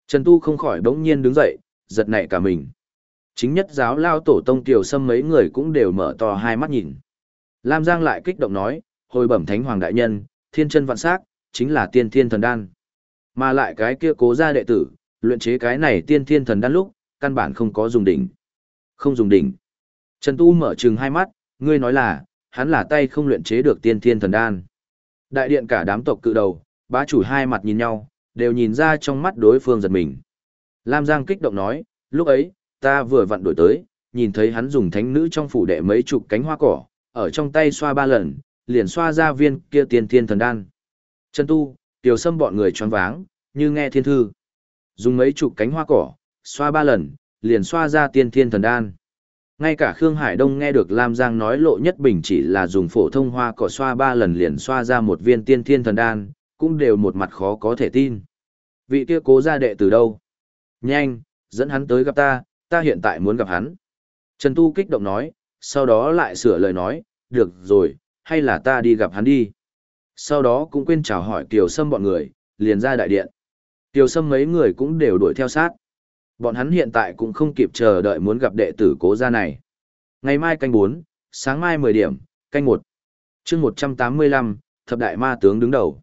Trần Tu không khỏi bỗng nhiên đứng dậy, giật nảy cả mình. Chính nhất giáo lao tổ tông tiểu sâm mấy người cũng đều mở to hai mắt nhìn. Lam Giang lại kích động nói, hồi bẩm thánh hoàng đại nhân, thiên chân vạn sắc, chính là tiên thiên thần đan. Mà lại cái kia cố gia đệ tử, luyện chế cái này tiên thiên thần đan lúc, căn bản không có dùng đỉnh. Không dùng đỉnh. Trần Tu mở trừng hai mắt, ngươi nói là, hắn là tay không luyện chế được tiên thiên thần đan. Đại điện cả đám tộc cự đầu, bá chủ hai mặt nhìn nhau, đều nhìn ra trong mắt đối phương giật mình. Lam Giang kích động nói, lúc ấy, ta vừa vặn đổi tới, nhìn thấy hắn dùng thánh nữ trong phủ đệ mấy chục cánh hoa cỏ, ở trong tay xoa ba lần, liền xoa ra viên kia tiên thiên thần đan. Trần Tu, tiểu sâm bọn người choáng váng, như nghe thiên thư. Dùng mấy chục cánh hoa cỏ, xoa ba lần, liền xoa ra tiên thiên thần đan. Ngay cả Khương Hải Đông nghe được Lam Giang nói lộ nhất bình chỉ là dùng phổ thông hoa cỏ xoa ba lần liền xoa ra một viên tiên thiên thần đan, cũng đều một mặt khó có thể tin. Vị kia cố gia đệ từ đâu? Nhanh, dẫn hắn tới gặp ta, ta hiện tại muốn gặp hắn. Trần Tu kích động nói, sau đó lại sửa lời nói, được rồi, hay là ta đi gặp hắn đi. Sau đó cũng quên chào hỏi Kiều Sâm bọn người, liền ra đại điện. Kiều Sâm mấy người cũng đều đuổi theo sát. Bọn hắn hiện tại cũng không kịp chờ đợi muốn gặp đệ tử cố gia này. Ngày mai canh 4, sáng mai 10 điểm, canh 1. chương 185, thập đại ma tướng đứng đầu.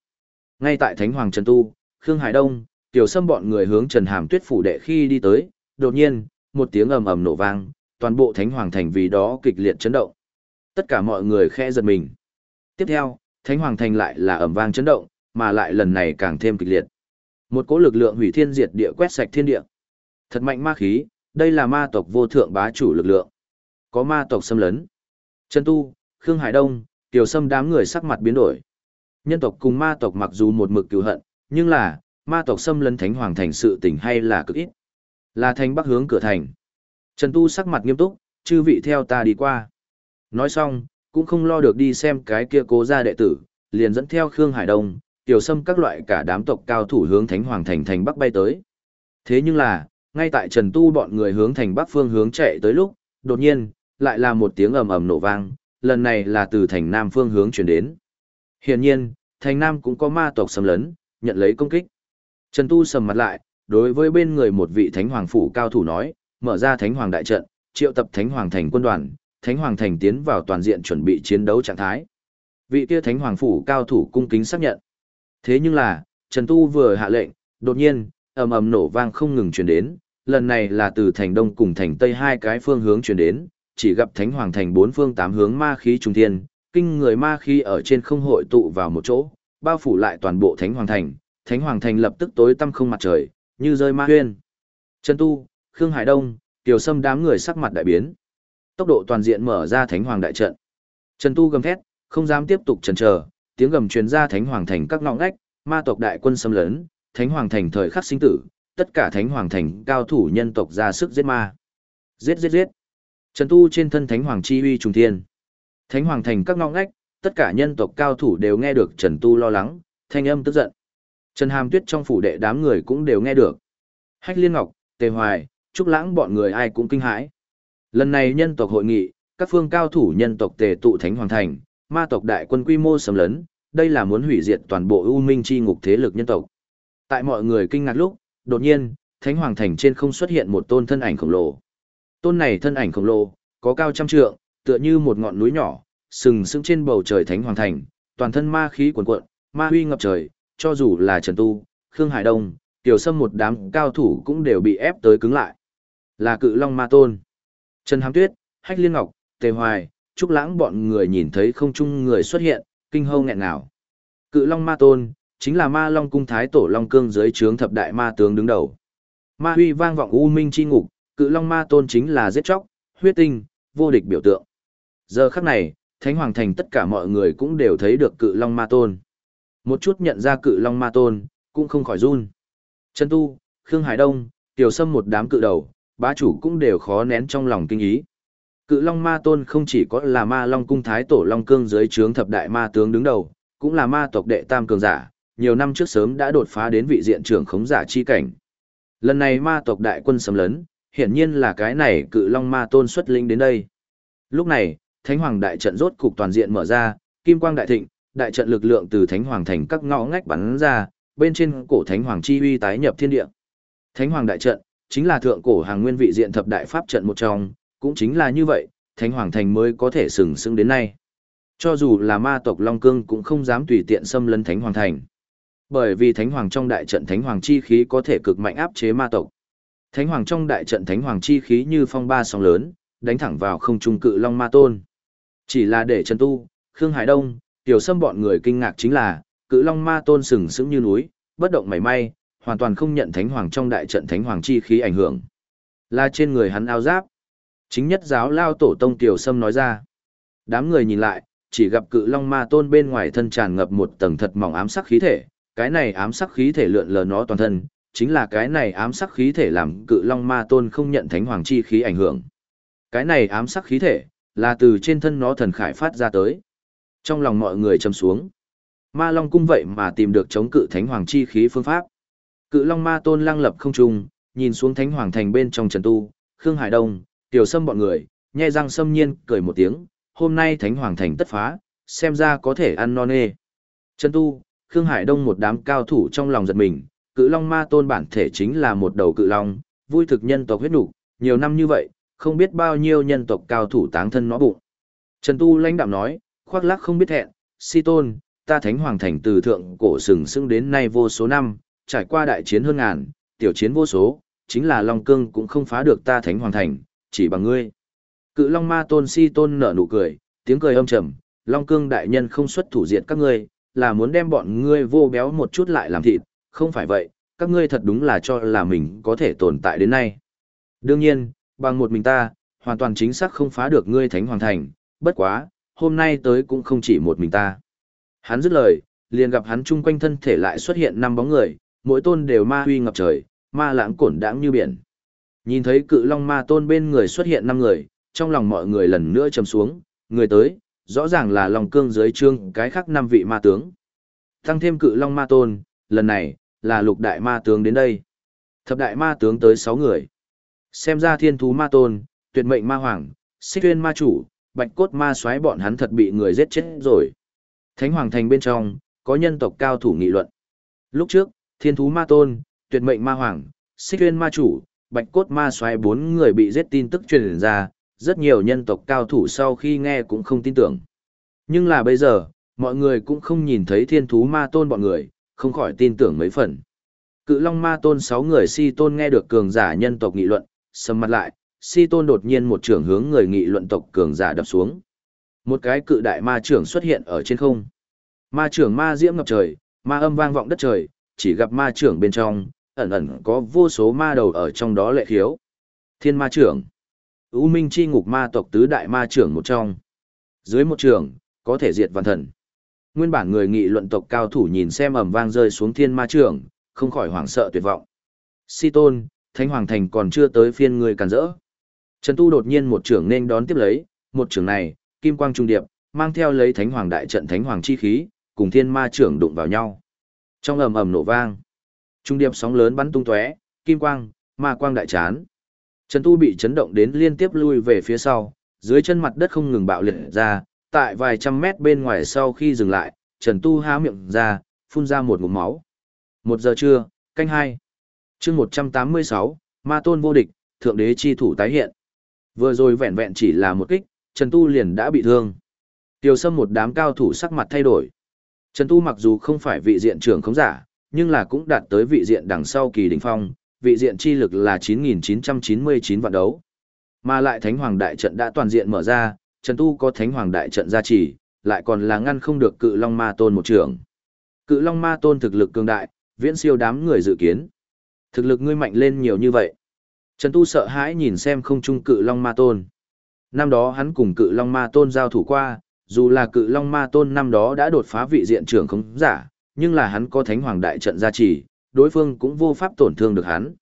Ngay tại Thánh Hoàng Trần Tu, Khương Hải Đông, Tiểu Sâm bọn người hướng Trần Hàm Tuyết phủ đệ khi đi tới, đột nhiên, một tiếng ầm ầm nổ vang, toàn bộ Thánh Hoàng thành vì đó kịch liệt chấn động. Tất cả mọi người khe giật mình. Tiếp theo, Thánh Hoàng thành lại là ầm vang chấn động, mà lại lần này càng thêm kịch liệt. Một cỗ lực lượng hủy thiên diệt địa quét sạch thiên địa. Thật mạnh ma khí, Đây là ma tộc vô thượng bá chủ lực lượng. Có ma tộc xâm lấn. Trần Tu, Khương Hải Đông, Tiểu Sâm đám người sắc mặt biến đổi. Nhân tộc cùng ma tộc mặc dù một mực cứu hận, nhưng là, ma tộc xâm lấn thánh hoàng thành sự tình hay là cực ít. Là thành bắc hướng cửa thành. Trần Tu sắc mặt nghiêm túc, chư vị theo ta đi qua. Nói xong, cũng không lo được đi xem cái kia cố gia đệ tử, liền dẫn theo Khương Hải Đông, Tiểu Sâm các loại cả đám tộc cao thủ hướng Thánh Hoàng Thành thành Bắc bay tới. Thế nhưng là, ngay tại Trần Tu bọn người hướng thành Bắc phương hướng chạy tới lúc, đột nhiên, lại là một tiếng ầm ầm nổ vang, lần này là từ thành Nam phương hướng chuyển đến. Hiển nhiên, thành Nam cũng có ma tộc xâm lấn, nhận lấy công kích. Trần Tu sầm mặt lại, đối với bên người một vị Thánh Hoàng phủ cao thủ nói, mở ra Thánh Hoàng đại trận, triệu tập Thánh Hoàng thành quân đoàn, Thánh Hoàng thành tiến vào toàn diện chuẩn bị chiến đấu trạng thái. Vị kia Thánh Hoàng phủ cao thủ cung kính xác nhận. Thế nhưng là, Trần Tu vừa hạ lệnh, đột nhiên, ầm ầm nổ vang không ngừng truyền đến, lần này là từ thành đông cùng thành tây hai cái phương hướng truyền đến, chỉ gặp Thánh Hoàng thành bốn phương tám hướng ma khí trùng thiên, kinh người ma khi ở trên không hội tụ vào một chỗ, bao phủ lại toàn bộ Thánh Hoàng thành, Thánh Hoàng thành lập tức tối tăm không mặt trời, như rơi ma huyên. Trần Tu, Khương Hải Đông, Tiểu Sâm đám người sắc mặt đại biến. Tốc độ toàn diện mở ra Thánh Hoàng đại trận. Trần Tu gầm thét, không dám tiếp tục chần chờ, tiếng gầm truyền ra Thánh Hoàng thành các ngõ ngách, ma tộc đại quân xâm lấn, Thánh Hoàng thành thời khắc sinh tử, tất cả Thánh Hoàng thành cao thủ nhân tộc ra sức giết ma. Giết giết giết. Trần Tu trên thân Thánh Hoàng chi uy trùng thiên. Thánh Hoàng thành các ngõ ngách, tất cả nhân tộc cao thủ đều nghe được Trần Tu lo lắng, thanh âm tức giận. Trần Hàm Tuyết trong phủ đệ đám người cũng đều nghe được. Hách Liên Ngọc, Tề Hoài, Trúc Lãng bọn người ai cũng kinh hãi. Lần này nhân tộc hội nghị, các phương cao thủ nhân tộc tề tụ Thánh Hoàng thành, ma tộc đại quân quy mô sầm lớn, đây là muốn hủy diệt toàn bộ U Minh chi ngục thế lực nhân tộc. Tại mọi người kinh ngạc lúc, đột nhiên, Thánh Hoàng thành trên không xuất hiện một tôn thân ảnh khổng lồ. Tôn này thân ảnh khổng lồ, có cao trăm trượng, tựa như một ngọn núi nhỏ, sừng sững trên bầu trời Thánh Hoàng thành, toàn thân ma khí cuồn cuộn, ma huy ngập trời, cho dù là Trần Tu, Khương Hải Đông, Tiểu Sâm một đám cao thủ cũng đều bị ép tới cứng lại. Là Cự Long Ma Tôn. Trần Hàm Tuyết, Hách Liên Ngọc, Tề Hoài, Trúc Lãng bọn người nhìn thấy không trung người xuất hiện, kinh hâu nghẹn ngào. Cự Long Ma Tôn, chính là Ma Long cung thái tổ Long cương dưới trướng thập đại ma tướng đứng đầu. Ma huy vang vọng u minh chi ngục, Cự Long Ma Tôn chính là giết chóc, huyết tinh, vô địch biểu tượng. Giờ khắc này, Thánh Hoàng thành tất cả mọi người cũng đều thấy được Cự Long Ma Tôn. Một chút nhận ra Cự Long Ma Tôn, cũng không khỏi run. Trần Tu, Khương Hải Đông, Tiểu Sâm một đám cự đầu, bá chủ cũng đều khó nén trong lòng kinh ý. Cự Long Ma Tôn không chỉ có là Ma Long cung thái tổ Long cương dưới trướng thập đại ma tướng đứng đầu, cũng là ma tộc đệ tam cường giả, nhiều năm trước sớm đã đột phá đến vị diện trưởng khống giả chi cảnh. Lần này ma tộc đại quân xâm lấn, hiển nhiên là cái này Cự Long Ma Tôn xuất linh đến đây. Lúc này, Thánh Hoàng đại trận rốt cục toàn diện mở ra, kim quang đại thịnh, đại trận lực lượng từ Thánh Hoàng thành các ngõ ngách bắn ra, bên trên cổ Thánh Hoàng chi uy tái nhập thiên địa. Thánh Hoàng đại trận chính là thượng cổ hàng nguyên vị diện thập đại pháp trận một trong, cũng chính là như vậy, Thánh Hoàng Thành mới có thể sừng sững đến nay. Cho dù là ma tộc Long Cương cũng không dám tùy tiện xâm lấn Thánh Hoàng Thành. Bởi vì Thánh Hoàng trong đại trận Thánh Hoàng chi khí có thể cực mạnh áp chế ma tộc. Thánh Hoàng trong đại trận Thánh Hoàng chi khí như phong ba sóng lớn, đánh thẳng vào không trung cự Long Ma Tôn. Chỉ là để Trần Tu, Khương Hải Đông, Tiểu Sâm bọn người kinh ngạc chính là, cự Long Ma Tôn sừng sững như núi, bất động mảy may, hoàn toàn không nhận Thánh Hoàng trong đại trận Thánh Hoàng chi khí ảnh hưởng. Là trên người hắn ao giáp. Chính nhất giáo lao tổ tông Tiểu Sâm nói ra. Đám người nhìn lại, chỉ gặp cự long ma tôn bên ngoài thân tràn ngập một tầng thật mỏng ám sắc khí thể. Cái này ám sắc khí thể lượn lờ nó toàn thân, chính là cái này ám sắc khí thể làm cự long ma tôn không nhận thánh hoàng chi khí ảnh hưởng. Cái này ám sắc khí thể, là từ trên thân nó thần khải phát ra tới. Trong lòng mọi người châm xuống. Ma Long cung vậy mà tìm được chống cự thánh hoàng chi khí phương pháp. Cự Long ma tôn lăng lập không trung, nhìn xuống thánh hoàng thành bên trong trần tu, Khương Hải Đông, Tiểu Sâm bọn người, nhai răng sâm nhiên, cười một tiếng, hôm nay Thánh Hoàng Thành tất phá, xem ra có thể ăn non nê. Trần Tu, Khương Hải Đông một đám cao thủ trong lòng giật mình, cự long ma tôn bản thể chính là một đầu cự long, vui thực nhân tộc huyết nục, nhiều năm như vậy, không biết bao nhiêu nhân tộc cao thủ táng thân nó bụng. Trần Tu lãnh đạm nói, khoác lác không biết hẹn, si tôn, ta Thánh Hoàng Thành từ thượng cổ sừng sững đến nay vô số năm, trải qua đại chiến hơn ngàn, tiểu chiến vô số, chính là Long Cương cũng không phá được ta Thánh Hoàng Thành, chỉ bằng ngươi. Cự Long Ma Tôn Si Tôn nở nụ cười, tiếng cười âm trầm, Long Cương đại nhân không xuất thủ diệt các ngươi, là muốn đem bọn ngươi vô béo một chút lại làm thịt, không phải vậy, các ngươi thật đúng là cho là mình có thể tồn tại đến nay. Đương nhiên, bằng một mình ta, hoàn toàn chính xác không phá được ngươi thánh hoàng thành, bất quá, hôm nay tới cũng không chỉ một mình ta. Hắn dứt lời, liền gặp hắn chung quanh thân thể lại xuất hiện năm bóng người, mỗi tôn đều ma huy ngập trời, ma lãng cổn đãng như biển. Nhìn thấy cự long ma tôn bên người xuất hiện năm người, trong lòng mọi người lần nữa trầm xuống, người tới, rõ ràng là lòng cương dưới trương cái khác năm vị ma tướng. Tăng thêm cự long ma tôn, lần này, là lục đại ma tướng đến đây. Thập đại ma tướng tới sáu người. Xem ra thiên thú ma tôn, tuyệt mệnh ma hoàng, xích tuyên ma chủ, bạch cốt ma xoáy bọn hắn thật bị người giết chết rồi. Thánh hoàng thành bên trong, có nhân tộc cao thủ nghị luận. Lúc trước, thiên thú ma tôn, tuyệt mệnh ma hoàng, xích tuyên ma chủ, bạch cốt ma xoáy bốn người bị giết tin tức truyền ra, rất nhiều nhân tộc cao thủ sau khi nghe cũng không tin tưởng. Nhưng là bây giờ, mọi người cũng không nhìn thấy thiên thú ma tôn bọn người, không khỏi tin tưởng mấy phần. Cự Long Ma Tôn sáu người si tôn nghe được cường giả nhân tộc nghị luận, sầm mặt lại, si tôn đột nhiên một trưởng hướng người nghị luận tộc cường giả đập xuống. Một cái cự đại ma trưởng xuất hiện ở trên không. Ma trưởng ma diễm ngập trời, ma âm vang vọng đất trời, chỉ gặp ma trưởng bên trong, ẩn ẩn có vô số ma đầu ở trong đó lệ khiếu. Thiên ma trưởng. U Minh chi ngục ma tộc tứ đại ma trưởng một trong. Dưới một trưởng, có thể diệt văn thần. Nguyên bản người nghị luận tộc cao thủ nhìn xem ầm vang rơi xuống thiên ma trưởng, không khỏi hoảng sợ tuyệt vọng. Si tôn, Thánh Hoàng Thành còn chưa tới phiên người cản rỡ. Trần Tu đột nhiên một trưởng nên đón tiếp lấy, một trưởng này, kim quang trung điệp, mang theo lấy Thánh Hoàng đại trận Thánh Hoàng chi khí, cùng thiên ma trưởng đụng vào nhau. Trong ầm ầm nổ vang, trung điệp sóng lớn bắn tung tóe, kim quang, ma quang đại chán. Trần Tu bị chấn động đến liên tiếp lui về phía sau, dưới chân mặt đất không ngừng bạo liệt ra, tại vài trăm mét bên ngoài sau khi dừng lại, Trần Tu há miệng ra, phun ra một ngụm máu. Một giờ trưa, canh hai chương một trăm tám mươi sáu, ma tôn vô địch, thượng đế chi thủ tái hiện. Vừa rồi vẹn vẹn chỉ là một kích, Trần Tu liền đã bị thương. Tiêu sâm một đám cao thủ sắc mặt thay đổi. Trần Tu mặc dù không phải vị diện trưởng khống giả, nhưng là cũng đạt tới vị diện đằng sau kỳ đỉnh phong, vị diện chi lực là 9.999 vạn đấu. Mà lại Thánh Hoàng Đại Trận đã toàn diện mở ra, Trần Tu có Thánh Hoàng Đại Trận gia trì, lại còn là ngăn không được cự Long Ma Tôn một trưởng. Cự Long Ma Tôn thực lực cường đại, viễn siêu đám người dự kiến. Thực lực ngươi mạnh lên nhiều như vậy. Trần Tu sợ hãi nhìn xem không trung cự Long Ma Tôn. Năm đó hắn cùng cự Long Ma Tôn giao thủ qua, dù là cự Long Ma Tôn năm đó đã đột phá vị diện trưởng không giả, nhưng là hắn có Thánh Hoàng Đại Trận gia trì, đối phương cũng vô pháp tổn thương được hắn.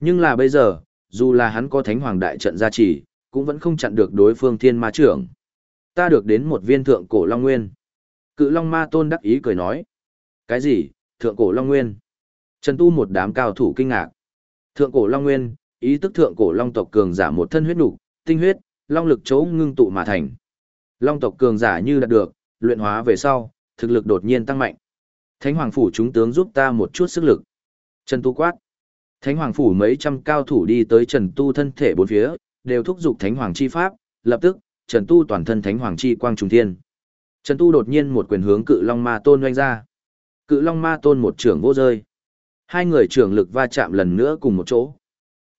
Nhưng là bây giờ, dù là hắn có thánh hoàng đại trận gia trì, cũng vẫn không chặn được đối phương thiên ma trưởng. Ta được đến một viên thượng cổ long nguyên. Cự long ma tôn đắc ý cười nói. Cái gì, thượng cổ long nguyên? Trần tu một đám cao thủ kinh ngạc. Thượng cổ long nguyên, ý tức thượng cổ long tộc cường giả một thân huyết nục, tinh huyết, long lực chấu ngưng tụ mà thành. Long tộc cường giả như đạt được, luyện hóa về sau, thực lực đột nhiên tăng mạnh. Thánh Hoàng Phủ chúng tướng giúp ta một chút sức lực. Trần Tu quát. Thánh Hoàng Phủ mấy trăm cao thủ đi tới Trần Tu thân thể bốn phía, đều thúc giục Thánh Hoàng Chi Pháp, lập tức, Trần Tu toàn thân Thánh Hoàng Chi quang trùng thiên. Trần Tu đột nhiên một quyền hướng cự Long Ma Tôn oanh ra. Cự Long Ma Tôn một trưởng vô rơi. Hai người trưởng lực va chạm lần nữa cùng một chỗ.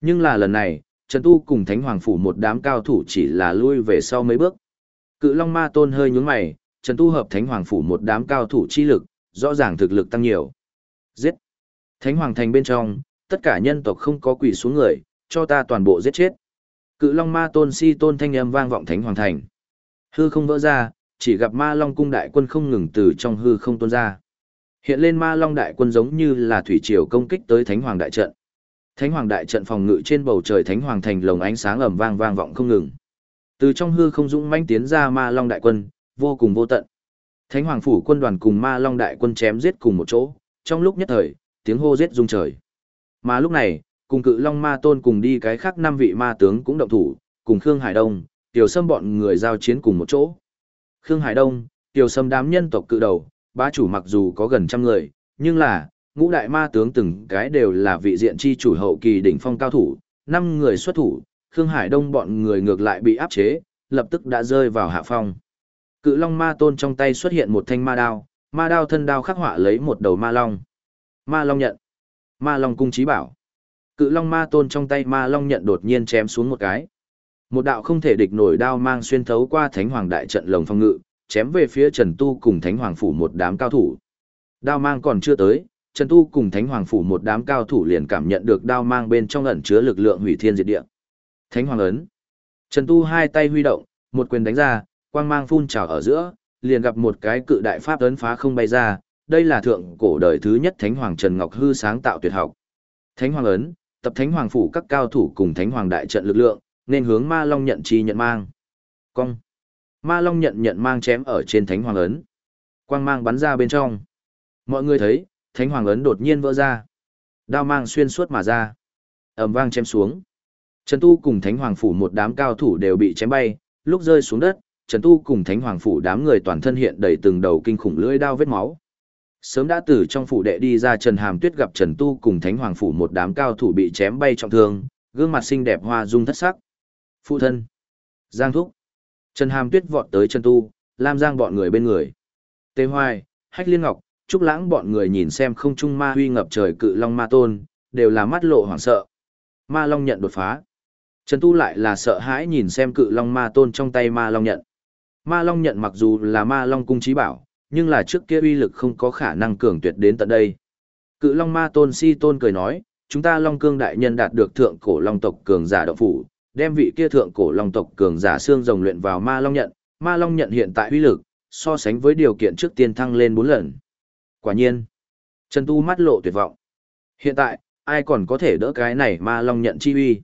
Nhưng là lần này, Trần Tu cùng Thánh Hoàng Phủ một đám cao thủ chỉ là lui về sau mấy bước. Cự Long Ma Tôn hơi nhướng mày, Trần Tu hợp Thánh Hoàng Phủ một đám cao thủ chi lực, rõ ràng thực lực tăng nhiều. Giết! Thánh Hoàng Thành bên trong, tất cả nhân tộc không có quỷ xuống người, cho ta toàn bộ giết chết. Cự Long Ma Tôn Si Tôn thanh âm vang vọng Thánh Hoàng Thành. Hư không vỡ ra, chỉ gặp Ma Long cung đại quân không ngừng từ trong hư không tuôn ra. Hiện lên Ma Long đại quân giống như là thủy triều công kích tới Thánh Hoàng đại trận. Thánh Hoàng đại trận phòng ngự trên bầu trời Thánh Hoàng Thành lồng ánh sáng ầm vang vang vọng không ngừng. Từ trong hư không dũng mãnh tiến ra Ma Long đại quân, vô cùng vô tận. Thánh Hoàng phủ quân đoàn cùng Ma Long đại quân chém giết cùng một chỗ, trong lúc nhất thời, tiếng hô giết rung trời. Mà lúc này, cùng cự Long Ma Tôn cùng đi cái khác năm vị ma tướng cũng động thủ, cùng Khương Hải Đông, Tiểu Sâm bọn người giao chiến cùng một chỗ. Khương Hải Đông, Tiểu Sâm đám nhân tộc cự đầu, bá chủ mặc dù có gần trăm người, nhưng là, ngũ đại ma tướng từng cái đều là vị diện chi chủ hậu kỳ đỉnh phong cao thủ, năm người xuất thủ, Khương Hải Đông bọn người ngược lại bị áp chế, lập tức đã rơi vào hạ phong. Cự long ma tôn trong tay xuất hiện một thanh ma đao, ma đao thân đao khắc họa lấy một đầu ma long. Ma long nhận. Ma long cung trí bảo. Cự long ma tôn trong tay ma long nhận đột nhiên chém xuống một cái. Một đạo không thể địch nổi đao mang xuyên thấu qua thánh hoàng đại trận lồng phong ngự, chém về phía Trần Tu cùng thánh hoàng phủ một đám cao thủ. Đao mang còn chưa tới, Trần Tu cùng thánh hoàng phủ một đám cao thủ liền cảm nhận được đao mang bên trong ẩn chứa lực lượng hủy thiên diệt địa. Thánh Hoàng ấn. Trần Tu hai tay huy động, một quyền đánh ra, quang mang phun trào ở giữa, liền gặp một cái cự đại pháp ấn phá không bay ra, đây là thượng cổ đời thứ nhất Thánh Hoàng Trần Ngọc Hư sáng tạo tuyệt học. Thánh Hoàng ấn, tập Thánh Hoàng phủ các cao thủ cùng Thánh Hoàng đại trận lực lượng, nên hướng Ma Long nhận chi nhận mang. Cong. Ma Long nhận nhận mang chém ở trên Thánh Hoàng ấn. Quang mang bắn ra bên trong. Mọi người thấy, Thánh Hoàng ấn đột nhiên vỡ ra. Đao mang xuyên suốt mà ra. ầm vang chém xuống. Trần Tu cùng Thánh Hoàng phủ một đám cao thủ đều bị chém bay, lúc rơi xuống đất, Trần Tu cùng Thánh Hoàng phủ đám người toàn thân hiện đầy từng đầu kinh khủng lưỡi đao vết máu. Sớm đã từ trong phủ đệ đi ra Trần Hàm Tuyết gặp Trần Tu cùng Thánh Hoàng phủ một đám cao thủ bị chém bay trọng thương, gương mặt xinh đẹp hoa dung thất sắc. Phụ thân, Giang Thúc, Trần Hàm Tuyết vọt tới Trần Tu, Lam Giang bọn người bên người. Tề Hoài, Hách Liên Ngọc, Trúc Lãng bọn người nhìn xem không trung ma huy ngập trời cự long ma tôn, đều là mắt lộ hoảng sợ. Ma long nhận đột phá. Trần Tu lại là sợ hãi nhìn xem cự long ma tôn trong tay ma long nhận. Ma long nhận mặc dù là ma long cung trí bảo, nhưng là trước kia uy lực không có khả năng cường tuyệt đến tận đây. Cự long ma tôn si tôn cười nói, chúng ta long cương đại nhân đạt được thượng cổ long tộc cường giả động phủ, đem vị kia thượng cổ long tộc cường giả xương rồng luyện vào ma long nhận, ma long nhận hiện tại uy lực, so sánh với điều kiện trước tiên thăng lên 4 lần. Quả nhiên, Trần Tu mắt lộ tuyệt vọng. Hiện tại, ai còn có thể đỡ cái này ma long nhận chi uy.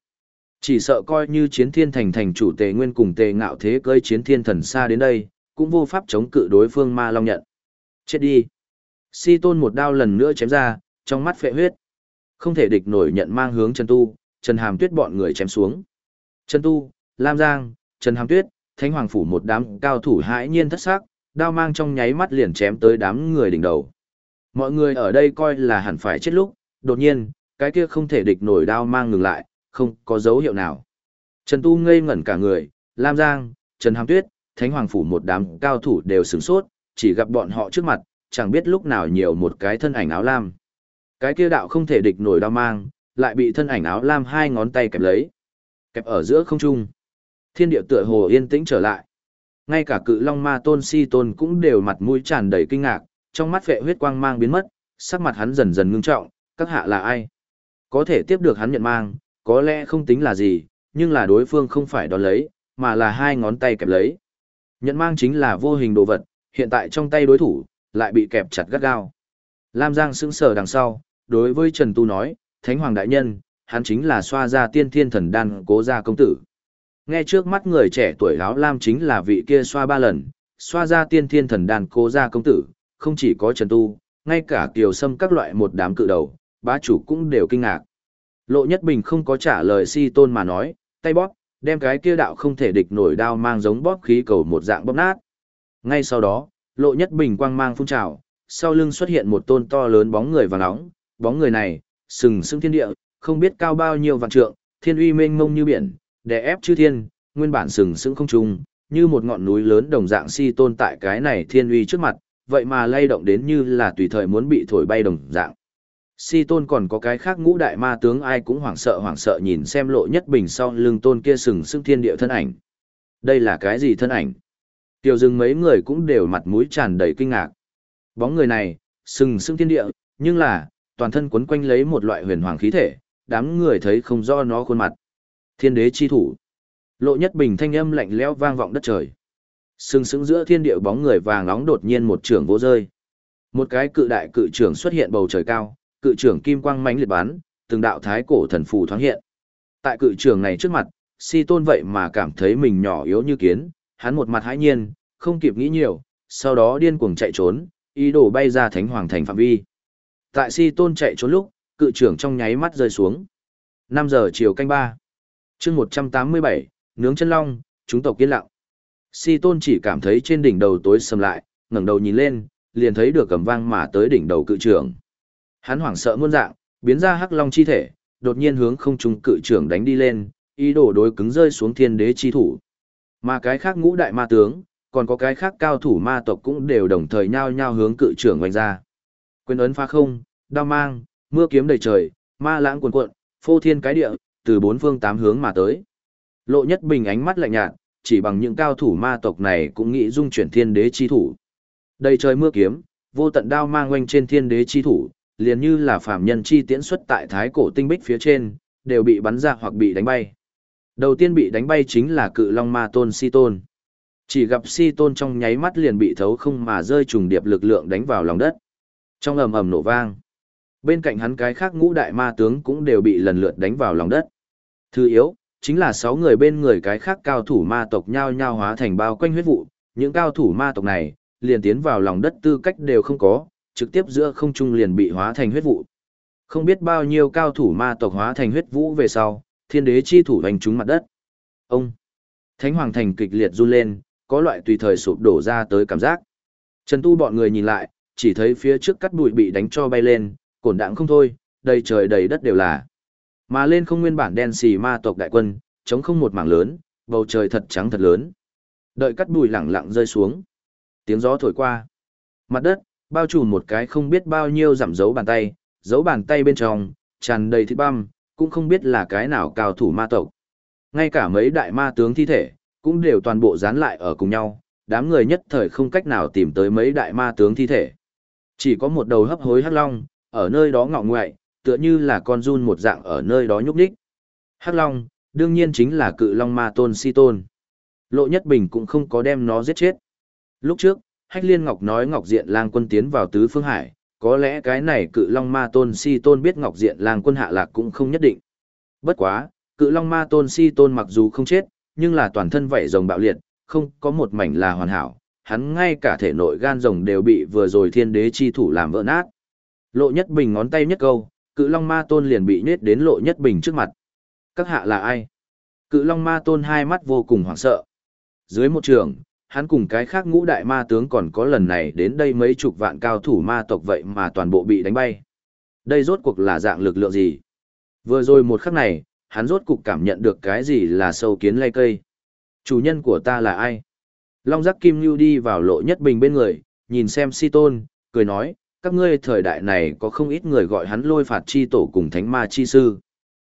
Chỉ sợ coi như chiến thiên thành thành chủ tề nguyên cùng tề ngạo thế cơi chiến thiên thần xa đến đây, cũng vô pháp chống cự đối phương ma long nhận. Chết đi. Si tôn một đao lần nữa chém ra, trong mắt phệ huyết. Không thể địch nổi nhận mang hướng Trần Tu, Trần Hàm Tuyết bọn người chém xuống. Trần Tu, Lam Giang, Trần Hàm Tuyết, Thánh Hoàng Phủ một đám cao thủ hãi nhiên thất sắc, đao mang trong nháy mắt liền chém tới đám người đỉnh đầu. Mọi người ở đây coi là hẳn phải chết lúc, đột nhiên, cái kia không thể địch nổi đao mang ngừng lại, không có dấu hiệu nào. Trần Tu ngây ngẩn cả người, Lam Giang, Trần Hàm Tuyết, Thánh Hoàng Phủ một đám cao thủ đều sửng sốt, chỉ gặp bọn họ trước mặt, chẳng biết lúc nào nhiều một cái thân ảnh áo lam. Cái kia đạo không thể địch nổi đao mang, lại bị thân ảnh áo lam hai ngón tay kẹp lấy. Kẹp ở giữa không trung. Thiên địa tựa hồ yên tĩnh trở lại. Ngay cả cự long ma tôn si tôn cũng đều mặt mũi tràn đầy kinh ngạc, trong mắt vệ huyết quang mang biến mất, sắc mặt hắn dần dần ngưng trọng, các hạ là ai? Có thể tiếp được hắn nhận mang, có lẽ không tính là gì, nhưng là đối phương không phải đón lấy, mà là hai ngón tay kẹp lấy. Nhận mang chính là vô hình đồ vật, hiện tại trong tay đối thủ, lại bị kẹp chặt gắt gao. Lam Giang sững sờ đằng sau, đối với Trần Tu nói, Thánh Hoàng Đại Nhân, hắn chính là xoa ra tiên thiên thần đan cố gia công tử. Nghe trước mắt người trẻ tuổi áo lam chính là vị kia xoa ba lần, xoa ra tiên thiên thần đan cố gia công tử, không chỉ có Trần Tu, ngay cả kiều sâm các loại một đám cự đầu, bá chủ cũng đều kinh ngạc. Lộ Nhất Bình không có trả lời si tôn mà nói, tay bóp, đem cái kia đạo không thể địch nổi đao mang giống bóp khí cầu một dạng bóp nát. Ngay sau đó, Lộ Nhất Bình quang mang phun trào, sau lưng xuất hiện một tôn to lớn bóng người vàng nóng, bóng người này, sừng sững thiên địa, không biết cao bao nhiêu vạn trượng, thiên uy mênh mông như biển, đè ép chư thiên, nguyên bản sừng sững không trung, như một ngọn núi lớn đồng dạng si tôn tại cái này thiên uy trước mặt, vậy mà lay động đến như là tùy thời muốn bị thổi bay đồng dạng. Si tôn còn có cái khác ngũ đại ma tướng ai cũng hoảng sợ hoảng sợ nhìn xem lộ nhất bình sau lưng tôn kia sừng sững thiên địa thân ảnh. Đây là cái gì thân ảnh? Tiểu dừng mấy người cũng đều mặt mũi tràn đầy kinh ngạc. Bóng người này, sừng sững thiên địa, nhưng là, toàn thân quấn quanh lấy một loại huyền hoàng khí thể, đám người thấy không rõ nó khuôn mặt. Thiên đế chi thủ. Lộ nhất bình thanh âm lạnh lẽo vang vọng đất trời. Sừng sững giữa thiên địa bóng người vàng nóng đột nhiên một trường vô rơi. Một cái cự đại cự trưởng xuất hiện bầu trời cao, cự trưởng kim quang mãnh liệt bắn, từng đạo thái cổ thần phù thoáng hiện. Tại cự trưởng này trước mặt, si tôn vậy mà cảm thấy mình nhỏ yếu như kiến, hắn một mặt hãi nhiên, không kịp nghĩ nhiều, sau đó điên cuồng chạy trốn, ý đồ bay ra thánh hoàng thành phạm vi. Tại si tôn chạy trốn lúc, cự trưởng trong nháy mắt rơi xuống. 5 giờ chiều canh ba chương 187, nướng chân long, chúng tộc kiên lặng. Si tôn chỉ cảm thấy trên đỉnh đầu tối sầm lại, ngẩng đầu nhìn lên, liền thấy được cầm vang mà tới đỉnh đầu cự trưởng. Hắn hoảng sợ muôn dạng, biến ra hắc long chi thể, đột nhiên hướng không trung cự trưởng đánh đi lên, ý đồ đối cứng rơi xuống thiên đế chi thủ. Mà cái khác ngũ đại ma tướng, còn có cái khác cao thủ ma tộc cũng đều đồng thời nhao nhao hướng cự trưởng vành ra. Quyền ấn phá không, đao mang, mưa kiếm đầy trời, ma lãng cuồn cuộn, phô thiên cái địa, từ bốn phương tám hướng mà tới. Lộ nhất bình ánh mắt lạnh nhạt, chỉ bằng những cao thủ ma tộc này cũng nghĩ dung chuyển thiên đế chi thủ. Đầy trời mưa kiếm, vô tận đao mang quanh trên thiên đế chi thủ, liền như là phạm nhân chi tiễn xuất tại thái cổ tinh bích phía trên, đều bị bắn ra hoặc bị đánh bay. Đầu tiên bị đánh bay chính là cự long ma tôn si tôn. Chỉ gặp si tôn trong nháy mắt liền bị thấu không mà rơi trùng điệp lực lượng đánh vào lòng đất. Trong ầm ầm nổ vang. Bên cạnh hắn cái khác ngũ đại ma tướng cũng đều bị lần lượt đánh vào lòng đất. Thứ yếu, chính là sáu người bên người cái khác cao thủ ma tộc nhao nhao hóa thành bao quanh huyết vụ, những cao thủ ma tộc này, liền tiến vào lòng đất tư cách đều không có, trực tiếp giữa không trung liền bị hóa thành huyết vụ. Không biết bao nhiêu cao thủ ma tộc hóa thành huyết vũ về sau, thiên đế chi thủ hành trúng mặt đất. Ông! Thánh Hoàng Thành kịch liệt run lên, có loại tùy thời sụp đổ ra tới cảm giác. Trần Tu bọn người nhìn lại, chỉ thấy phía trước cắt bụi bị đánh cho bay lên, cổn đạn không thôi, đầy trời đầy đất đều là. Mà lên không nguyên bản đen xì ma tộc đại quân, chống không một mảng lớn, bầu trời thật trắng thật lớn. Đợi cắt bụi lẳng lặng rơi xuống. Tiếng gió thổi qua. Mặt đất, bao trùm một cái không biết bao nhiêu giảm dấu bàn tay, dấu bàn tay bên trong, tràn đầy thịt băm, cũng không biết là cái nào cao thủ ma tộc. Ngay cả mấy đại ma tướng thi thể, cũng đều toàn bộ dán lại ở cùng nhau, đám người nhất thời không cách nào tìm tới mấy đại ma tướng thi thể. Chỉ có một đầu hấp hối hắc long, ở nơi đó ngọ ngoại, tựa như là con run một dạng ở nơi đó nhúc nhích. Hắc long, đương nhiên chính là cự long ma tôn si tôn. Lộ Nhất Bình cũng không có đem nó giết chết. Lúc trước, Hách Liên Ngọc nói Ngọc Diện Lang quân tiến vào tứ phương hải, có lẽ cái này cự long ma tôn si tôn biết Ngọc Diện Lang quân hạ lạc cũng không nhất định. Bất quá, cự long ma tôn si tôn mặc dù không chết, nhưng là toàn thân vảy rồng bạo liệt, không có một mảnh là hoàn hảo, hắn ngay cả thể nội gan rồng đều bị vừa rồi thiên đế chi thủ làm vỡ nát. Lộ nhất bình ngón tay nhất câu, cự long ma tôn liền bị nết đến lộ nhất bình trước mặt. Các hạ là ai? Cự long ma tôn hai mắt vô cùng hoảng sợ. Dưới một trường, hắn cùng cái khác ngũ đại ma tướng còn có lần này đến đây mấy chục vạn cao thủ ma tộc vậy mà toàn bộ bị đánh bay. Đây rốt cuộc là dạng lực lượng gì? Vừa rồi một khắc này, hắn rốt cuộc cảm nhận được cái gì là sâu kiến lay cây. Chủ nhân của ta là ai? Long giác kim lưu đi vào lộ nhất bình bên người, nhìn xem si tôn, cười nói, các ngươi thời đại này có không ít người gọi hắn lôi phạt chi tổ cùng thánh ma chi sư.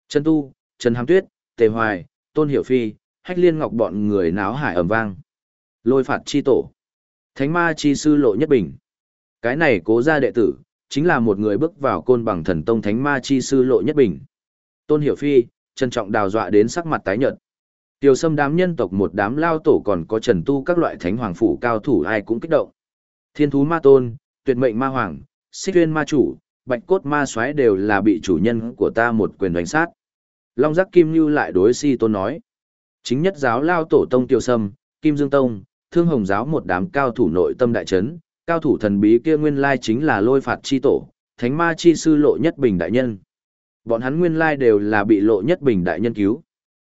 Trần Tu, Trần Hàm Tuyết, Tề Hoài, Tôn Hiểu Phi, Hách Liên Ngọc bọn người náo hải ầm vang. Lôi phạt chi tổ. Thánh ma chi sư lộ nhất bình. Cái này cố gia đệ tử, chính là một người bước vào côn bằng thần tông thánh ma chi sư lộ nhất bình. Tôn Hiểu Phi, trân trọng đào dọa đến sắc mặt tái nhợt. Tiểu sâm đám nhân tộc một đám lao tổ còn có trần tu các loại thánh hoàng phủ cao thủ ai cũng kích động. Thiên thú ma tôn, tuyệt mệnh ma hoàng, xích tuyên ma chủ, bạch cốt ma soái đều là bị chủ nhân của ta một quyền đánh sát. Long giác kim như lại đối si tôn nói. Chính nhất giáo lao tổ tông Tiêu sâm, kim dương tông, thương hồng giáo một đám cao thủ nội tâm đại chấn, cao thủ thần bí kia nguyên lai chính là lôi phạt chi tổ, thánh ma chi sư lộ nhất bình đại nhân. Bọn hắn nguyên lai đều là bị lộ nhất bình đại nhân cứu.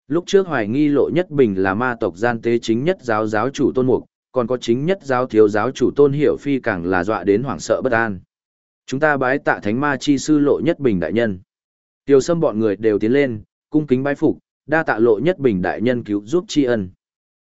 Lúc trước hoài nghi lộ nhất bình là ma tộc gian tế chính nhất giáo giáo chủ tôn mục, còn có chính nhất giáo thiếu giáo chủ tôn hiểu phi càng là dọa đến hoảng sợ bất an. Chúng ta bái tạ thánh ma chi sư lộ nhất bình đại nhân. Tiêu sâm bọn người đều tiến lên, cung kính bái phục, đa tạ lộ nhất bình đại nhân cứu giúp tri ân.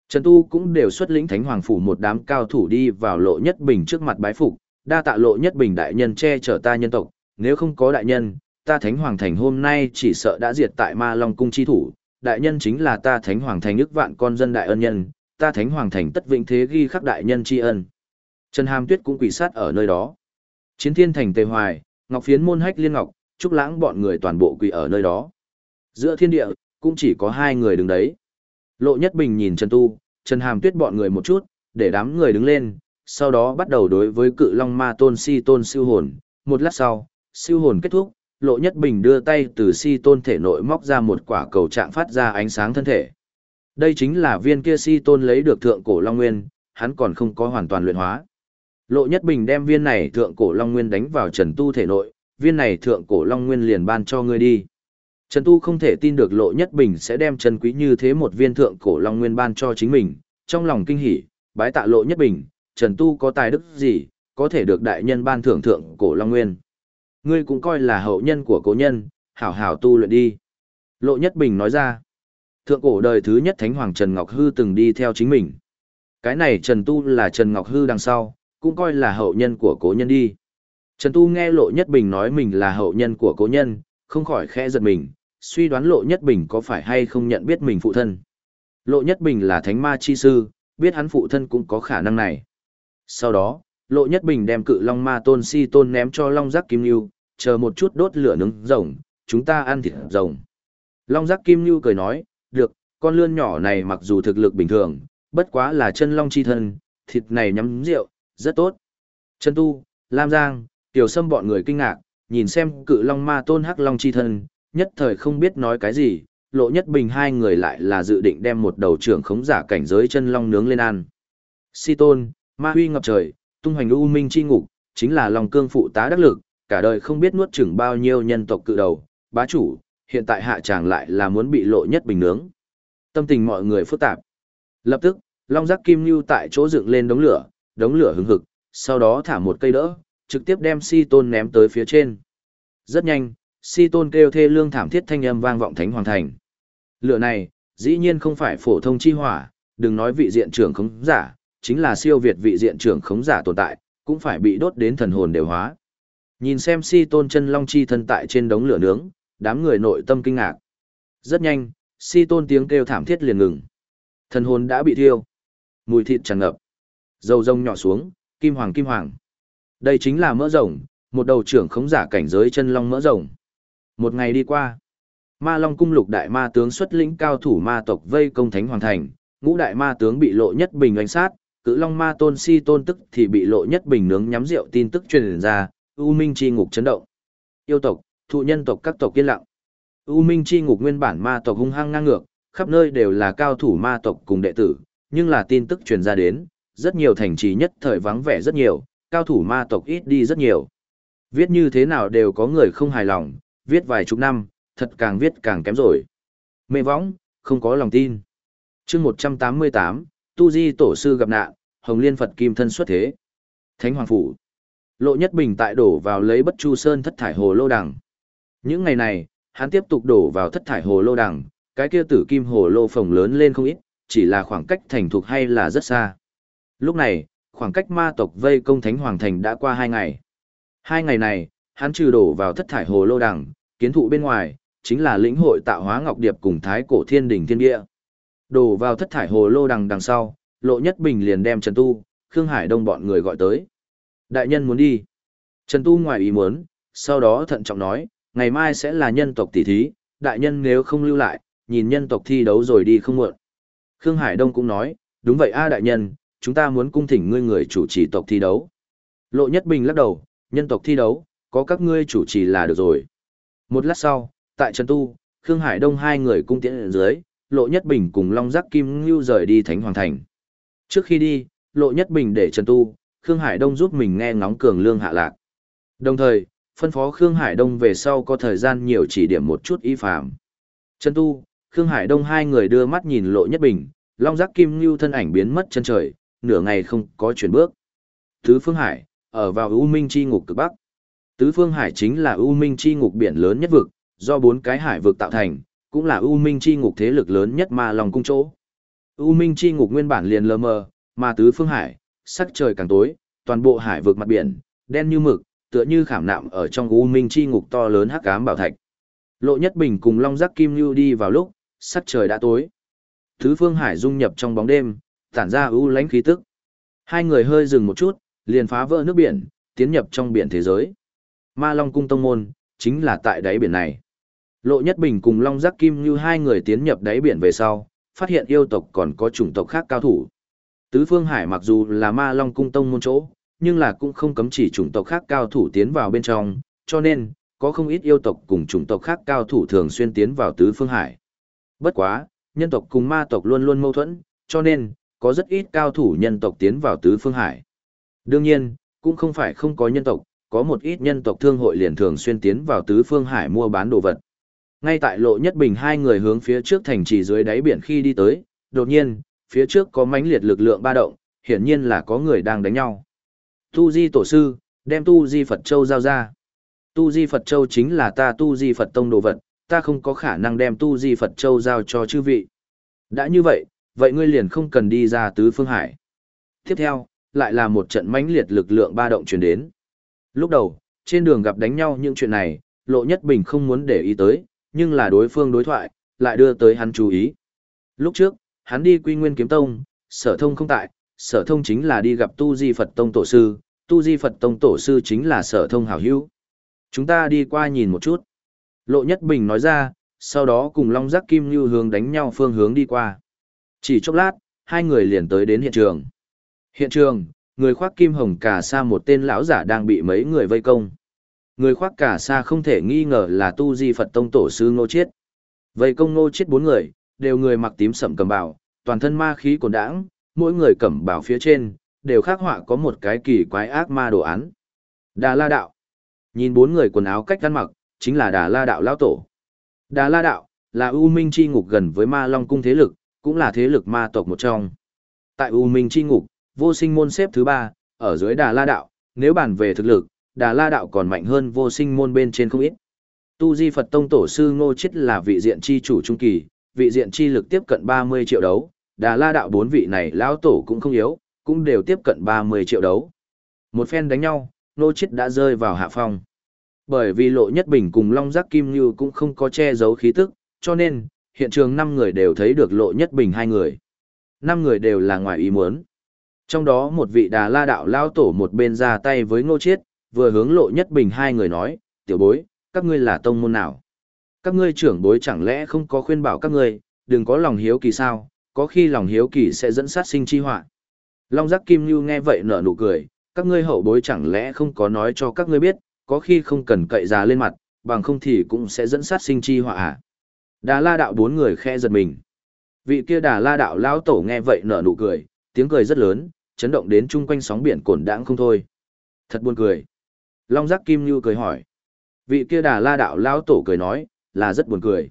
Trần Tu cũng đều xuất lĩnh thánh hoàng phủ một đám cao thủ đi vào lộ nhất bình trước mặt bái phục, đa tạ lộ nhất bình đại nhân che chở ta nhân tộc, nếu không có đại nhân, ta thánh hoàng thành hôm nay chỉ sợ đã diệt tại ma long cung chi thủ, đại nhân chính là ta thánh hoàng thành ức vạn con dân đại ân nhân, ta thánh hoàng thành tất vĩnh thế ghi khắc đại nhân tri ân. Trần Hàm Tuyết cũng quỷ sát ở nơi đó. Chiến thiên thành tề hoài, ngọc phiến môn hách liên ngọc, trúc lãng bọn người toàn bộ quỷ ở nơi đó. Giữa thiên địa, cũng chỉ có hai người đứng đấy. Lộ Nhất Bình nhìn Trần Tu, Trần Hàm Tuyết bọn người một chút, để đám người đứng lên, sau đó bắt đầu đối với cự long ma tôn si tôn siêu hồn. Một lát sau, siêu hồn kết thúc, Lộ Nhất Bình đưa tay từ si tôn thể nội móc ra một quả cầu trạng phát ra ánh sáng thân thể. Đây chính là viên kia si tôn lấy được thượng cổ Long Nguyên, hắn còn không có hoàn toàn luyện hóa. Lộ Nhất Bình đem viên này thượng cổ Long Nguyên đánh vào Trần Tu thể nội, viên này thượng cổ Long Nguyên liền ban cho ngươi đi. Trần Tu không thể tin được Lộ Nhất Bình sẽ đem Trần quý như thế một viên thượng cổ Long Nguyên ban cho chính mình, trong lòng kinh hỉ, bái tạ Lộ Nhất Bình, Trần Tu có tài đức gì, có thể được đại nhân ban thưởng thượng cổ Long Nguyên. Ngươi cũng coi là hậu nhân của cố nhân, hảo hảo tu luyện đi. Lộ Nhất Bình nói ra, thượng cổ đời thứ nhất Thánh Hoàng Trần Ngọc Hư từng đi theo chính mình. Cái này Trần Tu là Trần Ngọc Hư đằng sau, cũng coi là hậu nhân của cố nhân đi. Trần Tu nghe Lộ Nhất Bình nói mình là hậu nhân của cố nhân, không khỏi khẽ giật mình, suy đoán Lộ Nhất Bình có phải hay không nhận biết mình phụ thân. Lộ Nhất Bình là thánh ma chi sư, biết hắn phụ thân cũng có khả năng này. Sau đó, Lộ Nhất Bình đem cự long ma tôn si tôn ném cho long giác kim lưu, chờ một chút đốt lửa nướng rồng, chúng ta ăn thịt rồng. Long giác kim lưu cười nói, được, con lươn nhỏ này mặc dù thực lực bình thường, bất quá là chân long chi thân, thịt này nhắm rượu, rất tốt. Chân tu, Lam Giang, Tiểu Sâm bọn người kinh ngạc, nhìn xem cự long ma tôn hắc long chi thân, nhất thời không biết nói cái gì, lộ nhất bình hai người lại là dự định đem một đầu trưởng khống giả cảnh giới chân long nướng lên ăn. Si tôn, ma huy ngập trời, tung hoành u minh chi ngục, chính là lòng cương phụ tá đắc lực, cả đời không biết nuốt chửng bao nhiêu nhân tộc cự đầu, bá chủ, hiện tại hạ tràng lại là muốn bị lộ nhất bình nướng. Tâm tình mọi người phức tạp. Lập tức, long giác kim lưu tại chỗ dựng lên đống lửa, đống lửa hứng hực, sau đó thả một cây đỡ, trực tiếp đem si tôn ném tới phía trên. Rất nhanh, si tôn kêu thê lương thảm thiết thanh âm vang vọng thánh hoàng thành. Lửa này, dĩ nhiên không phải phổ thông chi hỏa, đừng nói vị diện trưởng khống giả, chính là siêu việt vị diện trưởng khống giả tồn tại, cũng phải bị đốt đến thần hồn đều hóa. Nhìn xem si tôn chân long chi thân tại trên đống lửa nướng, đám người nội tâm kinh ngạc. Rất nhanh, si tôn tiếng kêu thảm thiết liền ngừng. Thần hồn đã bị thiêu. Mùi thịt tràn ngập. Dầu rông nhỏ xuống, kim hoàng kim hoàng. Đây chính là mỡ rồng, một đầu trưởng khống giả cảnh giới chân long mỡ rồng. Một ngày đi qua, Ma Long cung lục đại ma tướng xuất lĩnh cao thủ ma tộc vây công thánh hoàng thành, ngũ đại ma tướng bị lộ nhất bình đánh sát, cự long ma tôn si tôn tức thì bị lộ nhất bình nướng nhắm rượu tin tức truyền ra, U Minh chi ngục chấn động. Yêu tộc, thụ nhân tộc các tộc yên lặng. U Minh chi ngục nguyên bản ma tộc hung hăng ngang ngược, khắp nơi đều là cao thủ ma tộc cùng đệ tử, nhưng là tin tức truyền ra đến, rất nhiều thành trì nhất thời vắng vẻ rất nhiều, cao thủ ma tộc ít đi rất nhiều. Viết như thế nào đều có người không hài lòng, viết vài chục năm, thật càng viết càng kém rồi. Mê võng, không có lòng tin. chương 188, Tu Di Tổ Sư gặp nạn, Hồng Liên Phật Kim Thân xuất thế. Thánh Hoàng Phủ. Lộ Nhất Bình tại đổ vào lấy bất chu sơn thất thải hồ lô đằng. Những ngày này, hắn tiếp tục đổ vào thất thải hồ lô đằng, cái kia tử kim hồ lô phồng lớn lên không ít, chỉ là khoảng cách thành thục hay là rất xa. Lúc này, khoảng cách ma tộc vây công thánh hoàng thành đã qua hai ngày. Hai ngày này, hắn trừ đổ vào thất thải hồ lô đằng, kiến thụ bên ngoài, chính là lĩnh hội tạo hóa ngọc điệp cùng thái cổ thiên đỉnh thiên địa. Đổ vào thất thải hồ lô đằng đằng sau, lộ nhất bình liền đem Trần Tu, Khương Hải Đông bọn người gọi tới. Đại nhân muốn đi. Trần Tu ngoài ý muốn, sau đó thận trọng nói, ngày mai sẽ là nhân tộc tỷ thí, đại nhân nếu không lưu lại, nhìn nhân tộc thi đấu rồi đi không muộn. Khương Hải Đông cũng nói, đúng vậy a đại nhân, chúng ta muốn cung thỉnh ngươi người chủ trì tộc thi đấu. Lộ Nhất Bình lắc đầu, nhân tộc thi đấu, có các ngươi chủ trì là được rồi. Một lát sau, tại Trần Tu, Khương Hải Đông hai người cung tiễn dưới, Lộ Nhất Bình cùng Long Giác Kim Ngưu rời đi Thánh Hoàng Thành. Trước khi đi, Lộ Nhất Bình để Trần Tu, Khương Hải Đông giúp mình nghe ngóng cường lương hạ lạc. Đồng thời, phân phó Khương Hải Đông về sau có thời gian nhiều chỉ điểm một chút y phạm. Trần Tu, Khương Hải Đông hai người đưa mắt nhìn Lộ Nhất Bình, Long Giác Kim Lưu thân ảnh biến mất chân trời, nửa ngày không có chuyển bước. Tứ Phương Hải, ở vào U Minh Chi ngục cực Bắc. Tứ Phương Hải chính là U Minh Chi ngục biển lớn nhất vực, do bốn cái hải vực tạo thành, cũng là U Minh Chi ngục thế lực lớn nhất mà lòng cung chỗ. U Minh Chi ngục nguyên bản liền lờ mờ, mà Tứ Phương Hải, sắc trời càng tối, toàn bộ hải vực mặt biển, đen như mực, tựa như khảm nạm ở trong U Minh Chi ngục to lớn hắc ám bảo thạch. Lộ Nhất Bình cùng Long Giác Kim Nhu đi vào lúc, sắc trời đã tối. Tứ Phương Hải dung nhập trong bóng đêm, tản ra u lãnh khí tức. Hai người hơi dừng một chút, liền phá vỡ nước biển, tiến nhập trong biển thế giới. Ma Long cung tông môn, chính là tại đáy biển này. Lộ Nhất Bình cùng Long Giác Kim như hai người tiến nhập đáy biển về sau, phát hiện yêu tộc còn có chủng tộc khác cao thủ. Tứ Phương Hải mặc dù là Ma Long cung tông môn chỗ, nhưng là cũng không cấm chỉ chủng tộc khác cao thủ tiến vào bên trong, cho nên, có không ít yêu tộc cùng chủng tộc khác cao thủ thường xuyên tiến vào Tứ Phương Hải. Bất quá, nhân tộc cùng ma tộc luôn luôn mâu thuẫn, cho nên, có rất ít cao thủ nhân tộc tiến vào tứ phương hải. Đương nhiên, cũng không phải không có nhân tộc, có một ít nhân tộc thương hội liền thường xuyên tiến vào tứ phương hải mua bán đồ vật. Ngay tại lộ nhất bình hai người hướng phía trước thành trì dưới đáy biển khi đi tới, đột nhiên, phía trước có mãnh liệt lực lượng ba động, hiển nhiên là có người đang đánh nhau. Tu Di Tổ Sư, đem Tu Di Phật Châu giao ra. Tu Di Phật Châu chính là ta Tu Di Phật Tông đồ vật, ta không có khả năng đem Tu Di Phật Châu giao cho chư vị. Đã như vậy, vậy ngươi liền không cần đi ra tứ phương hải. Tiếp theo, lại là một trận mãnh liệt lực lượng ba động truyền đến. Lúc đầu, trên đường gặp đánh nhau những chuyện này, Lộ Nhất Bình không muốn để ý tới, nhưng là đối phương đối thoại, lại đưa tới hắn chú ý. Lúc trước, hắn đi Quy Nguyên Kiếm Tông, Sở Thông không tại, Sở Thông chính là đi gặp Tu Di Phật Tông Tổ Sư, Tu Di Phật Tông Tổ Sư chính là Sở Thông hảo hữu. Chúng ta đi qua nhìn một chút. Lộ Nhất Bình nói ra, sau đó cùng Long Giác Kim Như hướng đánh nhau phương hướng đi qua. Chỉ chốc lát, hai người liền tới đến hiện trường. Hiện trường, người khoác kim hồng cà sa một tên lão giả đang bị mấy người vây công. Người khoác cà sa không thể nghi ngờ là tu di Phật tông tổ sư Ngô Chiết. Vây công Ngô Chiết bốn người, đều người mặc tím sậm cầm bảo, toàn thân ma khí cồn đãng, mỗi người cầm bảo phía trên, đều khắc họa có một cái kỳ quái ác ma đồ án. Đà La Đạo. Nhìn bốn người quần áo cách ăn mặc, chính là Đà La Đạo lão tổ. Đà La Đạo là U Minh chi ngục gần với Ma Long cung thế lực, cũng là thế lực ma tộc một trong. Tại U Minh chi ngục, vô sinh môn xếp thứ ba, ở dưới Đà La Đạo, nếu bàn về thực lực, Đà La Đạo còn mạnh hơn vô sinh môn bên trên không ít. Tu Di Phật Tông Tổ sư Ngô Chết là vị diện chi chủ trung kỳ, vị diện chi lực tiếp cận 30 triệu đấu, Đà La Đạo bốn vị này lão tổ cũng không yếu, cũng đều tiếp cận 30 triệu đấu. Một phen đánh nhau, nô Chiết đã rơi vào hạ phong. Bởi vì Lộ Nhất Bình cùng Long Giác Kim Như cũng không có che giấu khí tức, cho nên, hiện trường 5 người đều thấy được Lộ Nhất Bình hai người. 5 người đều là ngoài ý muốn. Trong đó một vị Đà La Đạo lao tổ một bên ra tay với Ngô Chiết, vừa hướng Lộ Nhất Bình hai người nói, tiểu bối, các ngươi là tông môn nào? Các ngươi trưởng bối chẳng lẽ không có khuyên bảo các ngươi, đừng có lòng hiếu kỳ sao, có khi lòng hiếu kỳ sẽ dẫn sát sinh chi họa. Long giác kim như nghe vậy nở nụ cười, các ngươi hậu bối chẳng lẽ không có nói cho các ngươi biết, có khi không cần cậy già lên mặt, bằng không thì cũng sẽ dẫn sát sinh chi họa à. Đà la đạo bốn người khe giật mình. Vị kia đà la đạo lão tổ nghe vậy nở nụ cười, tiếng cười rất lớn, chấn động đến chung quanh sóng biển cồn đãng không thôi. Thật buồn cười. Long giác kim như cười hỏi. Vị kia đà la đạo lão tổ cười nói, là rất buồn cười.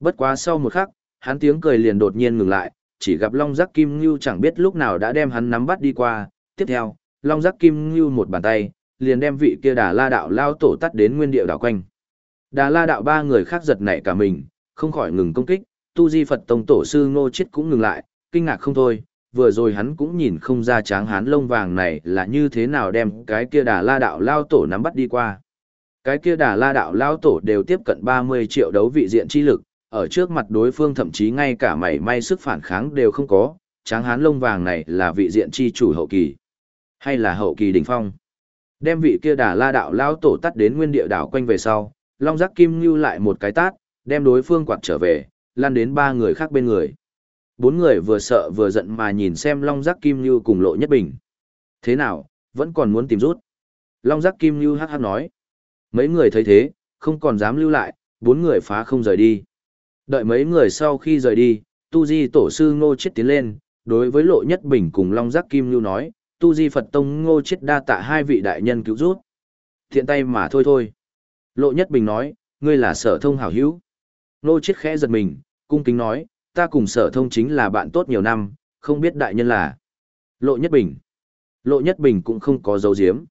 Bất quá sau một khắc, hắn tiếng cười liền đột nhiên ngừng lại, chỉ gặp Long Giác Kim Ngưu chẳng biết lúc nào đã đem hắn nắm bắt đi qua. Tiếp theo, Long Giác Kim Ngưu một bàn tay, liền đem vị kia Đà La đạo lao tổ tắt đến nguyên địa đảo quanh. Đà La đạo ba người khác giật nảy cả mình, không khỏi ngừng công kích, Tu Di Phật Tông tổ sư Ngô Chết cũng ngừng lại, kinh ngạc không thôi, vừa rồi hắn cũng nhìn không ra tráng hán lông vàng này là như thế nào đem cái kia Đà La đạo lao tổ nắm bắt đi qua. Cái kia Đà La đạo lao tổ đều tiếp cận 30 triệu đấu vị diện chi lực, ở trước mặt đối phương thậm chí ngay cả mảy may sức phản kháng đều không có, tráng hán lông vàng này là vị diện chi chủ hậu kỳ, hay là hậu kỳ đỉnh phong. Đem vị kia đà la đạo lao tổ tắt đến nguyên địa đảo quanh về sau, long giác kim như lại một cái tát, đem đối phương quạt trở về, lan đến ba người khác bên người. Bốn người vừa sợ vừa giận mà nhìn xem long giác kim như cùng lộ nhất bình. Thế nào, vẫn còn muốn tìm rút. Long giác kim như hát hát nói. Mấy người thấy thế, không còn dám lưu lại, bốn người phá không rời đi. Đợi mấy người sau khi rời đi, Tu Di tổ sư Ngô Chiết tiến lên, đối với Lộ Nhất Bình cùng Long Giác Kim Lưu nói, Tu Di Phật Tông Ngô Chiết đa tạ hai vị đại nhân cứu giúp. Thiện tay mà thôi thôi. Lộ Nhất Bình nói, ngươi là sở thông hảo hữu. Ngô Chiết khẽ giật mình, cung kính nói, ta cùng sở thông chính là bạn tốt nhiều năm, không biết đại nhân là. Lộ Nhất Bình. Lộ Nhất Bình cũng không có dấu diếm.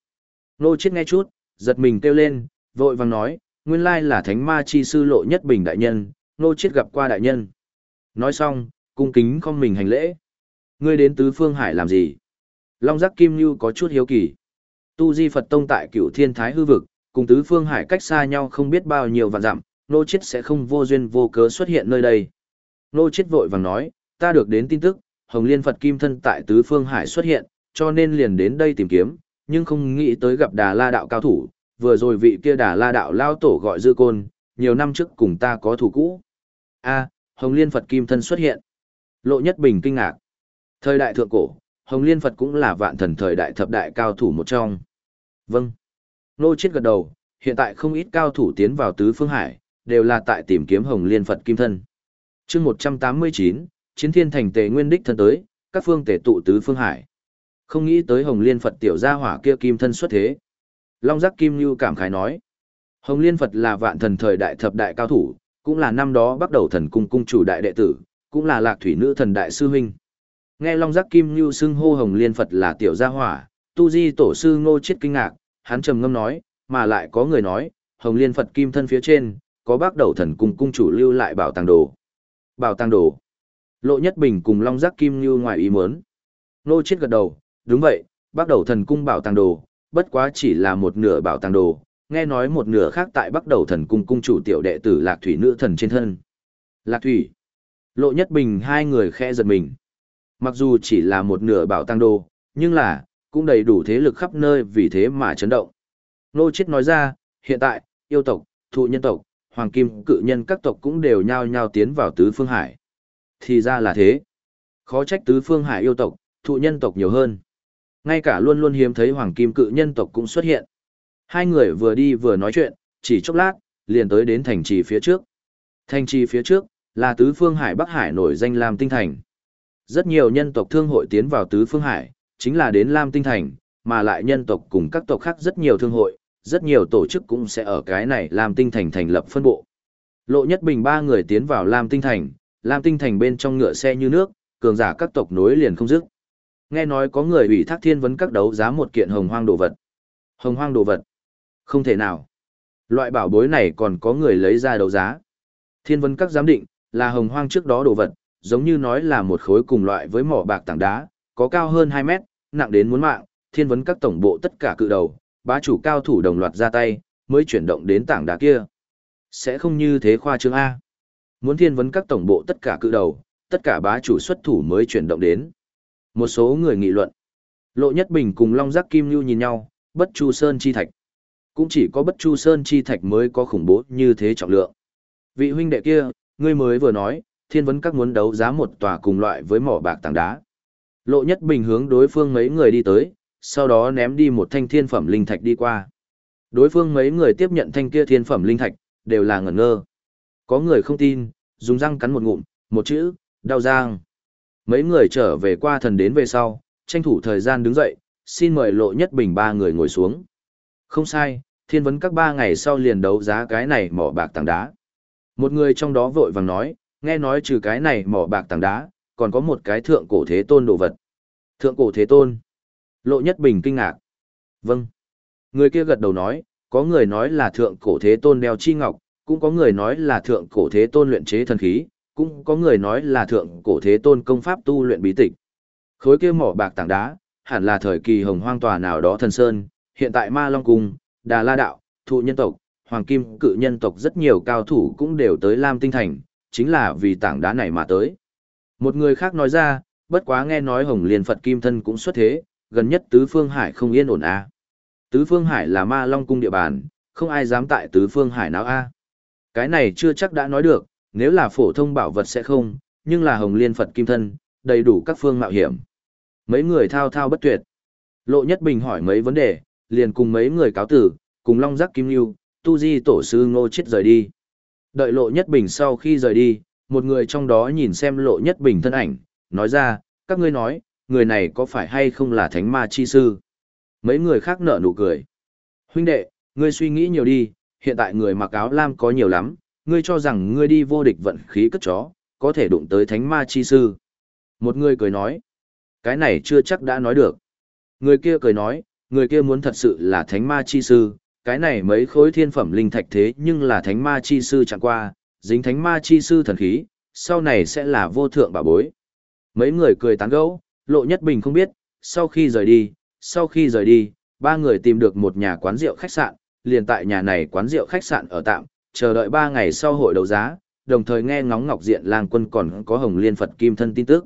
Ngô Chiết nghe chút, giật mình kêu lên, vội vàng nói, nguyên lai là thánh ma chi sư Lộ Nhất Bình đại nhân, nô chết gặp qua đại nhân. Nói xong, cung kính không mình hành lễ. Ngươi đến tứ phương hải làm gì? Long giác kim như có chút hiếu kỳ. Tu di Phật tông tại cửu thiên thái hư vực, cùng tứ phương hải cách xa nhau không biết bao nhiêu vạn dặm, nô chết sẽ không vô duyên vô cớ xuất hiện nơi đây. Nô chết vội vàng nói, ta được đến tin tức, Hồng Liên Phật Kim Thân tại tứ phương hải xuất hiện, cho nên liền đến đây tìm kiếm, nhưng không nghĩ tới gặp Đà La đạo cao thủ, vừa rồi vị kia Đà La đạo lao tổ gọi dư côn, nhiều năm trước cùng ta có thủ cũ a Hồng Liên Phật Kim Thân xuất hiện. Lộ Nhất Bình kinh ngạc. Thời đại thượng cổ, Hồng Liên Phật cũng là vạn thần thời đại thập đại cao thủ một trong. Vâng. Nô chết gật đầu, hiện tại không ít cao thủ tiến vào tứ phương hải, đều là tại tìm kiếm Hồng Liên Phật Kim Thân. chương 189, Chiến Thiên Thành Tề Nguyên Đích thân tới, các phương tề tụ tứ phương hải. Không nghĩ tới Hồng Liên Phật tiểu gia hỏa kia Kim Thân xuất thế. Long giác Kim lưu cảm khái nói. Hồng Liên Phật là vạn thần thời đại thập đại cao thủ, cũng là năm đó bắt đầu thần cung cung chủ đại đệ tử, cũng là lạc thủy nữ thần đại sư huynh. Nghe Long Giác Kim Như xưng hô Hồng Liên Phật là tiểu gia hỏa, tu di tổ sư ngô chết kinh ngạc, hắn trầm ngâm nói, mà lại có người nói, Hồng Liên Phật kim thân phía trên, có bác đầu thần cung cung chủ lưu lại bảo tàng đồ. Bảo tàng đồ. Lộ Nhất Bình cùng Long Giác Kim Như ngoài ý muốn. Ngô chết gật đầu, đúng vậy, bác đầu thần cung bảo tàng đồ, bất quá chỉ là một nửa bảo tàng đồ, nghe nói một nửa khác tại bắt đầu thần cung cung chủ tiểu đệ tử lạc thủy nữ thần trên thân. Lạc thủy. Lộ nhất bình hai người khe giật mình. Mặc dù chỉ là một nửa bảo tăng đồ, nhưng là, cũng đầy đủ thế lực khắp nơi vì thế mà chấn động. Nô chết nói ra, hiện tại, yêu tộc, thụ nhân tộc, hoàng kim cự nhân các tộc cũng đều nhao nhao tiến vào tứ phương hải. Thì ra là thế. Khó trách tứ phương hải yêu tộc, thụ nhân tộc nhiều hơn. Ngay cả luôn luôn hiếm thấy hoàng kim cự nhân tộc cũng xuất hiện. Hai người vừa đi vừa nói chuyện, chỉ chốc lát, liền tới đến thành trì phía trước. Thành trì phía trước, là tứ phương hải Bắc Hải nổi danh Lam Tinh Thành. Rất nhiều nhân tộc thương hội tiến vào tứ phương hải, chính là đến Lam Tinh Thành, mà lại nhân tộc cùng các tộc khác rất nhiều thương hội, rất nhiều tổ chức cũng sẽ ở cái này Lam Tinh Thành thành lập phân bộ. Lộ Nhất Bình ba người tiến vào Lam Tinh Thành, Lam Tinh Thành bên trong ngựa xe như nước, cường giả các tộc nối liền không dứt. Nghe nói có người ủy thác thiên vấn các đấu giá một kiện hồng hoang đồ vật. Hồng hoang đồ vật? Không thể nào. Loại bảo bối này còn có người lấy ra đấu giá. Thiên vấn các giám định, là hồng hoang trước đó đồ vật, giống như nói là một khối cùng loại với mỏ bạc tảng đá, có cao hơn 2 mét, nặng đến muốn mạng, thiên vấn các tổng bộ tất cả cự đầu, bá chủ cao thủ đồng loạt ra tay, mới chuyển động đến tảng đá kia. Sẽ không như thế khoa trương A. Muốn thiên vấn các tổng bộ tất cả cự đầu, tất cả bá chủ xuất thủ mới chuyển động đến. Một số người nghị luận. Lộ Nhất Bình cùng Long Giác Kim Lưu nhìn nhau, bất chu sơn chi thạch. Cũng chỉ có bất chu sơn chi thạch mới có khủng bố như thế trọng lượng. Vị huynh đệ kia, ngươi mới vừa nói, thiên vấn các muốn đấu giá một tòa cùng loại với mỏ bạc tảng đá. Lộ Nhất Bình hướng đối phương mấy người đi tới, sau đó ném đi một thanh thiên phẩm linh thạch đi qua. Đối phương mấy người tiếp nhận thanh kia thiên phẩm linh thạch, đều là ngẩn ngơ. Có người không tin, dùng răng cắn một ngụm, một chữ, đau giang. Mấy người trở về qua thần đến về sau, tranh thủ thời gian đứng dậy, xin mời lộ nhất bình ba người ngồi xuống. Không sai, thiên vấn các ba ngày sau liền đấu giá cái này mỏ bạc tảng đá. Một người trong đó vội vàng nói, nghe nói trừ cái này mỏ bạc tảng đá, còn có một cái thượng cổ thế tôn đồ vật. Thượng cổ thế tôn. Lộ Nhất Bình kinh ngạc. Vâng. Người kia gật đầu nói, có người nói là thượng cổ thế tôn đeo chi ngọc, cũng có người nói là thượng cổ thế tôn luyện chế thần khí, cũng có người nói là thượng cổ thế tôn công pháp tu luyện bí tịch. Khối kia mỏ bạc tảng đá, hẳn là thời kỳ hồng hoang tòa nào đó thần sơn, hiện tại Ma Long Cung, Đà La Đạo, Thụ Nhân Tộc, Hoàng Kim Cự Nhân Tộc rất nhiều cao thủ cũng đều tới Lam Tinh Thành, chính là vì tảng đá này mà tới. Một người khác nói ra, bất quá nghe nói Hồng Liên Phật Kim Thân cũng xuất thế, gần nhất Tứ Phương Hải không yên ổn a. Tứ Phương Hải là Ma Long cung địa bàn, không ai dám tại Tứ Phương Hải nào a. Cái này chưa chắc đã nói được, nếu là phổ thông bảo vật sẽ không, nhưng là Hồng Liên Phật Kim Thân, đầy đủ các phương mạo hiểm. Mấy người thao thao bất tuyệt. Lộ Nhất Bình hỏi mấy vấn đề, liền cùng mấy người cáo tử, cùng Long Giác Kim Nhu, Tu Di Tổ sư Ngô Chết rời đi. Đợi Lộ Nhất Bình sau khi rời đi, một người trong đó nhìn xem Lộ Nhất Bình thân ảnh, nói ra, các ngươi nói, người này có phải hay không là thánh ma chi sư? Mấy người khác nở nụ cười. Huynh đệ, ngươi suy nghĩ nhiều đi, hiện tại người mặc áo lam có nhiều lắm, ngươi cho rằng ngươi đi vô địch vận khí cất chó, có thể đụng tới thánh ma chi sư. Một người cười nói, cái này chưa chắc đã nói được. Người kia cười nói, người kia muốn thật sự là thánh ma chi sư, cái này mấy khối thiên phẩm linh thạch thế nhưng là thánh ma chi sư chẳng qua, dính thánh ma chi sư thần khí, sau này sẽ là vô thượng bảo bối. Mấy người cười tán gẫu, Lộ Nhất Bình không biết, sau khi rời đi, sau khi rời đi, ba người tìm được một nhà quán rượu khách sạn, liền tại nhà này quán rượu khách sạn ở tạm, chờ đợi ba ngày sau hội đấu giá, đồng thời nghe ngóng Ngọc Diện Lang Quân còn có Hồng Liên Phật Kim Thân tin tức.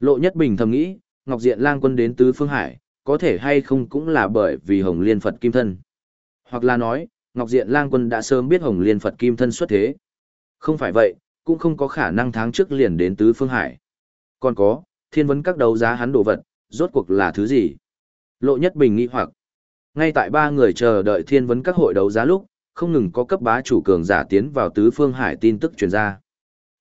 Lộ Nhất Bình thầm nghĩ, Ngọc Diện Lang Quân đến Tứ Phương Hải, có thể hay không cũng là bởi vì Hồng Liên Phật Kim Thân. Hoặc là nói, Ngọc Diện Lang Quân đã sớm biết Hồng Liên Phật Kim Thân xuất thế. Không phải vậy, cũng không có khả năng tháng trước liền đến Tứ Phương Hải. Còn có, thiên vấn các đấu giá hắn đồ vật, rốt cuộc là thứ gì? Lộ Nhất Bình nghi hoặc. Ngay tại ba người chờ đợi thiên vấn các hội đấu giá lúc, không ngừng có cấp bá chủ cường giả tiến vào tứ phương hải tin tức truyền ra.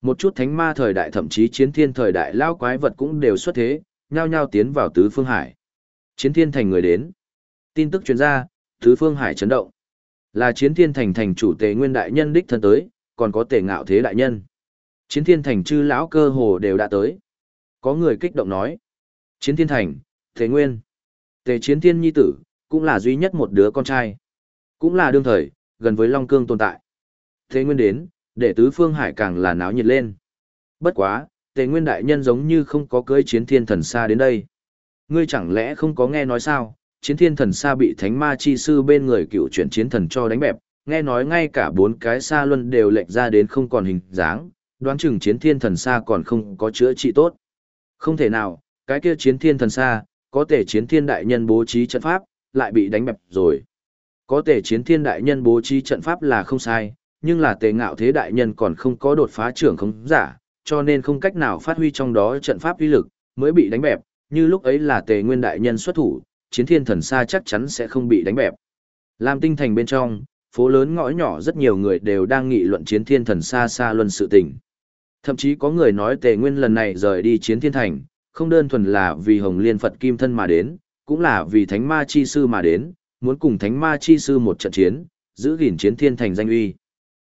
Một chút thánh ma thời đại thậm chí chiến thiên thời đại lao quái vật cũng đều xuất thế, nhao nhao tiến vào tứ phương hải. Chiến thiên thành người đến. Tin tức truyền ra, tứ phương hải chấn động. Là chiến thiên thành thành chủ tề nguyên đại nhân đích thân tới, còn có tề ngạo thế đại nhân. Chiến thiên thành chư lão cơ hồ đều đã tới. Có người kích động nói. Chiến thiên thành, Thế Nguyên. Tề chiến thiên nhi tử, cũng là duy nhất một đứa con trai. Cũng là đương thời, gần với Long Cương tồn tại. Thế Nguyên đến, để tứ phương hải càng là náo nhiệt lên. Bất quá, Tề Nguyên đại nhân giống như không có cưới chiến thiên thần xa đến đây. Ngươi chẳng lẽ không có nghe nói sao, chiến thiên thần xa bị thánh ma chi sư bên người cựu chuyển chiến thần cho đánh bẹp, nghe nói ngay cả bốn cái xa luân đều lệch ra đến không còn hình dáng, đoán chừng chiến thiên thần xa còn không có chữa trị tốt. Không thể nào, cái kia chiến thiên thần xa, có thể chiến thiên đại nhân bố trí trận pháp, lại bị đánh bẹp rồi. Có thể chiến thiên đại nhân bố trí trận pháp là không sai, nhưng là tề ngạo thế đại nhân còn không có đột phá trưởng không giả, cho nên không cách nào phát huy trong đó trận pháp uy lực, mới bị đánh bẹp, như lúc ấy là tề nguyên đại nhân xuất thủ, chiến thiên thần xa chắc chắn sẽ không bị đánh bẹp. Làm tinh thành bên trong, phố lớn ngõ nhỏ rất nhiều người đều đang nghị luận chiến thiên thần xa xa luân sự tình. Thậm chí có người nói tề nguyên lần này rời đi chiến thiên thành, không đơn thuần là vì hồng liên Phật kim thân mà đến, cũng là vì thánh ma chi sư mà đến, muốn cùng thánh ma chi sư một trận chiến, giữ gìn chiến thiên thành danh uy.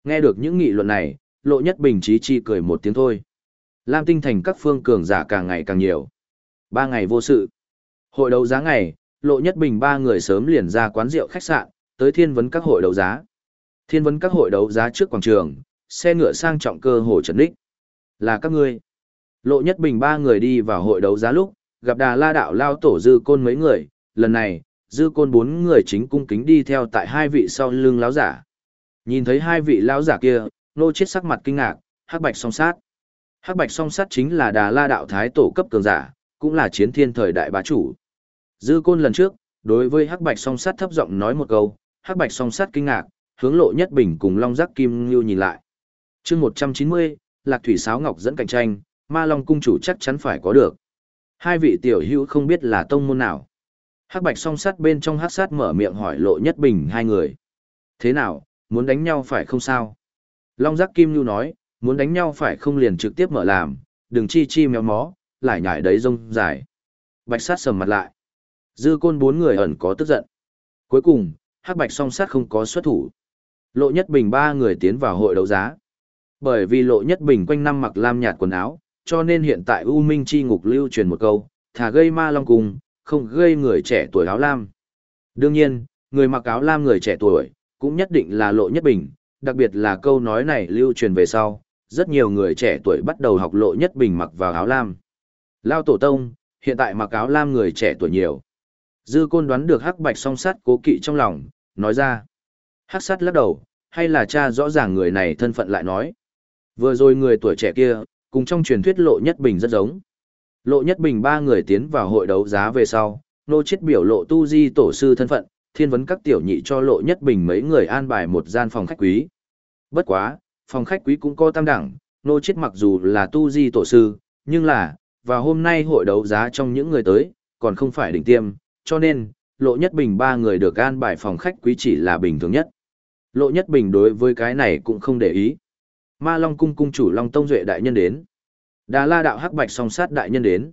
Nghe được những nghị luận này, lộ nhất bình trí chi cười một tiếng thôi. Lam tinh thành các phương cường giả càng ngày càng nhiều. Ba ngày vô sự. Hội đấu giá ngày, lộ nhất bình ba người sớm liền ra quán rượu khách sạn, tới thiên vấn các hội đấu giá. Thiên vấn các hội đấu giá trước quảng trường, xe ngựa sang trọng cơ hồ trần đích. Là các ngươi. Lộ nhất bình ba người đi vào hội đấu giá lúc, gặp đà la đạo lao tổ dư côn mấy người, lần này, dư côn bốn người chính cung kính đi theo tại hai vị sau lưng lão giả. Nhìn thấy hai vị lão giả kia, nô chết sắc mặt kinh ngạc, hắc bạch song sát. Hắc bạch song sát chính là đà la đạo thái tổ cấp cường giả, cũng là chiến thiên thời đại bá chủ. Dư côn lần trước, đối với hắc bạch song sát thấp giọng nói một câu, hắc bạch song sát kinh ngạc, hướng lộ nhất bình cùng long giác kim ngưu nhìn lại. chương một trăm chín mươi, lạc thủy sáo ngọc dẫn cạnh tranh, ma long cung chủ chắc chắn phải có được. Hai vị tiểu hữu không biết là tông môn nào. Hắc bạch song sát bên trong hắc sát mở miệng hỏi lộ nhất bình hai người. Thế nào, muốn đánh nhau phải không sao? Long giác kim ngưu nói, muốn đánh nhau phải không liền trực tiếp mở làm, đừng chi chi méo mó, lại nhảy đấy rông dài. Bạch sát sầm mặt lại. Dư côn bốn người ẩn có tức giận. Cuối cùng, hắc bạch song sát không có xuất thủ. Lộ nhất bình ba người tiến vào hội đấu giá. Bởi vì lộ nhất bình quanh năm mặc lam nhạt quần áo, cho nên hiện tại U Minh Chi ngục lưu truyền một câu, thả gây ma long cùng, không gây người trẻ tuổi áo lam. Đương nhiên, người mặc áo lam người trẻ tuổi, cũng nhất định là lộ nhất bình, đặc biệt là câu nói này lưu truyền về sau, rất nhiều người trẻ tuổi bắt đầu học lộ nhất bình mặc vào áo lam. Lao tổ tông, hiện tại mặc áo lam người trẻ tuổi nhiều. Dư côn đoán được hắc bạch song sắt cố kỵ trong lòng, nói ra. Hắc sắt lắc đầu, hay là cha rõ ràng người này thân phận lại nói. Vừa rồi người tuổi trẻ kia, cùng trong truyền thuyết lộ nhất bình rất giống. Lộ nhất bình ba người tiến vào hội đấu giá về sau, nô chết biểu lộ tu di tổ sư thân phận, thiên vấn các tiểu nhị cho lộ nhất bình mấy người an bài một gian phòng khách quý. Bất quá, phòng khách quý cũng có tam đẳng, nô chết mặc dù là tu di tổ sư, nhưng là, và hôm nay hội đấu giá trong những người tới, còn không phải đỉnh tiêm, cho nên, lộ nhất bình ba người được an bài phòng khách quý chỉ là bình thường nhất. Lộ nhất bình đối với cái này cũng không để ý. Ma Long cung cung chủ Long Tông Duệ đại nhân đến. Đà La đạo Hắc Bạch song sát đại nhân đến.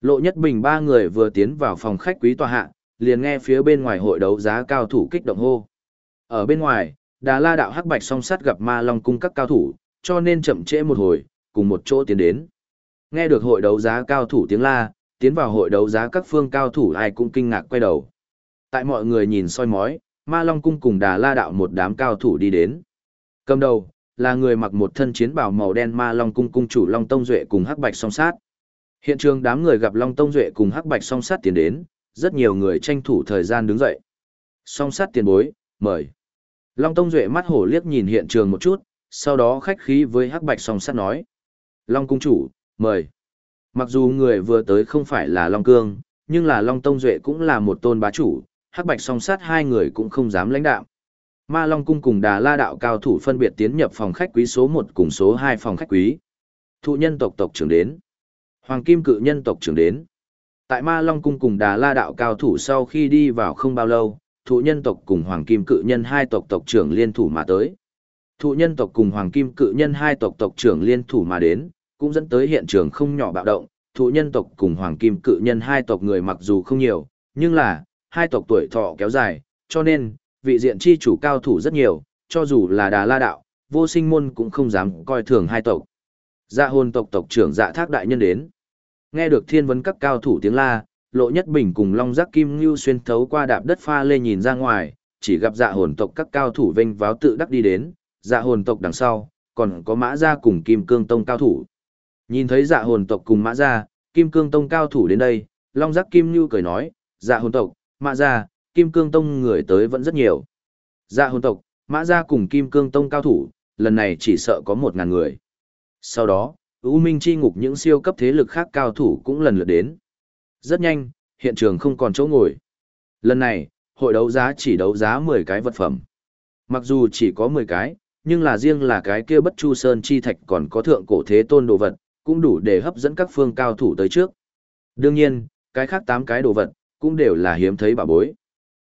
Lộ Nhất Bình ba người vừa tiến vào phòng khách quý tòa hạ, liền nghe phía bên ngoài hội đấu giá cao thủ kích động hô. Ở bên ngoài, Đà La đạo Hắc Bạch song sát gặp Ma Long cung các cao thủ, cho nên chậm trễ một hồi, cùng một chỗ tiến đến. Nghe được hội đấu giá cao thủ tiếng la, tiến vào hội đấu giá các phương cao thủ ai cũng kinh ngạc quay đầu. Tại mọi người nhìn soi mói, Ma Long cung cùng Đà La đạo một đám cao thủ đi đến. Cầm đầu, là người mặc một thân chiến bào màu đen ma long cung cung chủ long tông duệ cùng hắc bạch song sát hiện trường đám người gặp long tông duệ cùng hắc bạch song sát tiến đến rất nhiều người tranh thủ thời gian đứng dậy song sát tiền bối mời long tông duệ mắt hổ liếc nhìn hiện trường một chút sau đó khách khí với hắc bạch song sát nói long cung chủ mời mặc dù người vừa tới không phải là long cương nhưng là long tông duệ cũng là một tôn bá chủ hắc bạch song sát hai người cũng không dám lãnh đạo Ma Long Cung cùng Đà La Đạo cao thủ phân biệt tiến nhập phòng khách quý số 1 cùng số 2 phòng khách quý. Thụ nhân tộc tộc trưởng đến. Hoàng Kim cự nhân tộc trưởng đến. Tại Ma Long Cung cùng Đà La Đạo cao thủ sau khi đi vào không bao lâu, thụ nhân tộc cùng Hoàng Kim cự nhân hai tộc tộc trưởng liên thủ mà tới. Thụ nhân tộc cùng Hoàng Kim cự nhân hai tộc tộc trưởng liên thủ mà đến, cũng dẫn tới hiện trường không nhỏ bạo động. Thụ nhân tộc cùng Hoàng Kim cự nhân hai tộc người mặc dù không nhiều, nhưng là, hai tộc tuổi thọ kéo dài, cho nên, vị diện chi chủ cao thủ rất nhiều, cho dù là đà la đạo, vô sinh môn cũng không dám coi thường hai tộc. Dạ hồn tộc tộc trưởng dạ thác đại nhân đến. Nghe được thiên vấn các cao thủ tiếng la, lộ nhất bình cùng long giác kim ngưu xuyên thấu qua đạp đất pha lê nhìn ra ngoài, chỉ gặp dạ hồn tộc các cao thủ vinh váo tự đắc đi đến, dạ hồn tộc đằng sau, còn có mã gia cùng kim cương tông cao thủ. Nhìn thấy dạ hồn tộc cùng mã gia, kim cương tông cao thủ đến đây, long giác kim như cười nói, dạ hồn tộc, mã gia, Kim Cương Tông người tới vẫn rất nhiều. Dạ hồn tộc, mã ra cùng Kim Cương Tông cao thủ, lần này chỉ sợ có một ngàn người. Sau đó, U Minh chi ngục những siêu cấp thế lực khác cao thủ cũng lần lượt đến. Rất nhanh, hiện trường không còn chỗ ngồi. Lần này, hội đấu giá chỉ đấu giá 10 cái vật phẩm. Mặc dù chỉ có 10 cái, nhưng là riêng là cái kia bất chu sơn chi thạch còn có thượng cổ thế tôn đồ vật, cũng đủ để hấp dẫn các phương cao thủ tới trước. Đương nhiên, cái khác tám cái đồ vật, cũng đều là hiếm thấy bảo bối.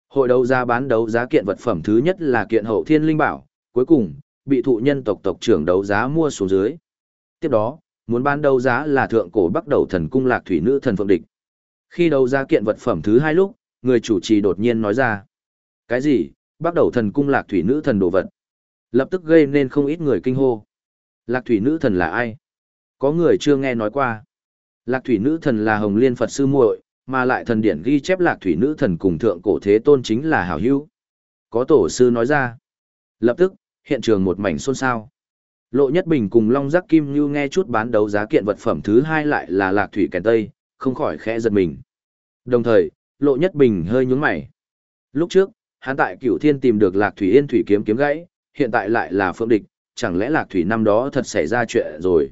Hội đấu giá bán đấu giá kiện vật phẩm thứ nhất là kiện hậu thiên linh bảo, cuối cùng, bị thụ nhân tộc tộc trưởng đấu giá mua xuống dưới. Tiếp đó, muốn bán đấu giá là thượng cổ bắt đầu thần cung lạc thủy nữ thần phượng địch. Khi đấu giá kiện vật phẩm thứ hai lúc, người chủ trì đột nhiên nói ra. Cái gì, bắt đầu thần cung lạc thủy nữ thần đồ vật? Lập tức gây nên không ít người kinh hô. Lạc thủy nữ thần là ai? Có người chưa nghe nói qua. Lạc thủy nữ thần là Hồng Liên Phật sư muội, mà lại thần điển ghi chép Lạc thủy nữ thần cùng thượng cổ thế tôn chính là hảo hữu. Có tổ sư nói ra. Lập tức, hiện trường một mảnh xôn xao. Lộ Nhất Bình cùng Long Giác Kim Như nghe chút bán đấu giá kiện vật phẩm thứ hai lại là Lạc thủy kèn tây, không khỏi khẽ giật mình. Đồng thời, Lộ Nhất Bình hơi nhướng mày. Lúc trước, hắn tại Cửu Thiên tìm được Lạc thủy yên thủy kiếm kiếm gãy, hiện tại lại là Phượng địch, chẳng lẽ Lạc thủy năm đó thật xảy ra chuyện rồi.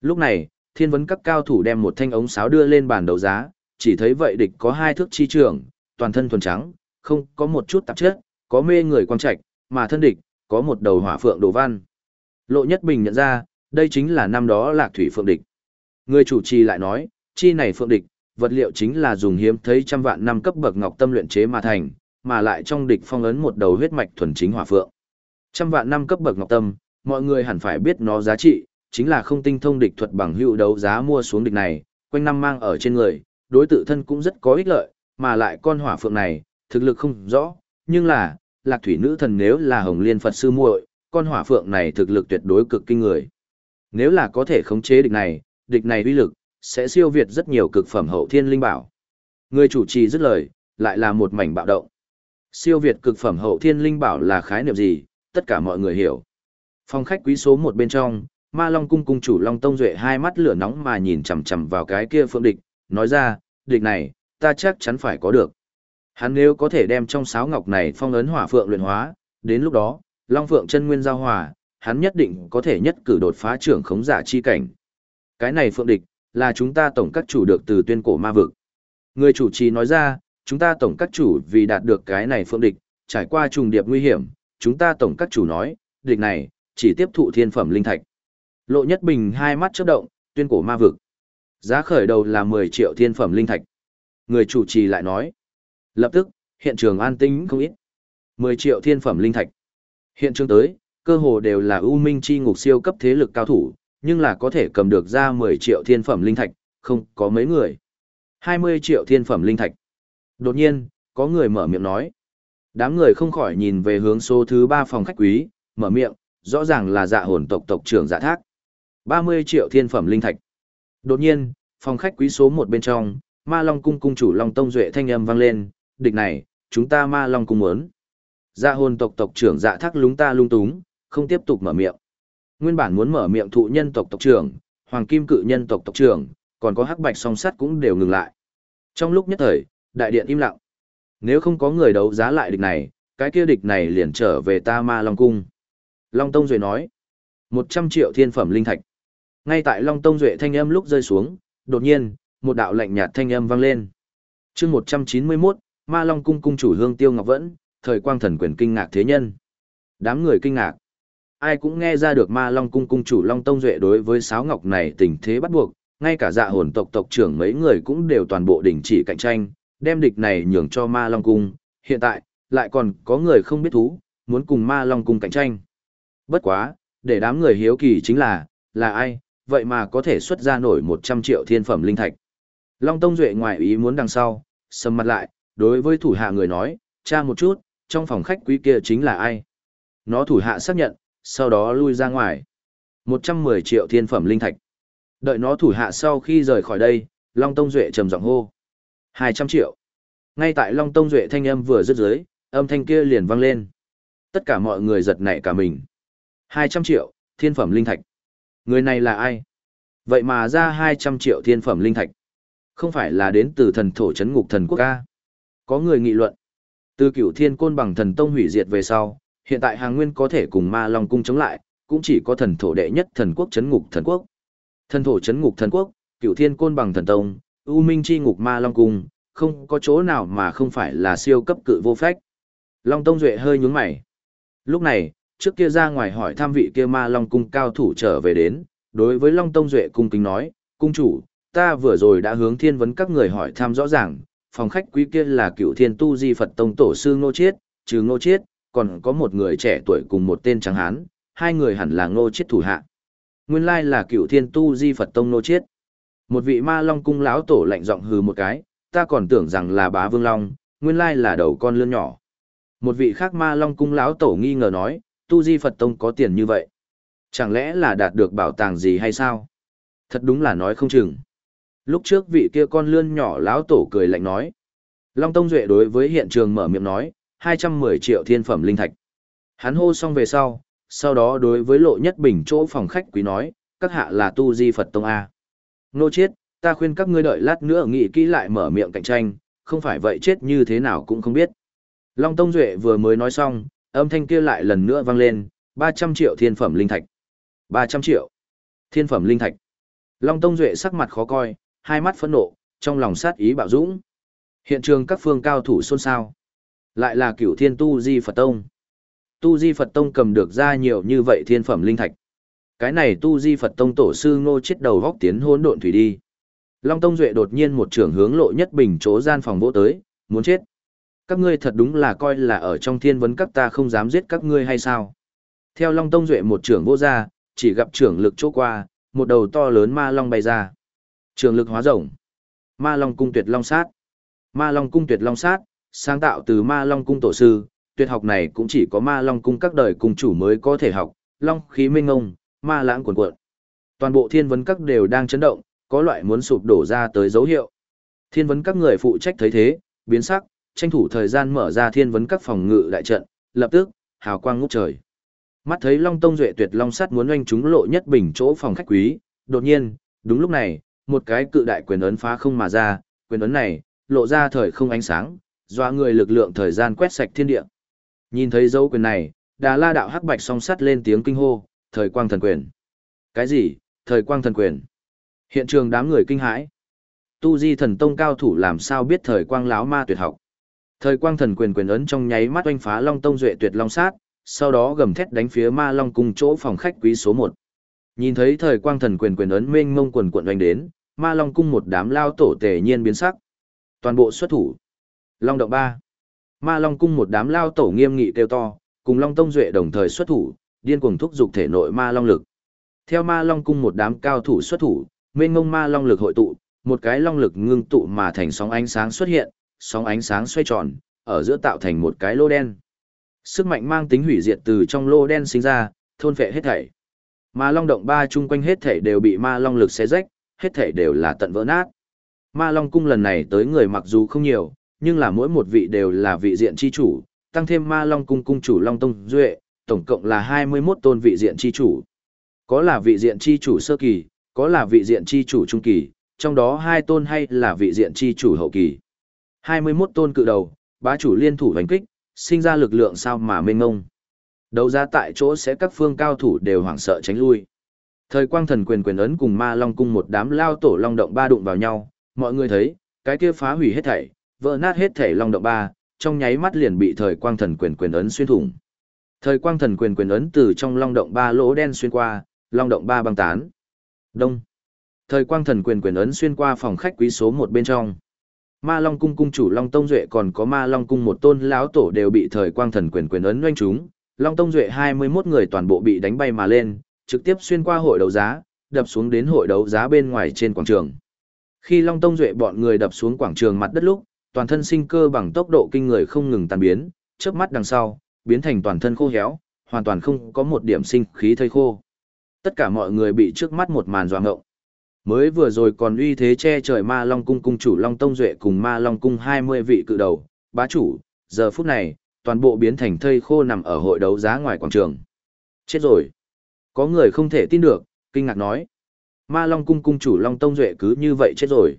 Lúc này, thiên vấn các cao thủ đem một thanh ống sáo đưa lên bàn đấu giá, chỉ thấy vậy địch có hai thước chi trường, toàn thân thuần trắng, không có một chút tạp chất, có mê người quang trạch, mà thân địch, có một đầu hỏa phượng đồ văn. Lộ Nhất Bình nhận ra, đây chính là năm đó lạc thủy phượng địch. Người chủ trì lại nói, chi này phượng địch, vật liệu chính là dùng hiếm thấy trăm vạn năm cấp bậc ngọc tâm luyện chế mà thành, mà lại trong địch phong ấn một đầu huyết mạch thuần chính hỏa phượng. Trăm vạn năm cấp bậc ngọc tâm, mọi người hẳn phải biết nó giá trị, chính là không tinh thông địch thuật bằng hữu đấu giá mua xuống địch này, quanh năm mang ở trên người, đối tự thân cũng rất có ích lợi, mà lại con hỏa phượng này, thực lực không rõ, nhưng là, lạc thủy nữ thần nếu là hồng liên Phật sư muội, con hỏa phượng này thực lực tuyệt đối cực kinh người. Nếu là có thể khống chế địch này, địch này uy lực, sẽ siêu việt rất nhiều cực phẩm hậu thiên linh bảo. Người chủ trì dứt lời, lại là một mảnh bạo động. Siêu việt cực phẩm hậu thiên linh bảo là khái niệm gì, tất cả mọi người hiểu. Phòng khách quý số một bên trong, Ma Long cung cung chủ Long Tông Duệ hai mắt lửa nóng mà nhìn chằm chằm vào cái kia phượng địch, nói ra, địch này, ta chắc chắn phải có được. Hắn nếu có thể đem trong sáo ngọc này phong ấn hỏa phượng luyện hóa, đến lúc đó, Long Phượng chân nguyên giao hòa, hắn nhất định có thể nhất cử đột phá trưởng khống giả chi cảnh. Cái này phượng địch, là chúng ta tổng các chủ được từ tuyên cổ ma vực. Người chủ trì nói ra, chúng ta tổng các chủ vì đạt được cái này phượng địch, trải qua trùng điệp nguy hiểm, chúng ta tổng các chủ nói, địch này, chỉ tiếp thụ thiên phẩm linh thạch. Lộ Nhất Bình hai mắt chớp động, tuyên cổ ma vực. Giá khởi đầu là 10 triệu thiên phẩm linh thạch. Người chủ trì lại nói. Lập tức, hiện trường an tĩnh không ít. 10 triệu thiên phẩm linh thạch. Hiện trường tới, cơ hồ đều là ưu minh chi ngục siêu cấp thế lực cao thủ, nhưng là có thể cầm được ra 10 triệu thiên phẩm linh thạch, không có mấy người. 20 triệu thiên phẩm linh thạch. Đột nhiên, có người mở miệng nói. Đám người không khỏi nhìn về hướng số thứ 3 phòng khách quý, mở miệng, rõ ràng là dạ hồn tộc tộc trưởng dạ thác. 30 triệu thiên phẩm linh thạch. Đột nhiên, phòng khách quý số 1 bên trong, Ma Long cung cung chủ Long Tông Duệ thanh âm vang lên, địch này, chúng ta Ma Long cung muốn. Dạ hồn tộc tộc trưởng dạ thác lúng ta lung túng, không tiếp tục mở miệng. Nguyên bản muốn mở miệng thụ nhân tộc tộc trưởng, hoàng kim cự nhân tộc tộc trưởng, còn có hắc bạch song sắt cũng đều ngừng lại. Trong lúc nhất thời, đại điện im lặng. Nếu không có người đấu giá lại địch này, cái kia địch này liền trở về ta Ma Long cung. Long Tông Duệ nói, 100 triệu thiên phẩm linh thạch. Ngay tại Long Tông Duệ thanh âm lúc rơi xuống, đột nhiên, một đạo lạnh nhạt thanh âm vang lên. chương 191, Ma Long Cung Cung chủ Hương Tiêu Ngọc Vẫn, thời quang thần quyền kinh ngạc thế nhân. Đám người kinh ngạc. Ai cũng nghe ra được Ma Long Cung Cung chủ Long Tông Duệ đối với sáo ngọc này tình thế bắt buộc, ngay cả dạ hồn tộc tộc trưởng mấy người cũng đều toàn bộ đình chỉ cạnh tranh, đem địch này nhường cho Ma Long Cung. Hiện tại, lại còn có người không biết thú, muốn cùng Ma Long Cung cạnh tranh. Bất quá, để đám người hiếu kỳ chính là, là ai, vậy mà có thể xuất ra nổi 100 triệu thiên phẩm linh thạch. Long Tông Duệ ngoài ý muốn đằng sau, sầm mặt lại, đối với thủ hạ người nói, cha một chút, trong phòng khách quý kia chính là ai. Nó thủ hạ xác nhận, sau đó lui ra ngoài. 110 triệu thiên phẩm linh thạch. Đợi nó thủ hạ sau khi rời khỏi đây, Long Tông Duệ trầm giọng hô. 200 triệu. Ngay tại Long Tông Duệ thanh âm vừa dứt dưới, âm thanh kia liền vang lên. Tất cả mọi người giật nảy cả mình. 200 triệu, thiên phẩm linh thạch. Người này là ai? Vậy mà ra 200 triệu thiên phẩm linh thạch. Không phải là đến từ thần thổ chấn ngục thần quốc ca. Có người nghị luận. Từ cửu thiên côn bằng thần tông hủy diệt về sau, hiện tại hàng nguyên có thể cùng ma long cung chống lại, cũng chỉ có thần thổ đệ nhất thần quốc chấn ngục thần quốc. Thần thổ chấn ngục thần quốc, cửu thiên côn bằng thần tông, u minh chi ngục ma long cung, không có chỗ nào mà không phải là siêu cấp cự vô phách. Long tông duệ hơi nhún mày. Lúc này, trước kia ra ngoài hỏi thăm vị kia ma long cung cao thủ trở về đến, đối với Long Tông Duệ cung kính nói, cung chủ, ta vừa rồi đã hướng thiên vấn các người hỏi thăm rõ ràng, phòng khách quý kia là cựu thiên tu di Phật Tông tổ sư Ngô Chiết, trừ Ngô Chiết, còn có một người trẻ tuổi cùng một tên trắng hán, hai người hẳn là Ngô Chiết thủ hạ. Nguyên lai là cựu thiên tu di Phật Tông Ngô Chiết. Một vị ma long cung lão tổ lạnh giọng hừ một cái, ta còn tưởng rằng là bá vương long, nguyên lai là đầu con lươn nhỏ. Một vị khác ma long cung lão tổ nghi ngờ nói, tu di Phật Tông có tiền như vậy. Chẳng lẽ là đạt được bảo tàng gì hay sao? Thật đúng là nói không chừng. Lúc trước vị kia con lươn nhỏ lão tổ cười lạnh nói. Long Tông Duệ đối với hiện trường mở miệng nói, 210 triệu thiên phẩm linh thạch. Hắn hô xong về sau, sau đó đối với lộ nhất bình chỗ phòng khách quý nói, các hạ là tu di Phật Tông A. Nô chết, ta khuyên các ngươi đợi lát nữa nghĩ kỹ lại mở miệng cạnh tranh, không phải vậy chết như thế nào cũng không biết. Long Tông Duệ vừa mới nói xong, âm thanh kia lại lần nữa vang lên, 300 triệu thiên phẩm linh thạch. 300 triệu. Thiên phẩm linh thạch. Long Tông Duệ sắc mặt khó coi, hai mắt phẫn nộ, trong lòng sát ý bạo dũng. Hiện trường các phương cao thủ xôn xao. Lại là cửu thiên tu di Phật Tông. Tu di Phật Tông cầm được ra nhiều như vậy thiên phẩm linh thạch. Cái này tu di Phật Tông tổ sư ngô chết đầu góc tiến hôn độn thủy đi. Long Tông Duệ đột nhiên một trưởng hướng lộ nhất bình chỗ gian phòng vỗ tới, muốn chết. Các ngươi thật đúng là coi là ở trong thiên vấn các ta không dám giết các ngươi hay sao. Theo Long Tông Duệ một trưởng vô ra, chỉ gặp trưởng lực chỗ qua, một đầu to lớn ma long bay ra. Trường lực hóa rồng. Ma long cung tuyệt long sát. Ma long cung tuyệt long sát, sáng tạo từ ma long cung tổ sư, tuyệt học này cũng chỉ có ma long cung các đời cung chủ mới có thể học, long khí minh ngông, ma lãng cuồn cuộn. Toàn bộ thiên vấn các đều đang chấn động, có loại muốn sụp đổ ra tới dấu hiệu. Thiên vấn các người phụ trách thấy thế, biến sắc, tranh thủ thời gian mở ra thiên vấn các phòng ngự đại trận, lập tức, hào quang ngút trời. Mắt thấy Long Tông Duệ tuyệt long sắt muốn oanh chúng lộ nhất bình chỗ phòng khách quý, đột nhiên, đúng lúc này, một cái cự đại quyền ấn phá không mà ra, quyền ấn này, lộ ra thời không ánh sáng, doa người lực lượng thời gian quét sạch thiên địa. Nhìn thấy dấu quyền này, Đà La đạo hắc bạch song sắt lên tiếng kinh hô, thời quang thần quyền. Cái gì? Thời quang thần quyền? Hiện trường đám người kinh hãi. Tu Di thần tông cao thủ làm sao biết thời quang láo ma tuyệt học? Thời quang thần quyền quyền ấn trong nháy mắt oanh phá Long Tông Duệ tuyệt long sát, sau đó gầm thét đánh phía Ma Long cùng chỗ phòng khách quý số 1. Nhìn thấy thời quang thần quyền quyền ấn mênh mông quần quận oanh đến, Ma Long cung một đám lao tổ tề nhiên biến sắc. Toàn bộ xuất thủ. Long động 3. Ma Long cung một đám lao tổ nghiêm nghị kêu to, cùng Long Tông Duệ đồng thời xuất thủ, điên cuồng thúc dục thể nội Ma Long lực. Theo Ma Long cung một đám cao thủ xuất thủ, mênh mông Ma Long lực hội tụ, một cái long lực ngưng tụ mà thành sóng ánh sáng xuất hiện, sóng ánh sáng xoay tròn, ở giữa tạo thành một cái lô đen. Sức mạnh mang tính hủy diệt từ trong lô đen sinh ra, thôn phệ hết thảy. Ma Long động ba chung quanh hết thảy đều bị Ma Long lực xé rách, hết thảy đều là tận vỡ nát. Ma Long cung lần này tới người mặc dù không nhiều, nhưng là mỗi một vị đều là vị diện chi chủ, tăng thêm Ma Long cung cung chủ Long Tông Duệ, tổng cộng là 21 tôn vị diện chi chủ. Có là vị diện chi chủ sơ kỳ, có là vị diện chi chủ trung kỳ, trong đó hai tôn hay là vị diện chi chủ hậu kỳ. 21 tôn cự đầu, bá chủ liên thủ đánh kích, sinh ra lực lượng sao mà mênh mông. Đấu ra tại chỗ sẽ các phương cao thủ đều hoảng sợ tránh lui. Thời quang thần quyền quyền ấn cùng ma long cung một đám lao tổ long động ba đụng vào nhau, mọi người thấy, cái kia phá hủy hết thảy, vỡ nát hết thảy long động ba, trong nháy mắt liền bị thời quang thần quyền quyền ấn xuyên thủng. Thời quang thần quyền quyền ấn từ trong long động ba lỗ đen xuyên qua, long động ba băng tán. Đông. Thời quang thần quyền quyền ấn xuyên qua phòng khách quý số một bên trong. Ma Long cung cung chủ Long Tông Duệ còn có Ma Long cung một tôn lão tổ đều bị thời quang thần quyền quyền ấn doanh chúng. Long Tông Duệ 21 người toàn bộ bị đánh bay mà lên, trực tiếp xuyên qua hội đấu giá, đập xuống đến hội đấu giá bên ngoài trên quảng trường. Khi Long Tông Duệ bọn người đập xuống quảng trường mặt đất lúc, toàn thân sinh cơ bằng tốc độ kinh người không ngừng tan biến, chớp mắt đằng sau, biến thành toàn thân khô héo, hoàn toàn không có một điểm sinh khí thây khô. Tất cả mọi người bị trước mắt một màn doa ngộng. Mới vừa rồi còn uy thế che trời Ma Long cung cung chủ Long Tông Duệ cùng Ma Long cung 20 vị cự đầu, bá chủ, giờ phút này, toàn bộ biến thành thây khô nằm ở hội đấu giá ngoài quảng trường. Chết rồi. Có người không thể tin được, kinh ngạc nói. Ma Long cung cung chủ Long Tông Duệ cứ như vậy chết rồi.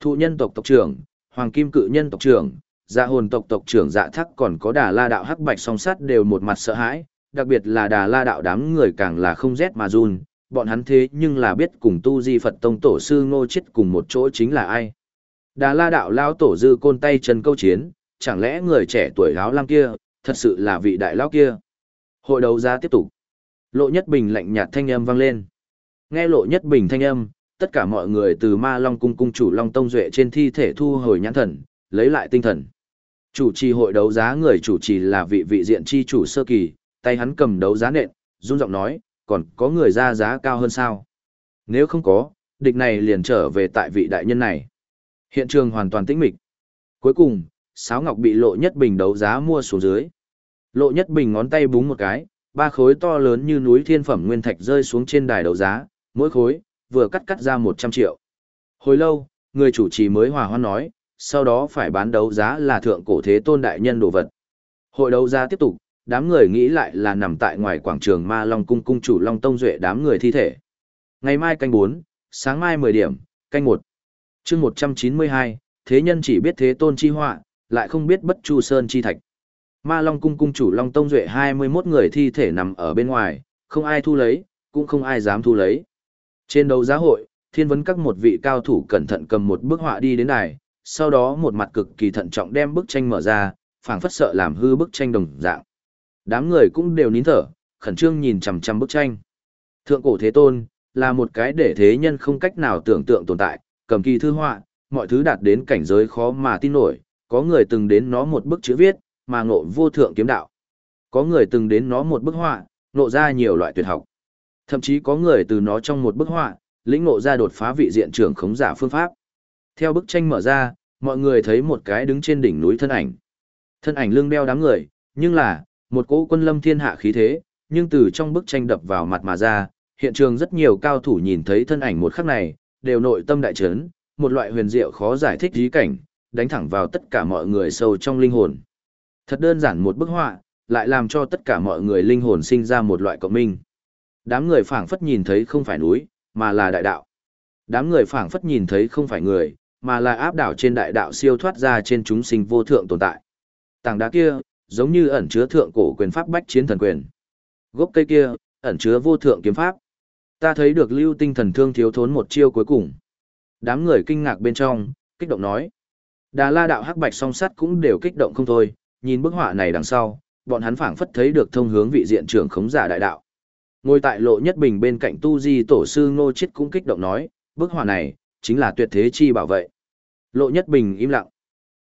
Thụ nhân tộc tộc trưởng, Hoàng Kim cự nhân tộc trưởng, dạ hồn tộc tộc trưởng dạ thắc còn có đà la đạo hắc bạch song sát đều một mặt sợ hãi, đặc biệt là đà la đạo đám người càng là không rét mà run, bọn hắn thế nhưng là biết cùng tu di Phật tông tổ sư ngô chết cùng một chỗ chính là ai. Đà la đạo lao tổ dư côn tay chân câu chiến, chẳng lẽ người trẻ tuổi áo lam kia, thật sự là vị đại lao kia. Hội đấu giá tiếp tục. Lộ Nhất Bình lạnh nhạt thanh âm vang lên. Nghe Lộ Nhất Bình thanh âm, tất cả mọi người từ Ma Long cung cung chủ Long Tông Duệ trên thi thể thu hồi nhãn thần, lấy lại tinh thần. Chủ trì hội đấu giá người chủ trì là vị vị diện chi chủ sơ kỳ, tay hắn cầm đấu giá nện, run giọng nói, còn có người ra giá cao hơn sao? Nếu không có, địch này liền trở về tại vị đại nhân này. Hiện trường hoàn toàn tĩnh mịch. Cuối cùng, Sáo Ngọc bị Lộ Nhất Bình đấu giá mua xuống dưới. Lộ Nhất Bình ngón tay búng một cái, ba khối to lớn như núi thiên phẩm nguyên thạch rơi xuống trên đài đấu giá, mỗi khối vừa cắt cắt ra 100 triệu. Hồi lâu, người chủ trì mới hòa hoan nói, sau đó phải bán đấu giá là thượng cổ thế tôn đại nhân đồ vật. Hội đấu giá tiếp tục, đám người nghĩ lại là nằm tại ngoài quảng trường Ma Long cung cung chủ Long Tông Duệ đám người thi thể. Ngày mai canh 4, sáng mai 10 điểm, canh 1. chương 192, thế nhân chỉ biết thế tôn chi họa, lại không biết bất chu sơn chi thạch. Ma Long cung cung chủ Long Tông Duệ 21 người thi thể nằm ở bên ngoài, không ai thu lấy, cũng không ai dám thu lấy. Trên đấu giá hội, thiên vấn các một vị cao thủ cẩn thận cầm một bức họa đi đến đài, sau đó một mặt cực kỳ thận trọng đem bức tranh mở ra, phảng phất sợ làm hư bức tranh đồng dạng. Đám người cũng đều nín thở, khẩn trương nhìn chằm chằm bức tranh. Thượng cổ thế tôn, là một cái để thế nhân không cách nào tưởng tượng tồn tại, cầm kỳ thư họa, mọi thứ đạt đến cảnh giới khó mà tin nổi, có người từng đến nó một bức chữ viết, mà ngộ vô thượng kiếm đạo. Có người từng đến nó một bức họa, ngộ ra nhiều loại tuyệt học. Thậm chí có người từ nó trong một bức họa, lĩnh ngộ ra đột phá vị diện trưởng khống giả phương pháp. Theo bức tranh mở ra, mọi người thấy một cái đứng trên đỉnh núi thân ảnh. Thân ảnh lưng đeo đám người, nhưng là, một cỗ quân lâm thiên hạ khí thế, nhưng từ trong bức tranh đập vào mặt mà ra, hiện trường rất nhiều cao thủ nhìn thấy thân ảnh một khắc này, đều nội tâm đại chấn, một loại huyền diệu khó giải thích dí cảnh, đánh thẳng vào tất cả mọi người sâu trong linh hồn. Thật đơn giản một bức họa, lại làm cho tất cả mọi người linh hồn sinh ra một loại cộng minh. Đám người phảng phất nhìn thấy không phải núi, mà là đại đạo. Đám người phảng phất nhìn thấy không phải người, mà là áp đảo trên đại đạo siêu thoát ra trên chúng sinh vô thượng tồn tại. Tảng đá kia, giống như ẩn chứa thượng cổ quyền pháp bách chiến thần quyền. Gốc cây kia, ẩn chứa vô thượng kiếm pháp. Ta thấy được lưu tinh thần thương thiếu thốn một chiêu cuối cùng. Đám người kinh ngạc bên trong, kích động nói. Đà la đạo hắc bạch song sắt cũng đều kích động không thôi, nhìn bức họa này đằng sau, bọn hắn phảng phất thấy được thông hướng vị diện trưởng khống giả đại đạo. Ngồi tại lộ nhất bình bên cạnh tu di tổ sư ngô chết cũng kích động nói, bức họa này, chính là tuyệt thế chi bảo vệ. Lộ nhất bình im lặng.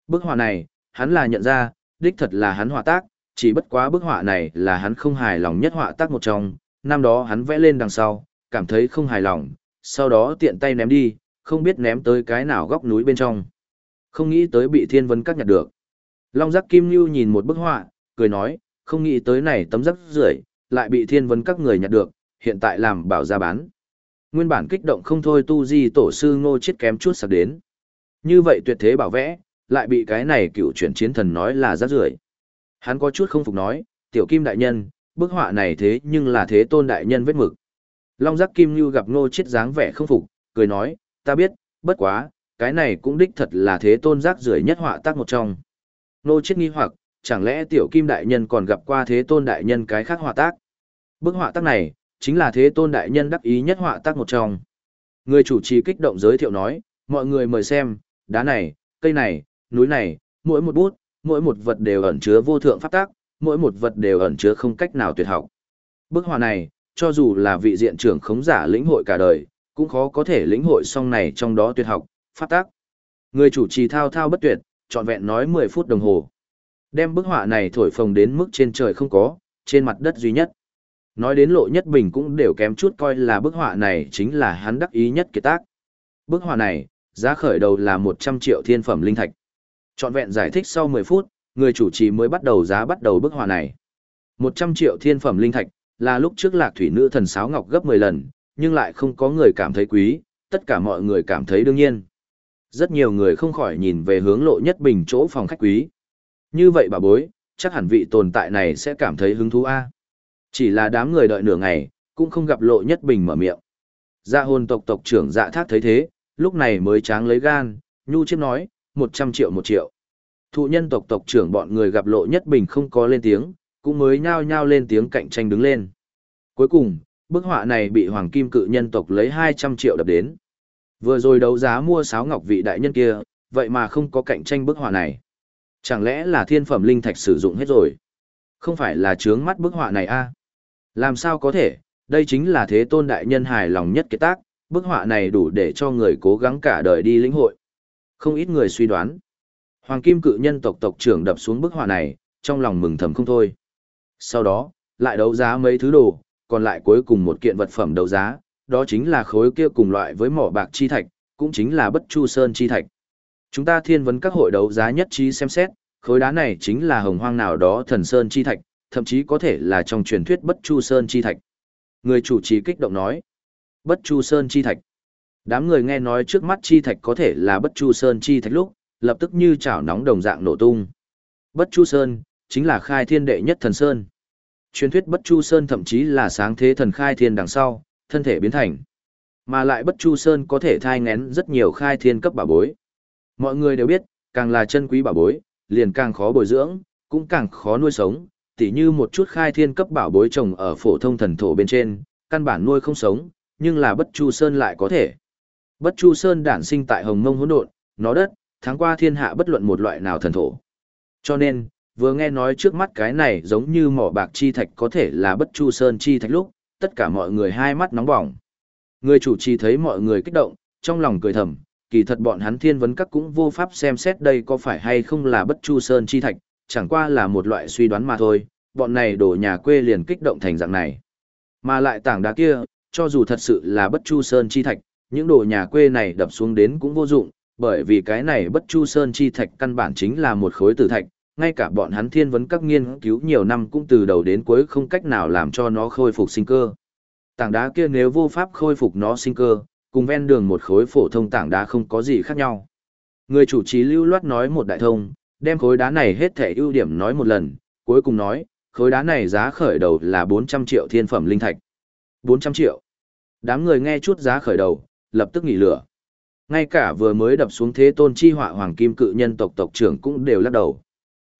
Bức họa này, hắn là nhận ra, đích thật là hắn họa tác, chỉ bất quá bức họa này là hắn không hài lòng nhất họa tác một trong, năm đó hắn vẽ lên đằng sau, cảm thấy không hài lòng, sau đó tiện tay ném đi, không biết ném tới cái nào góc núi bên trong. Không nghĩ tới bị thiên vấn các nhặt được. Long giác kim lưu nhìn một bức họa, cười nói, không nghĩ tới này tấm rắc rưởi lại bị thiên vấn các người nhặt được, hiện tại làm bảo ra bán. Nguyên bản kích động không thôi tu di tổ sư ngô chết kém chút sạc đến. Như vậy tuyệt thế bảo vẽ, lại bị cái này cựu chuyển chiến thần nói là rác rưởi. Hắn có chút không phục nói, tiểu kim đại nhân, bức họa này thế nhưng là thế tôn đại nhân vết mực. Long giác kim như gặp ngô chết dáng vẻ không phục, cười nói, ta biết, bất quá, cái này cũng đích thật là thế tôn rác rưởi nhất họa tác một trong. Ngô chết nghi hoặc, chẳng lẽ tiểu kim đại nhân còn gặp qua thế tôn đại nhân cái khác họa tác? Bức họa tác này, chính là thế tôn đại nhân đắc ý nhất họa tác một trong. Người chủ trì kích động giới thiệu nói, mọi người mời xem, đá này, cây này, núi này, mỗi một bút, mỗi một vật đều ẩn chứa vô thượng pháp tác, mỗi một vật đều ẩn chứa không cách nào tuyệt học. Bức họa này, cho dù là vị diện trưởng khống giả lĩnh hội cả đời, cũng khó có thể lĩnh hội song này trong đó tuyệt học, pháp tác. Người chủ trì thao thao bất tuyệt, trọn vẹn nói 10 phút đồng hồ. Đem bức họa này thổi phồng đến mức trên trời không có, trên mặt đất duy nhất. Nói đến lộ nhất bình cũng đều kém chút coi là bức họa này chính là hắn đắc ý nhất kiệt tác. Bức họa này, giá khởi đầu là 100 triệu thiên phẩm linh thạch. Chọn vẹn giải thích sau 10 phút, người chủ trì mới bắt đầu giá bắt đầu bức họa này. 100 triệu thiên phẩm linh thạch, là lúc trước lạc thủy nữ thần sáo ngọc gấp 10 lần, nhưng lại không có người cảm thấy quý, tất cả mọi người cảm thấy đương nhiên. Rất nhiều người không khỏi nhìn về hướng lộ nhất bình chỗ phòng khách quý. Như vậy bà bối, chắc hẳn vị tồn tại này sẽ cảm thấy hứng thú a. Chỉ là đám người đợi nửa ngày, cũng không gặp lộ nhất bình mở miệng. Dạ hồn tộc tộc trưởng dạ thác thấy thế, lúc này mới tráng lấy gan, nhu chiếc nói, 100 triệu một triệu. Thụ nhân tộc tộc trưởng bọn người gặp lộ nhất bình không có lên tiếng, cũng mới nhao nhao lên tiếng cạnh tranh đứng lên. Cuối cùng, bức họa này bị hoàng kim cự nhân tộc lấy 200 triệu đập đến. Vừa rồi đấu giá mua sáo ngọc vị đại nhân kia, vậy mà không có cạnh tranh bức họa này. Chẳng lẽ là thiên phẩm linh thạch sử dụng hết rồi? Không phải là trướng mắt bức họa này a Làm sao có thể, đây chính là thế tôn đại nhân hài lòng nhất kiệt tác, bức họa này đủ để cho người cố gắng cả đời đi lĩnh hội. Không ít người suy đoán. Hoàng kim cự nhân tộc tộc trưởng đập xuống bức họa này, trong lòng mừng thầm không thôi. Sau đó, lại đấu giá mấy thứ đồ, còn lại cuối cùng một kiện vật phẩm đấu giá, đó chính là khối kia cùng loại với mỏ bạc chi thạch, cũng chính là bất chu sơn chi thạch. Chúng ta thiên vấn các hội đấu giá nhất trí xem xét, khối đá này chính là hồng hoang nào đó thần sơn chi thạch, thậm chí có thể là trong truyền thuyết bất chu sơn chi thạch. Người chủ trì kích động nói, bất chu sơn chi thạch. Đám người nghe nói trước mắt chi thạch có thể là bất chu sơn chi thạch lúc, lập tức như chảo nóng đồng dạng nổ tung. Bất chu sơn, chính là khai thiên đệ nhất thần sơn. Truyền thuyết bất chu sơn thậm chí là sáng thế thần khai thiên đằng sau, thân thể biến thành. Mà lại bất chu sơn có thể thai ngén rất nhiều khai thiên cấp bảo bối. Mọi người đều biết, càng là chân quý bảo bối, liền càng khó bồi dưỡng, cũng càng khó nuôi sống, tỉ như một chút khai thiên cấp bảo bối trồng ở phổ thông thần thổ bên trên, căn bản nuôi không sống, nhưng là bất chu sơn lại có thể. Bất chu sơn đản sinh tại hồng mông hỗn độn, nó đất, tháng qua thiên hạ bất luận một loại nào thần thổ. Cho nên, vừa nghe nói trước mắt cái này giống như mỏ bạc chi thạch có thể là bất chu sơn chi thạch lúc, tất cả mọi người hai mắt nóng bỏng. Người chủ trì thấy mọi người kích động, trong lòng cười thầm, kỳ thật bọn hắn thiên vấn các cũng vô pháp xem xét đây có phải hay không là bất chu sơn chi thạch, chẳng qua là một loại suy đoán mà thôi, bọn này đổ nhà quê liền kích động thành dạng này. Mà lại tảng đá kia, cho dù thật sự là bất chu sơn chi thạch, những đồ nhà quê này đập xuống đến cũng vô dụng, bởi vì cái này bất chu sơn chi thạch căn bản chính là một khối tử thạch, ngay cả bọn hắn thiên vấn các nghiên cứu nhiều năm cũng từ đầu đến cuối không cách nào làm cho nó khôi phục sinh cơ. Tảng đá kia nếu vô pháp khôi phục nó sinh cơ, cùng ven đường một khối phổ thông tảng đá không có gì khác nhau. Người chủ trì lưu loát nói một đại thông, đem khối đá này hết thể ưu điểm nói một lần, cuối cùng nói, khối đá này giá khởi đầu là 400 triệu thiên phẩm linh thạch. 400 triệu. Đám người nghe chút giá khởi đầu, lập tức nghỉ lửa. Ngay cả vừa mới đập xuống thế tôn chi họa hoàng kim cự nhân tộc tộc trưởng cũng đều lắc đầu.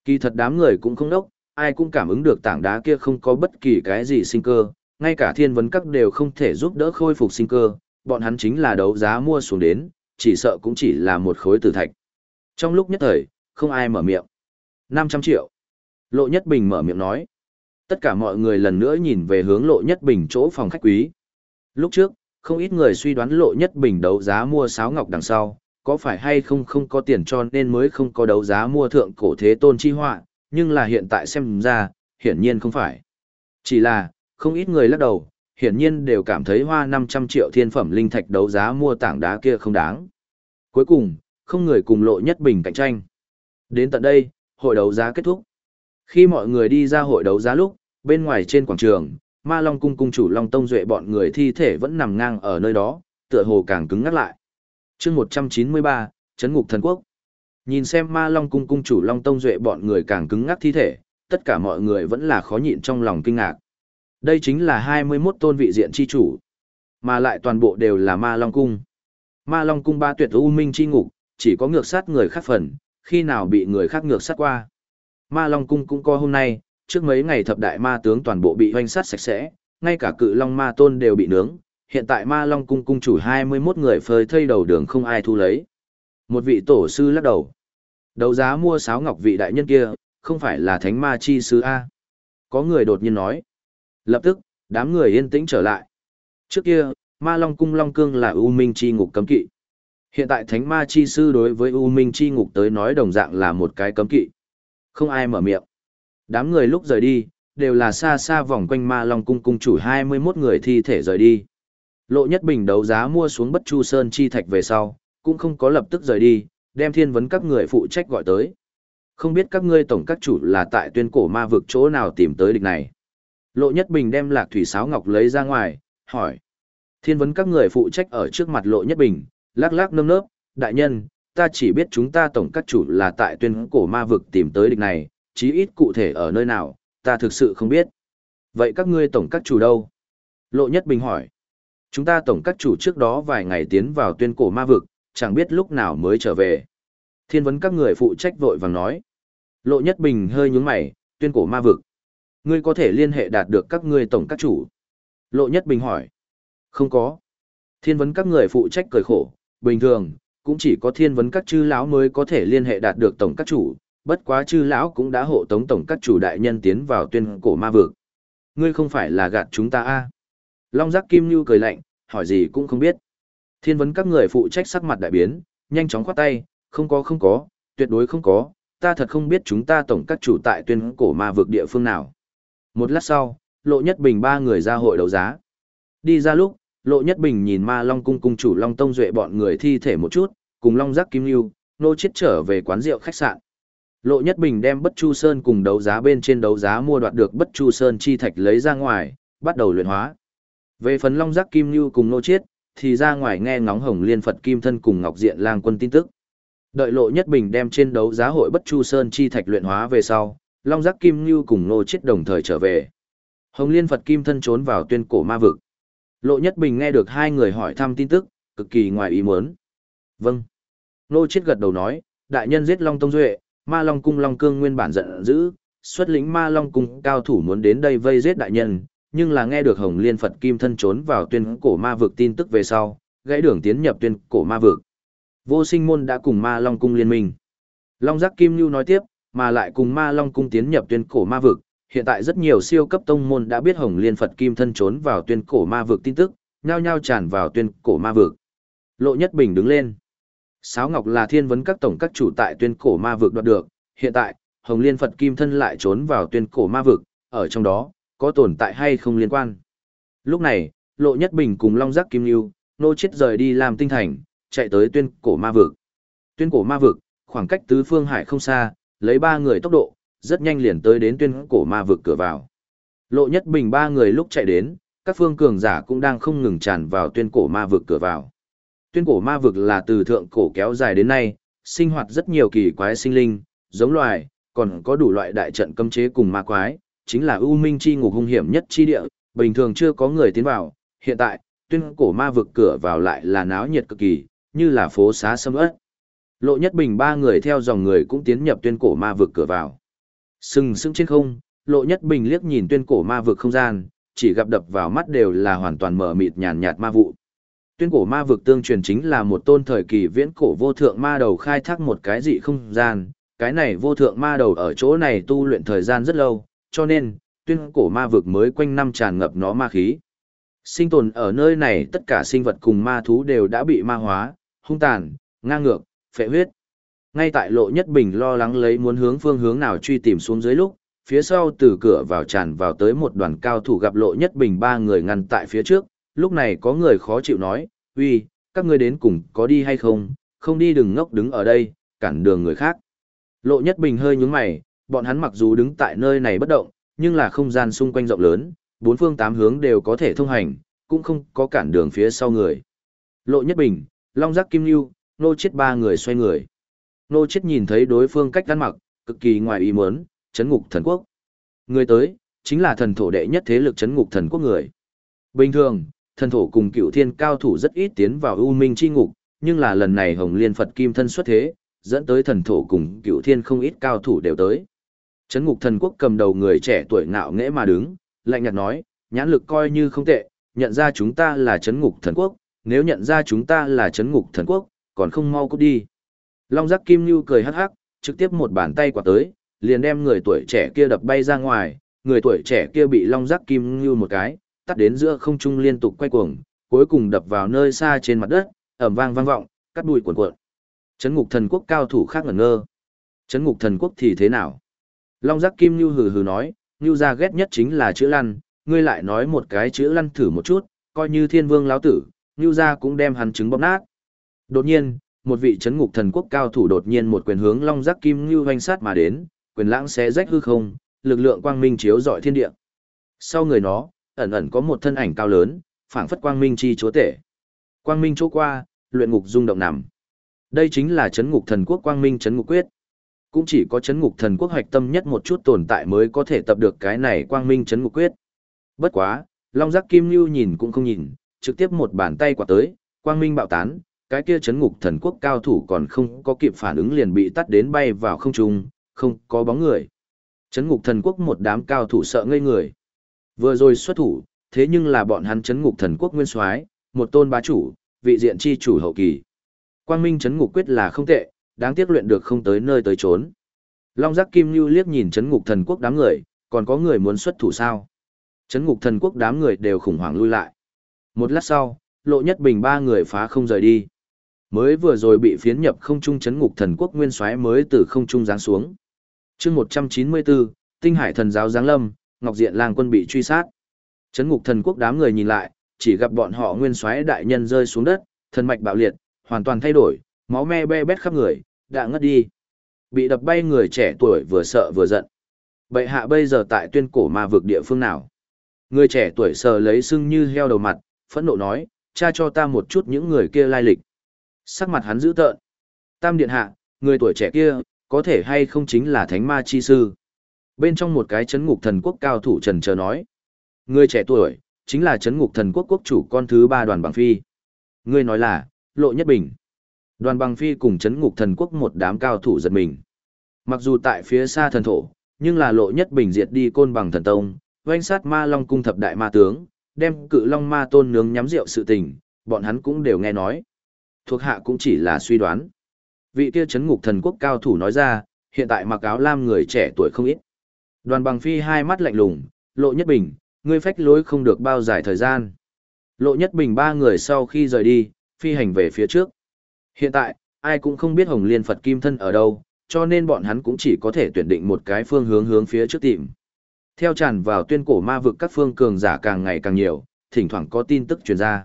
Kỳ thật đám người cũng không đốc, ai cũng cảm ứng được tảng đá kia không có bất kỳ cái gì sinh cơ, ngay cả thiên vấn các đều không thể giúp đỡ khôi phục sinh cơ, bọn hắn chính là đấu giá mua xuống đến, chỉ sợ cũng chỉ là một khối tử thạch. Trong lúc nhất thời, không ai mở miệng. 500 triệu. Lộ Nhất Bình mở miệng nói. Tất cả mọi người lần nữa nhìn về hướng Lộ Nhất Bình chỗ phòng khách quý. Lúc trước, không ít người suy đoán Lộ Nhất Bình đấu giá mua sáo ngọc đằng sau, có phải hay không không có tiền cho nên mới không có đấu giá mua thượng cổ thế tôn chi họa, nhưng là hiện tại xem ra, hiển nhiên không phải. Chỉ là, không ít người lắc đầu, hiển nhiên đều cảm thấy hoa 500 triệu thiên phẩm linh thạch đấu giá mua tảng đá kia không đáng. Cuối cùng, không người cùng lộ nhất bình cạnh tranh. Đến tận đây, hội đấu giá kết thúc. Khi mọi người đi ra hội đấu giá lúc, bên ngoài trên quảng trường, Ma Long cung cung chủ Long Tông Duệ bọn người thi thể vẫn nằm ngang ở nơi đó, tựa hồ càng cứng ngắt lại. Chương 193, Trấn ngục thần quốc. Nhìn xem Ma Long cung cung chủ Long Tông Duệ bọn người càng cứng ngắc thi thể, tất cả mọi người vẫn là khó nhịn trong lòng kinh ngạc. Đây chính là 21 tôn vị diện chi chủ, mà lại toàn bộ đều là Ma Long cung. Ma Long cung ba tuyệt u minh chi ngục, chỉ có ngược sát người khác phần, khi nào bị người khác ngược sát qua. Ma Long cung cũng có hôm nay, trước mấy ngày thập đại ma tướng toàn bộ bị hoanh sát sạch sẽ, ngay cả cự long ma tôn đều bị nướng, hiện tại ma long cung cung chủ 21 người phơi thây đầu đường không ai thu lấy. Một vị tổ sư lắc đầu. Đấu giá mua sáo ngọc vị đại nhân kia, không phải là thánh ma chi sư A. Có người đột nhiên nói. Lập tức, đám người yên tĩnh trở lại. Trước kia, ma long cung long cương là U Minh chi ngục cấm kỵ. Hiện tại thánh ma chi sư đối với U Minh chi ngục tới nói đồng dạng là một cái cấm kỵ. Không ai mở miệng. Đám người lúc rời đi, đều là xa xa vòng quanh ma long cung cung chủ 21 người thi thể rời đi. Lộ Nhất Bình đấu giá mua xuống Bất Chu Sơn chi thạch về sau, cũng không có lập tức rời đi, đem thiên vấn các người phụ trách gọi tới. Không biết các ngươi tổng các chủ là tại tuyên cổ ma vực chỗ nào tìm tới địch này. Lộ Nhất Bình đem lạc thủy sáo ngọc lấy ra ngoài, hỏi. Thiên vấn các người phụ trách ở trước mặt Lộ Nhất Bình, lắc lắc nơm nớp, đại nhân, ta chỉ biết chúng ta tổng các chủ là tại tuyên cổ ma vực tìm tới địch này, chí ít cụ thể ở nơi nào, ta thực sự không biết. Vậy các ngươi tổng các chủ đâu? Lộ Nhất Bình hỏi. Chúng ta tổng các chủ trước đó vài ngày tiến vào tuyên cổ ma vực, chẳng biết lúc nào mới trở về. Thiên vấn các người phụ trách vội vàng nói. Lộ Nhất Bình hơi nhướng mày, tuyên cổ ma vực. Ngươi có thể liên hệ đạt được các ngươi tổng các chủ. Lộ Nhất Bình hỏi. Không có. Thiên vấn các người phụ trách cười khổ, bình thường, cũng chỉ có thiên vấn các chư lão mới có thể liên hệ đạt được tổng các chủ, bất quá chư lão cũng đã hộ tống tổng các chủ đại nhân tiến vào tuyên cổ ma vực. Ngươi không phải là gạt chúng ta a? Long giác kim như cười lạnh, hỏi gì cũng không biết. Thiên vấn các người phụ trách sắc mặt đại biến, nhanh chóng khoát tay, không có không có, tuyệt đối không có, ta thật không biết chúng ta tổng các chủ tại tuyên cổ ma vực địa phương nào. Một lát sau, Lộ Nhất Bình ba người ra hội đấu giá. Đi ra lúc, Lộ Nhất Bình nhìn ma Long cung cung chủ Long Tông Duệ bọn người thi thể một chút, cùng Long Giác Kim Lưu, nô chết trở về quán rượu khách sạn. Lộ Nhất Bình đem Bất Chu Sơn cùng đấu giá bên trên đấu giá mua đoạt được Bất Chu Sơn chi thạch lấy ra ngoài, bắt đầu luyện hóa. Về phần Long Giác Kim Lưu cùng nô Chiết, thì ra ngoài nghe ngóng Hồng Liên Phật Kim Thân cùng Ngọc Diện Lang Quân tin tức. Đợi Lộ Nhất Bình đem trên đấu giá hội Bất Chu Sơn chi thạch luyện hóa về sau, Long Giác Kim Lưu cùng nô Chiết đồng thời trở về. Hồng Liên Phật Kim Thân trốn vào tuyên cổ ma vực. Lộ Nhất Bình nghe được hai người hỏi thăm tin tức, cực kỳ ngoài ý muốn. Vâng. Nô Chiết gật đầu nói, đại nhân giết Long Tông Duệ, Ma Long Cung Long Cương nguyên bản giận dữ, xuất lĩnh Ma Long Cung cao thủ muốn đến đây vây giết đại nhân, nhưng là nghe được Hồng Liên Phật Kim thân trốn vào tuyên cổ ma vực tin tức về sau, gãy đường tiến nhập tuyên cổ ma vực. Vô sinh môn đã cùng Ma Long Cung liên minh. Long Giác Kim Lưu nói tiếp, mà lại cùng Ma Long Cung tiến nhập tuyên cổ ma vực, hiện tại rất nhiều siêu cấp tông môn đã biết Hồng Liên Phật Kim thân trốn vào tuyên cổ ma vực tin tức, nhao nhao tràn vào tuyên cổ ma vực. Lộ Nhất Bình đứng lên. Sáo Ngọc là thiên vấn các tổng các chủ tại tuyên cổ ma vực đoạt được, hiện tại, Hồng Liên Phật Kim thân lại trốn vào tuyên cổ ma vực, ở trong đó, có tồn tại hay không liên quan. Lúc này, Lộ Nhất Bình cùng Long Giác Kim Lưu, nô chết rời đi làm tinh thành, chạy tới tuyên cổ ma vực. Tuyên cổ ma vực, khoảng cách tứ phương hải không xa, lấy ba người tốc độ, rất nhanh liền tới đến tuyên cổ ma vực cửa vào. Lộ Nhất Bình ba người lúc chạy đến, các phương cường giả cũng đang không ngừng tràn vào tuyên cổ ma vực cửa vào. Tuyên cổ ma vực là từ thượng cổ kéo dài đến nay, sinh hoạt rất nhiều kỳ quái sinh linh, giống loài, còn có đủ loại đại trận cấm chế cùng ma quái, chính là ưu minh chi ngục hung hiểm nhất chi địa, bình thường chưa có người tiến vào, hiện tại, tuyên cổ ma vực cửa vào lại là náo nhiệt cực kỳ, như là phố xá sâm ớt. Lộ Nhất Bình ba người theo dòng người cũng tiến nhập tuyên cổ ma vực cửa vào. Sừng sững trên không, Lộ Nhất Bình liếc nhìn tuyên cổ ma vực không gian, chỉ gặp đập vào mắt đều là hoàn toàn mở mịt nhàn nhạt ma vụ. Tuyên cổ ma vực tương truyền chính là một tôn thời kỳ viễn cổ vô thượng ma đầu khai thác một cái dị không gian, cái này vô thượng ma đầu ở chỗ này tu luyện thời gian rất lâu, cho nên, tuyên cổ ma vực mới quanh năm tràn ngập nó ma khí. Sinh tồn ở nơi này tất cả sinh vật cùng ma thú đều đã bị ma hóa, hung tàn, ngang ngược, phệ huyết. Ngay tại lộ nhất bình lo lắng lấy muốn hướng phương hướng nào truy tìm xuống dưới lúc, phía sau từ cửa vào tràn vào tới một đoàn cao thủ gặp lộ nhất bình ba người ngăn tại phía trước, lúc này có người khó chịu nói, uy, các ngươi đến cùng có đi hay không, không đi đừng ngốc đứng ở đây, cản đường người khác. Lộ nhất bình hơi nhướng mày, bọn hắn mặc dù đứng tại nơi này bất động, nhưng là không gian xung quanh rộng lớn, bốn phương tám hướng đều có thể thông hành, cũng không có cản đường phía sau người. Lộ nhất bình, long giác kim lưu, nô chết ba người xoay người. Nô chết nhìn thấy đối phương cách ăn mặc, cực kỳ ngoài ý muốn, chấn ngục thần quốc. Người tới, chính là thần thổ đệ nhất thế lực chấn ngục thần quốc người. Bình thường, thần thổ cùng cựu thiên cao thủ rất ít tiến vào u minh chi ngục, nhưng là lần này Hồng Liên Phật Kim thân xuất thế, dẫn tới thần thổ cùng cựu thiên không ít cao thủ đều tới. Trấn ngục thần quốc cầm đầu người trẻ tuổi ngạo nghễ mà đứng, lạnh nhạt nói, nhãn lực coi như không tệ, nhận ra chúng ta là trấn ngục thần quốc, nếu nhận ra chúng ta là trấn ngục thần quốc, còn không mau cút đi. Long giác kim như cười hắc hắc, trực tiếp một bàn tay quả tới, liền đem người tuổi trẻ kia đập bay ra ngoài, người tuổi trẻ kia bị long giác kim như một cái, tắt đến giữa không trung liên tục quay cuồng, cuối cùng đập vào nơi xa trên mặt đất, ầm vang vang vọng, cắt đuôi cuộn cuộn. Chấn ngục thần quốc cao thủ khác ngẩn ngơ. Chấn ngục thần quốc thì thế nào? Long giác kim như hừ hừ nói, như ra ghét nhất chính là chữ lăn, ngươi lại nói một cái chữ lăn thử một chút, coi như thiên vương lão tử, như ra cũng đem hắn trứng bóp nát. Đột nhiên, một vị chấn ngục thần quốc cao thủ đột nhiên một quyền hướng long giác kim như hoành sát mà đến, quyền lãng xé rách hư không, lực lượng quang minh chiếu rọi thiên địa. Sau người nó, ẩn ẩn có một thân ảnh cao lớn, phảng phất quang minh chi chúa tể. Quang minh chỗ qua, luyện ngục rung động nằm. Đây chính là chấn ngục thần quốc quang minh chấn ngục quyết. Cũng chỉ có chấn ngục thần quốc hoạch tâm nhất một chút tồn tại mới có thể tập được cái này quang minh chấn ngục quyết. Bất quá, Long Giác Kim Nhu nhìn cũng không nhìn, trực tiếp một bàn tay quả tới, quang minh bạo tán, cái kia chấn ngục thần quốc cao thủ còn không có kịp phản ứng liền bị tắt đến bay vào không trung, không có bóng người. Chấn ngục thần quốc một đám cao thủ sợ ngây người. Vừa rồi xuất thủ, thế nhưng là bọn hắn chấn ngục thần quốc nguyên soái, một tôn bá chủ, vị diện chi chủ hậu kỳ. Quang Minh chấn ngục quyết là không tệ, đáng tiếc luyện được không tới nơi tới chốn. Long giác kim lưu liếc nhìn chấn ngục thần quốc đám người, còn có người muốn xuất thủ sao? Chấn ngục thần quốc đám người đều khủng hoảng lui lại. Một lát sau, lộ nhất bình ba người phá không rời đi. Mới vừa rồi bị phiến nhập không trung chấn ngục thần quốc nguyên soái mới từ không trung giáng xuống. chương 194, tinh hải thần giáo giáng lâm, ngọc diện lang quân bị truy sát. Chấn ngục thần quốc đám người nhìn lại, chỉ gặp bọn họ nguyên soái đại nhân rơi xuống đất, thần mạch bạo liệt, hoàn toàn thay đổi, máu me be bét khắp người, đã ngất đi. Bị đập bay người trẻ tuổi vừa sợ vừa giận. Bệ hạ bây giờ tại tuyên cổ ma vực địa phương nào? Người trẻ tuổi sờ lấy sưng như heo đầu mặt, phẫn nộ nói, cha cho ta một chút những người kia lai lịch. Sắc mặt hắn dữ tợn. Tam điện hạ, người tuổi trẻ kia, có thể hay không chính là thánh ma chi sư. Bên trong một cái chấn ngục thần quốc cao thủ trần chờ nói. Người trẻ tuổi, chính là chấn ngục thần quốc quốc chủ con thứ ba đoàn bằng phi. Ngươi nói là, lộ nhất bình. Đoàn bằng phi cùng chấn ngục thần quốc một đám cao thủ giật mình. Mặc dù tại phía xa thần thổ, nhưng là lộ nhất bình diệt đi côn bằng thần tông, oanh sát ma long cung thập đại ma tướng, đem cự long ma tôn nướng nhắm rượu sự tình, bọn hắn cũng đều nghe nói. Thuộc hạ cũng chỉ là suy đoán. Vị kia chấn ngục thần quốc cao thủ nói ra, hiện tại mặc áo lam người trẻ tuổi không ít. Đoàn bằng phi hai mắt lạnh lùng, lộ nhất bình, ngươi phách lối không được bao dài thời gian. Lộ nhất bình ba người sau khi rời đi, phi hành về phía trước. Hiện tại, ai cũng không biết Hồng Liên Phật Kim Thân ở đâu, cho nên bọn hắn cũng chỉ có thể tuyển định một cái phương hướng hướng phía trước tìm. Theo tràn vào tuyên cổ ma vực các phương cường giả càng ngày càng nhiều, thỉnh thoảng có tin tức truyền ra.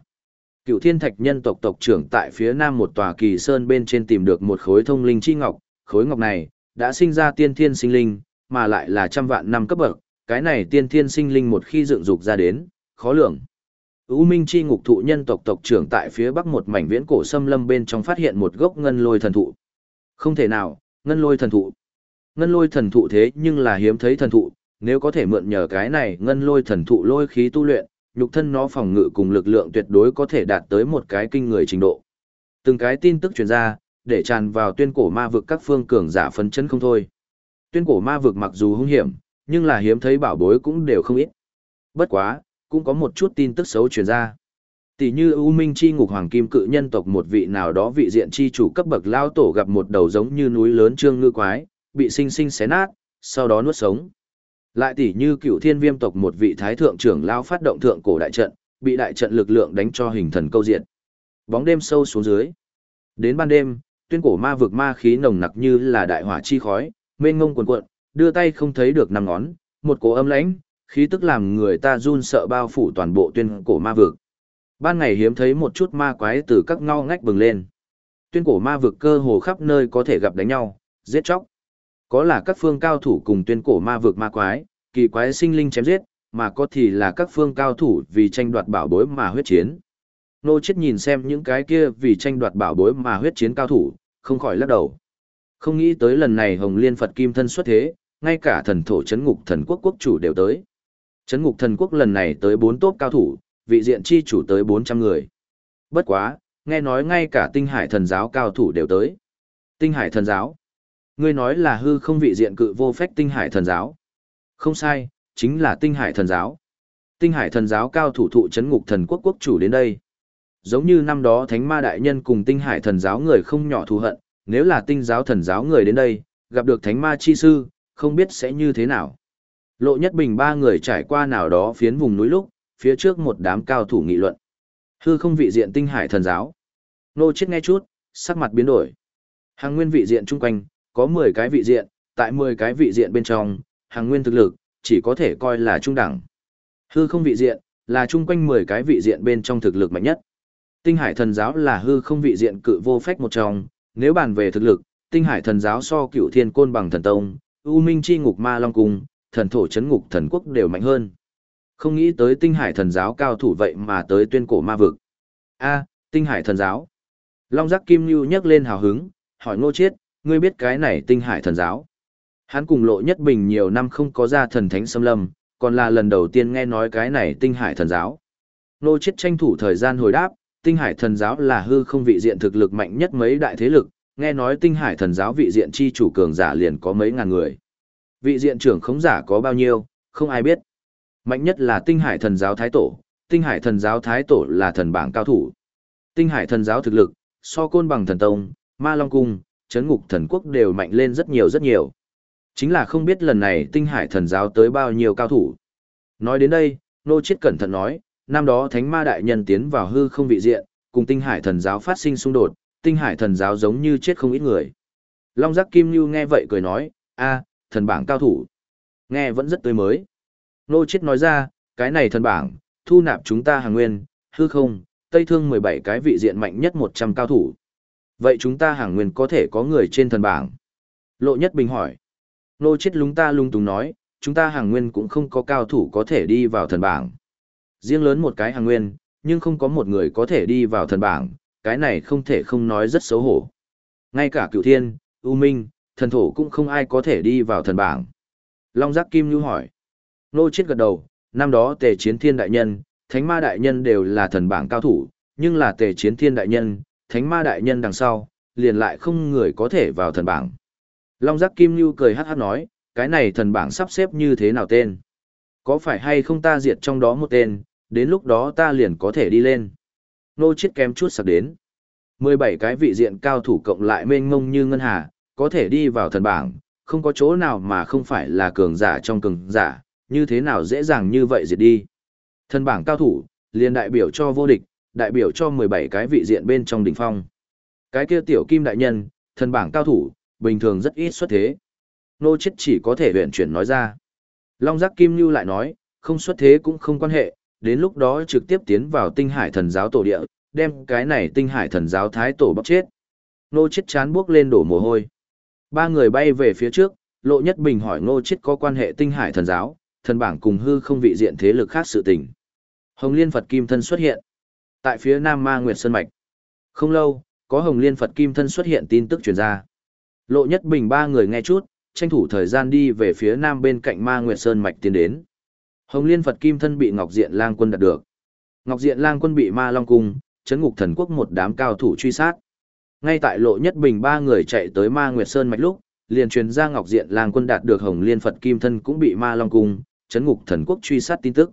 Cựu thiên thạch nhân tộc tộc trưởng tại phía nam một tòa kỳ sơn bên trên tìm được một khối thông linh chi ngọc, khối ngọc này đã sinh ra tiên thiên sinh linh, mà lại là trăm vạn năm cấp bậc, cái này tiên thiên sinh linh một khi dựng dục ra đến, khó lường. U Minh chi ngục thụ nhân tộc tộc trưởng tại phía bắc một mảnh viễn cổ xâm lâm bên trong phát hiện một gốc ngân lôi thần thụ. Không thể nào, ngân lôi thần thụ. Ngân lôi thần thụ thế nhưng là hiếm thấy thần thụ, nếu có thể mượn nhờ cái này ngân lôi thần thụ lôi khí tu luyện, nhục thân nó phòng ngự cùng lực lượng tuyệt đối có thể đạt tới một cái kinh người trình độ. Từng cái tin tức truyền ra, để tràn vào tuyên cổ ma vực các phương cường giả phấn chấn không thôi. Tuyên cổ ma vực mặc dù hung hiểm, nhưng là hiếm thấy bảo bối cũng đều không ít. Bất quá, cũng có một chút tin tức xấu truyền ra. Tỷ như U Minh chi ngục hoàng kim cự nhân tộc một vị nào đó vị diện chi chủ cấp bậc lao tổ gặp một đầu giống như núi lớn trương ngư quái, bị sinh sinh xé nát, sau đó nuốt sống. Lại tỷ như cựu thiên viêm tộc một vị thái thượng trưởng lao phát động thượng cổ đại trận, bị đại trận lực lượng đánh cho hình thần câu diện. Bóng đêm sâu xuống dưới. Đến ban đêm, tuyên cổ ma vực ma khí nồng nặc như là đại hỏa chi khói, mênh ngông cuồn cuộn, đưa tay không thấy được năm ngón, một cổ âm lãnh, khí tức làm người ta run sợ bao phủ toàn bộ tuyên cổ ma vực. Ban ngày hiếm thấy một chút ma quái từ các ngao ngách bừng lên. Tuyên cổ ma vực cơ hồ khắp nơi có thể gặp đánh nhau, giết chóc. Có là các phương cao thủ cùng tuyên cổ ma vực ma quái, kỳ quái sinh linh chém giết, mà có thì là các phương cao thủ vì tranh đoạt bảo bối mà huyết chiến. Nô chết nhìn xem những cái kia vì tranh đoạt bảo bối mà huyết chiến cao thủ, không khỏi lắc đầu. Không nghĩ tới lần này Hồng Liên Phật Kim thân xuất thế, ngay cả thần thổ chấn ngục thần quốc quốc chủ đều tới. Chấn ngục thần quốc lần này tới bốn tốp cao thủ, vị diện chi chủ tới 400 người. Bất quá, nghe nói ngay cả tinh hải thần giáo cao thủ đều tới. Tinh hải thần giáo. Ngươi nói là hư không vị diện cự vô phách tinh hải thần giáo. Không sai, chính là tinh hải thần giáo. Tinh hải thần giáo cao thủ thụ chấn ngục thần quốc quốc chủ đến đây. Giống như năm đó thánh ma đại nhân cùng tinh hải thần giáo người không nhỏ thù hận, nếu là tinh giáo thần giáo người đến đây, gặp được thánh ma chi sư, không biết sẽ như thế nào. Lộ nhất bình ba người trải qua nào đó phiến vùng núi lúc, phía trước một đám cao thủ nghị luận. Hư không vị diện tinh hải thần giáo. Nô chết nghe chút, sắc mặt biến đổi. Hàng nguyên vị diện chung quanh, có 10 cái vị diện, tại 10 cái vị diện bên trong, hàng nguyên thực lực, chỉ có thể coi là trung đẳng. Hư không vị diện, là chung quanh 10 cái vị diện bên trong thực lực mạnh nhất. Tinh hải thần giáo là hư không vị diện cự vô phách một trong, nếu bàn về thực lực, tinh hải thần giáo so cựu thiên côn bằng thần tông, u minh chi ngục ma long cung, thần thổ chấn ngục thần quốc đều mạnh hơn. Không nghĩ tới tinh hải thần giáo cao thủ vậy mà tới tuyên cổ ma vực. a tinh hải thần giáo. Long giác kim lưu nhắc lên hào hứng, hỏi ngô chiết, ngươi biết cái này tinh hải thần giáo. Hắn cùng lộ nhất bình nhiều năm không có ra thần thánh xâm lâm, còn là lần đầu tiên nghe nói cái này tinh hải thần giáo. Ngô chiết tranh thủ thời gian hồi đáp, tinh hải thần giáo là hư không vị diện thực lực mạnh nhất mấy đại thế lực, nghe nói tinh hải thần giáo vị diện chi chủ cường giả liền có mấy ngàn người. Vị diện trưởng khống giả có bao nhiêu, không ai biết. Mạnh nhất là tinh hải thần giáo thái tổ, tinh hải thần giáo thái tổ là thần bảng cao thủ. Tinh hải thần giáo thực lực, so côn bằng thần tông, ma long cung, chấn ngục thần quốc đều mạnh lên rất nhiều rất nhiều. Chính là không biết lần này tinh hải thần giáo tới bao nhiêu cao thủ. Nói đến đây, Nô Chiết cẩn thận nói, năm đó Thánh Ma Đại Nhân tiến vào hư không vị diện, cùng tinh hải thần giáo phát sinh xung đột, tinh hải thần giáo giống như chết không ít người. Long Giác Kim lưu nghe vậy cười nói, a, thần bảng cao thủ. Nghe vẫn rất tươi mới. Nô Chiết nói ra, cái này thần bảng, thu nạp chúng ta hàng nguyên, hư không, Tây Thương 17 cái vị diện mạnh nhất 100 cao thủ. Vậy chúng ta hàng nguyên có thể có người trên thần bảng. Lộ Nhất Bình hỏi. Nô Chiết lúng ta lung túng nói, chúng ta hàng nguyên cũng không có cao thủ có thể đi vào thần bảng. Riêng lớn một cái hàng nguyên, nhưng không có một người có thể đi vào thần bảng, cái này không thể không nói rất xấu hổ. Ngay cả cựu thiên, U Minh, thần thổ cũng không ai có thể đi vào thần bảng. Long Giác Kim Nhu hỏi. Nô chết gật đầu, năm đó tề chiến thiên đại nhân, thánh ma đại nhân đều là thần bảng cao thủ, nhưng là tề chiến thiên đại nhân, thánh ma đại nhân đằng sau, liền lại không người có thể vào thần bảng. Long Giác Kim Nhu cười hát hát nói, cái này thần bảng sắp xếp như thế nào tên? Có phải hay không ta diệt trong đó một tên, đến lúc đó ta liền có thể đi lên. Nô chết kém chút sạc đến. 17 cái vị diện cao thủ cộng lại mênh mông như ngân hà, có thể đi vào thần bảng, không có chỗ nào mà không phải là cường giả trong cường giả, như thế nào dễ dàng như vậy diệt đi. Thần bảng cao thủ, liền đại biểu cho vô địch, đại biểu cho 17 cái vị diện bên trong đỉnh phong. Cái kia tiểu kim đại nhân, thần bảng cao thủ, bình thường rất ít xuất thế. Nô chết chỉ có thể huyện chuyển nói ra. Long giác kim như lại nói, không xuất thế cũng không quan hệ, đến lúc đó trực tiếp tiến vào tinh hải thần giáo tổ địa, đem cái này tinh hải thần giáo thái tổ bóc chết. Ngô chết chán bước lên đổ mồ hôi. Ba người bay về phía trước, Lộ Nhất Bình hỏi Ngô chết có quan hệ tinh hải thần giáo, thần bảng cùng hư không vị diện thế lực khác sự tình. Hồng Liên Phật Kim Thân xuất hiện. Tại phía Nam Ma Nguyệt Sơn Mạch. Không lâu, có Hồng Liên Phật Kim Thân xuất hiện tin tức truyền ra. Lộ Nhất Bình ba người nghe chút, tranh thủ thời gian đi về phía Nam bên cạnh Ma Nguyệt Sơn Mạch tiến đến. Hồng Liên Phật Kim Thân bị Ngọc Diện Lang Quân đạt được. Ngọc Diện Lang Quân bị Ma Long Cung, chấn ngục thần quốc một đám cao thủ truy sát. Ngay tại Lộ Nhất Bình ba người chạy tới Ma Nguyệt Sơn Mạch lúc, liền truyền ra Ngọc Diện Lang Quân đạt được Hồng Liên Phật Kim Thân cũng bị Ma Long Cung, chấn ngục thần quốc truy sát tin tức.